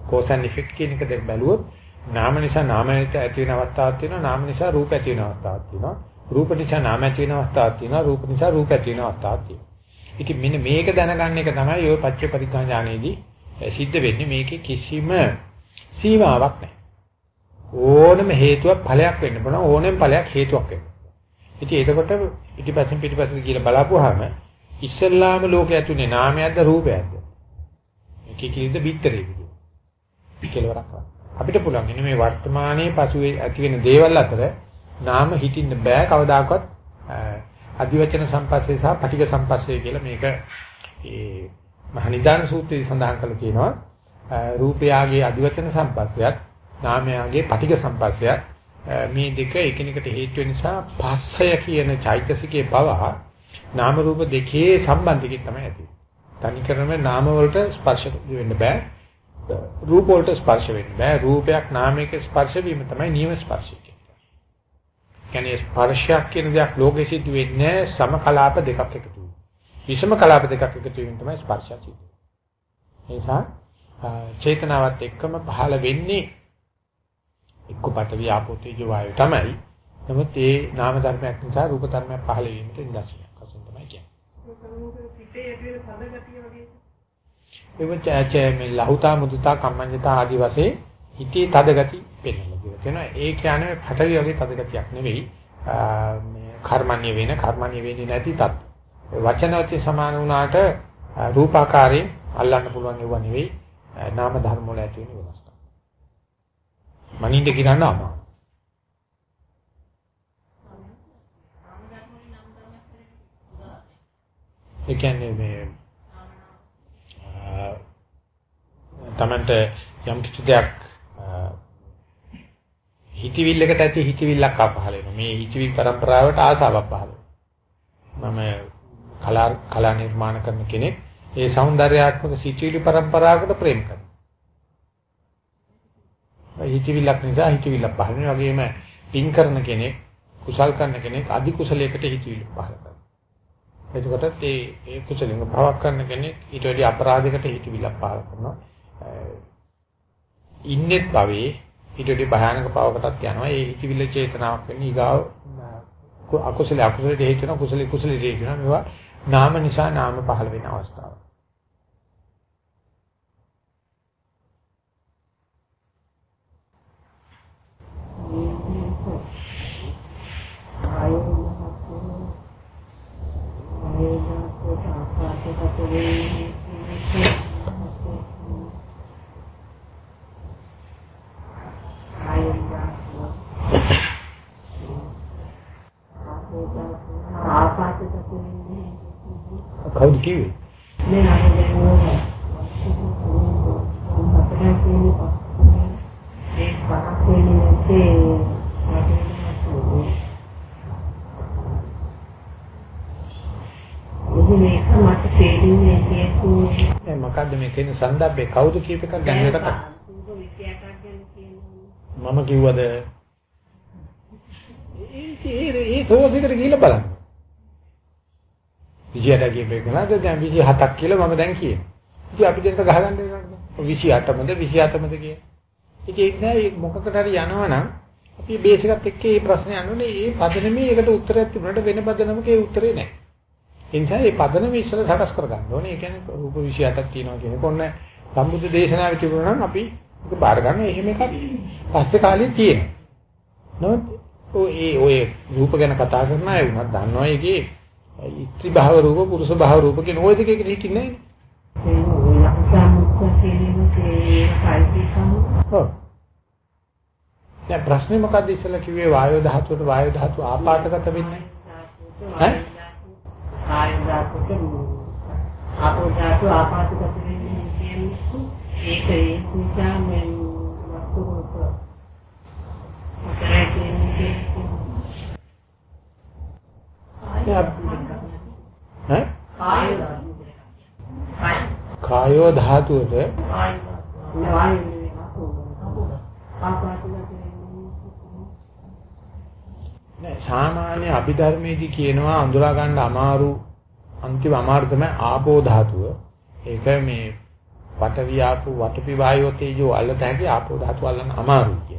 cause and effect කියන එක දෙක බැලුවොත් නාම නිසා නාමයට ඇති වෙන අවස්ථාවක් තියෙනවා නාම නිසා රූප ඇති වෙන අවස්ථාවක් තියෙනවා. රූප නිසා නාම ඇති වෙන අවස්ථාවක් තියෙනවා. රූප නිසා රූප ඇති වෙන අවස්ථාවක් තියෙනවා. ඉතින් මෙන්න මේක දැනගන්න එක තමයි ඔය පච්ච පරිඥා ඥානයේදී සිද්ධ වෙන්නේ මේකේ කිසිම සීමාවක් නැහැ. ඕනම හේතුවක් ඵලයක් වෙන්න පුළුවන් ඕනෙම ඵලයක් හේතුවක් වෙන්න. ඉතින් එතකොට පිටිපස්සෙන් පිටිපස්සෙන් කියලා බලපුවාම ඉස්සල්ලාම ලෝකයේ ඇතුනේ නාමයක්ද රූපයක්ද? කිකිලිද බිත්තරේ කෙලවරක් කරන්න. අපිට පුළුවන් ඉන්නේ මේ වර්තමානයේ පසුවේ ඇති වෙන දේවල් අතර නාම හිතින්න බෑ කවදාකවත් අධිවචන සම්පස්සේ සහ පටිඝ සම්පස්සේ කියලා මේක ඒ මහනිදාන සූත්‍රයේ සඳහන් කරලා තියෙනවා රූපයාගේ අධිවචන සම්පස්සයත් නාමයාගේ පටිඝ සම්පස්සයත් මේ දෙක එකිනෙකට හේතු වෙන නිසා පස්සය කියන චෛතසිකයේ පව නාම රූප දෙකේ සම්බන්ධකේ තමයි ඇති. තනිකරම නාම වලට ස්පර්ශ වෙන්න බෑ. රූප වලට ස්පර්ශ වෙන්න බෑ. රූපයක් නාමයක ස්පර්ශ වීම තමයි නියම ස්පර්ශය කියන්නේ. කියන්නේ ස්පර්ශයක් කියන දෙයක් ලෝකෙ සිද්ධ වෙන්නේ සමකලාප දෙකක් එකතු වීම. විෂම කලාප දෙකක් එකතු වීම තමයි ස්පර්ශය වෙන්නේ. ඒ නිසා චේතනාවත් එක්කම පහළ වෙන්නේ එක්ක පඨවි ආපෝ තේජෝ වායු තමයි. නමුත් ඒ නාම ධර්මයක් නිසා රූප ධර්මයක් පහළ වීමට ඉඳස්සියක් වශයෙන් තමයි කියන්නේ. ඒ මේ ලහුතා මුදුතා කම්මඤ්ඤතා ආදි වශයෙන් හිතේ තද ගති පෙන්වලා කියනවා. ඒ කියන්නේ පඨවි වගේ තද ගතියක් නෙවෙයි. මේ කර්මන්‍ය වෙන කර්මන්‍ය වෙන්නේ නැති තත්. වචනවත්‍ය සමාන වුණාට රූපාකාරයෙන් අල්ලන්න පුළුවන් ඒවා නෙවෙයි. නාම ධර්ම වල ඇති වෙන වෙනස්කම්. මනින්ද කියන්න අමාරු. ඒ කියන්නේ මේ තමන්ට යම් කිසි දෙයක් හිතවිල්ලකට ඇති හිතවිල්ලක් අපහල වෙනවා. මේ හිතවිල් પરම්පරාවට ආසාවක් පහළ වෙනවා. මම කලා කලා නිර්මාණ කරන කෙනෙක්. ඒ సౌందర్యාත්මක සිතුවිලි પરම්පරාවකට ප්‍රේම කරනවා. හිතවිල්ලක් නිසා හිතවිල්ල පහළ වෙනවා. වගේම පින් කරන කෙනෙක්, කුසල් කරන කෙනෙක් අධි කුසලයකට හිතවිලි පහළ කරනවා. එතකොට ඒ ඒ කුසලෙන් භවක් කරන කෙනෙක් ඊට වඩා අපරාධයකට හිතවිල්ල පහළ කරනවා. ඉන්නෙත් භවයේ ඊට වැඩි භයානක පවකටත් යනවා. ඒ හිතවිල්ල චේතනාවක් වෙන්නේ ඊගාව අකුසල අකුසලට හේතු වෙනවා කුසල කුසලට හේතු වෙනවා. මේවා නාම නිසා නාම පහළ වෙන අවස්ථාව. කවුද කිව්වේ? මේ නම් දැන් ඕනේ. අපිට කියන්නේ ඒ පහක් වෙන්නේ මේක මට තේරෙන්නේ නැහැ මොකද්ද මේ කියන සංදබ්බේ කවුද කියප එකක් ගැන කතා? මම කිව්වද? ඒ ඒ තෝදිකට ගිහිල්ලා බලන්න 28 කියප එක නේද දැන් 27ක් කියලා මම දැන් කියනවා ඉතින් අපි දෙන්න ගහගන්න වෙනවද 28මද 27මද කිය. ඉතින් ඒක නෑ මොකකට හරි යනවනම් අපි බේස් එකත් එක්ක මේ ප්‍රශ්නේ අහන්නේ මේ පදනමේ එකට උත්තරයක් තිබුණාට වෙන පදනමක ඒ උත්තරේ නෑ. ඒ නිසා මේ පදනම ඉස්සර සකස් කරගන්න ඕනේ. ඒ කියන්නේ රූප 28ක් තියෙනවා කියනකොට ඔන්න සම්බුද්ධ දේශනාවේ තිබුණා නම් අපි ඒක බාර ගන්න එහෙම එකක් පස්සේ කාලේ තියෙනවා. නමුත් ඔය ඔය රූප ගැන කතා කරන අය වුණත් දන්නවා ඒකේ ඉත්‍රි භාව රූප පුරුෂ භාව රූප කියන ওই දෙකේ හිටින්නේ නැහැ. දැන් ප්‍රශ්නේ මොකද්ද ඉස්සෙල්ලා කිව්වේ? වායෝ ධාතුවට වායෝ ධාතුව ආපාතගත වෙන්නේ? ඈ? කාය ධාතුක ආපෝ ධාතු ආපාතගත වෙන්නේ කියන්නේ ඒක ඒ නිසා මේ වස්තු රූප. කායෝ ධාතුවට නෑ සාමාන්‍ය අභිධර්මයේදී කියනවා අඳුරා ගන්න අමාරු අන්තිම අමාරු තමයි ආපෝ ධාතුව. ඒක මේ වටවි ආපු වටපි වායෝ තේජෝ අල්ලත හැකි ආපෝ ධාතුව අල්ලන්න අමාරුයි.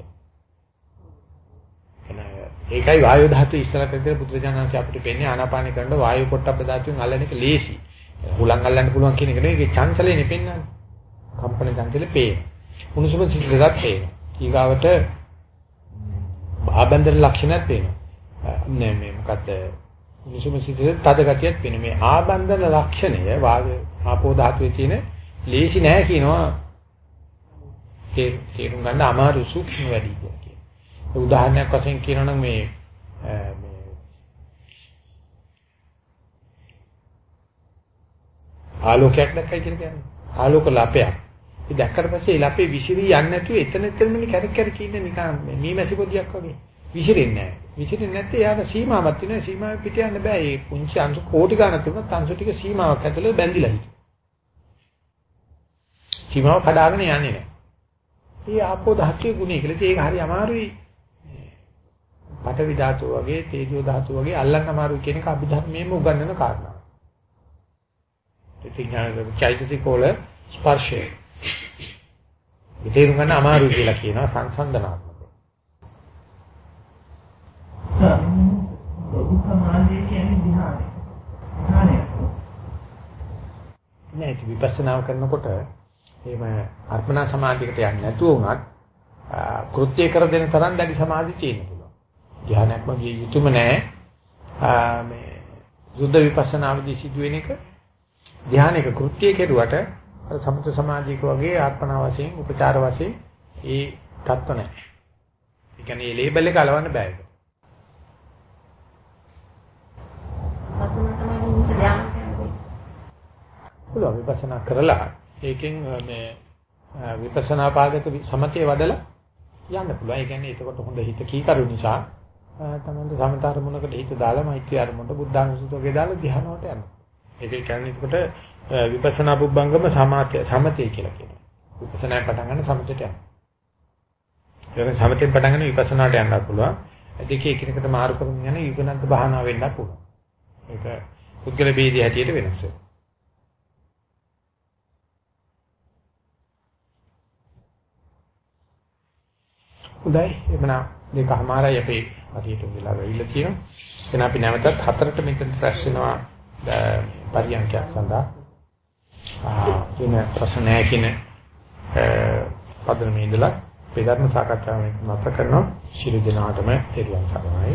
ඒකයි වායෝ ධාතුව ඉස්සරහට ඉඳලා පුත්‍රජානන්සේ අපිට පෙන්නේ ආනාපාන කරනකොට වායෝ පොට්ටබ්බ ධාතුවෙන් අල්ලන එක ලේසි. හුලං අල්ලන්න පුළුවන් කියන එක නෙවෙයි ඒකේ චංචලේ නෙපෙන්නන්නේ. කම්පන චංචලේ පේන. උණුසුම සිසිලසත් පේන. ඊගාවට ආබන්දර ලක්ෂණත් පේනවා. නෑ මේ මොකද්ද නිසුම සිදුවේ තද ගතියක් වෙන මේ ආබන්ධන ලක්ෂණය වාගේ ආපෝ ධාතුවේ තියෙන ලේසි නෑ කියනවා ඒ තේරුම් ගන්න අමාරු සූක්ෂම වැඩි කියලා කියනවා. උදාහරණයක් වශයෙන් කියනවා නම් මේ මේ ආලෝකයක් දැක්කයි කියලා කියන්නේ. ආලෝක ලපයක්. ඒ දැක්කට පස්සේ ඒ ලපේ විසිරී යන්නේ නැතුව එතන එතනම කැරක් කැරක් ඉන්නේ නිකන් මේ මැසි පොදියක් වගේ. විසිරෙන්නේ නැහැ. විසිරෙන්නේ නැත්නම් එයාට සීමාවක් තියෙනවා. සීමාවෙ පිට යන්න බෑ. ඒ පුංචි අංශු කෝටි ගණන් තිබුණත් අංශු ටික සීමාවක් ඇතුළේ බැඳිලා හිටියා. සීමාව කඩාගෙන යන්නේ නැහැ. ඒ ආපෝ ධාතුවේ ගුණය කියලා. ඒක හරි අමාරුයි. පඨවි ධාතුව වගේ තේජෝ ධාතුව වගේ අල්ලන්න අමාරුයි කියන එක අභිධර්මයේම උගන්වන කාරණා. ඉතින් චෛතසික වල ස්පර්ශය. ඉතින් ගන්න අමාරුයි කියලා කියනවා සංසන්දනාත්මක. ලොකු සමාධිය කියන්නේ ධ්‍යානය. ධ්‍යානය. නෑ විපස්සනා කරනකොට එහෙම අර්පණා සමාධියකට යන්නේ නැතුව උනත් කෘත්‍ය කර දෙන තරම් දැඩි සමාධිය තියෙන්න පුළුවන්. ධ්‍යානයක්ම ගිය යුතුම නෑ. මේ සුද්ධ විපස්සනාවේදී සිදුවෙන එක ධ්‍යානයක කෘත්‍ය කෙරුවට අර සමුත සමාධියක වගේ අර්පණා වශයෙන් උපචාර වශයෙන් ඒ තත්ත්ව නැහැ. ඒ කියන්නේ මේ ලේබල් එක අලවන්න බෑ ඒක. පුළුවන් විපස්සනා කරලා ඒකෙන් මේ විපස්සනා පාදක සමතේ වඩලා යන්න පුළුවන්. ඒ කියන්නේ ඒකට හොඳ හිත කීකරු නිසා තමයි සමත අරමුණකට හිත දාලා මෛත්‍රී අරමුණට බුද්ධානුසුතෝගේ දාලා ධ්‍යානවට යනවා. ඒක කියන්නේ ඒකට විපස්සනා පුබ්බංගම සමාධිය සමතේ කියලා කියනවා. විපස්සනා පටන් ගන්න සමතේට යනවා. ඒක සමතෙන් පටන් ගන්න විපස්සනාට යන්න පුළුවන්. දෙකේ එකිනෙකට මාරු කරමින් යන යුගනන්ත භාවනාව වෙන්න පුළුවන්. ඒක පුද්ගල ભેදී හැටියට වෙනස් වෙනවා. හොඳයි එමනම් දෙකමාරයි අපේ හරියට වෙලා වෙවිලා තියෙනවා. එහෙනම් අපි නැවතත් හතරට මෙතන ෆ්‍රෙෂ් වෙනවා පරියන්කයක් සඳහා. ආ කියන ප්‍රශ්න නැහැ කියන පදනමේ ඉඳලා වේදර්ම සාකච්ඡාවෙන් මත කරනවා. ශිරු දිනාටම තෙරුවන් සරණයි.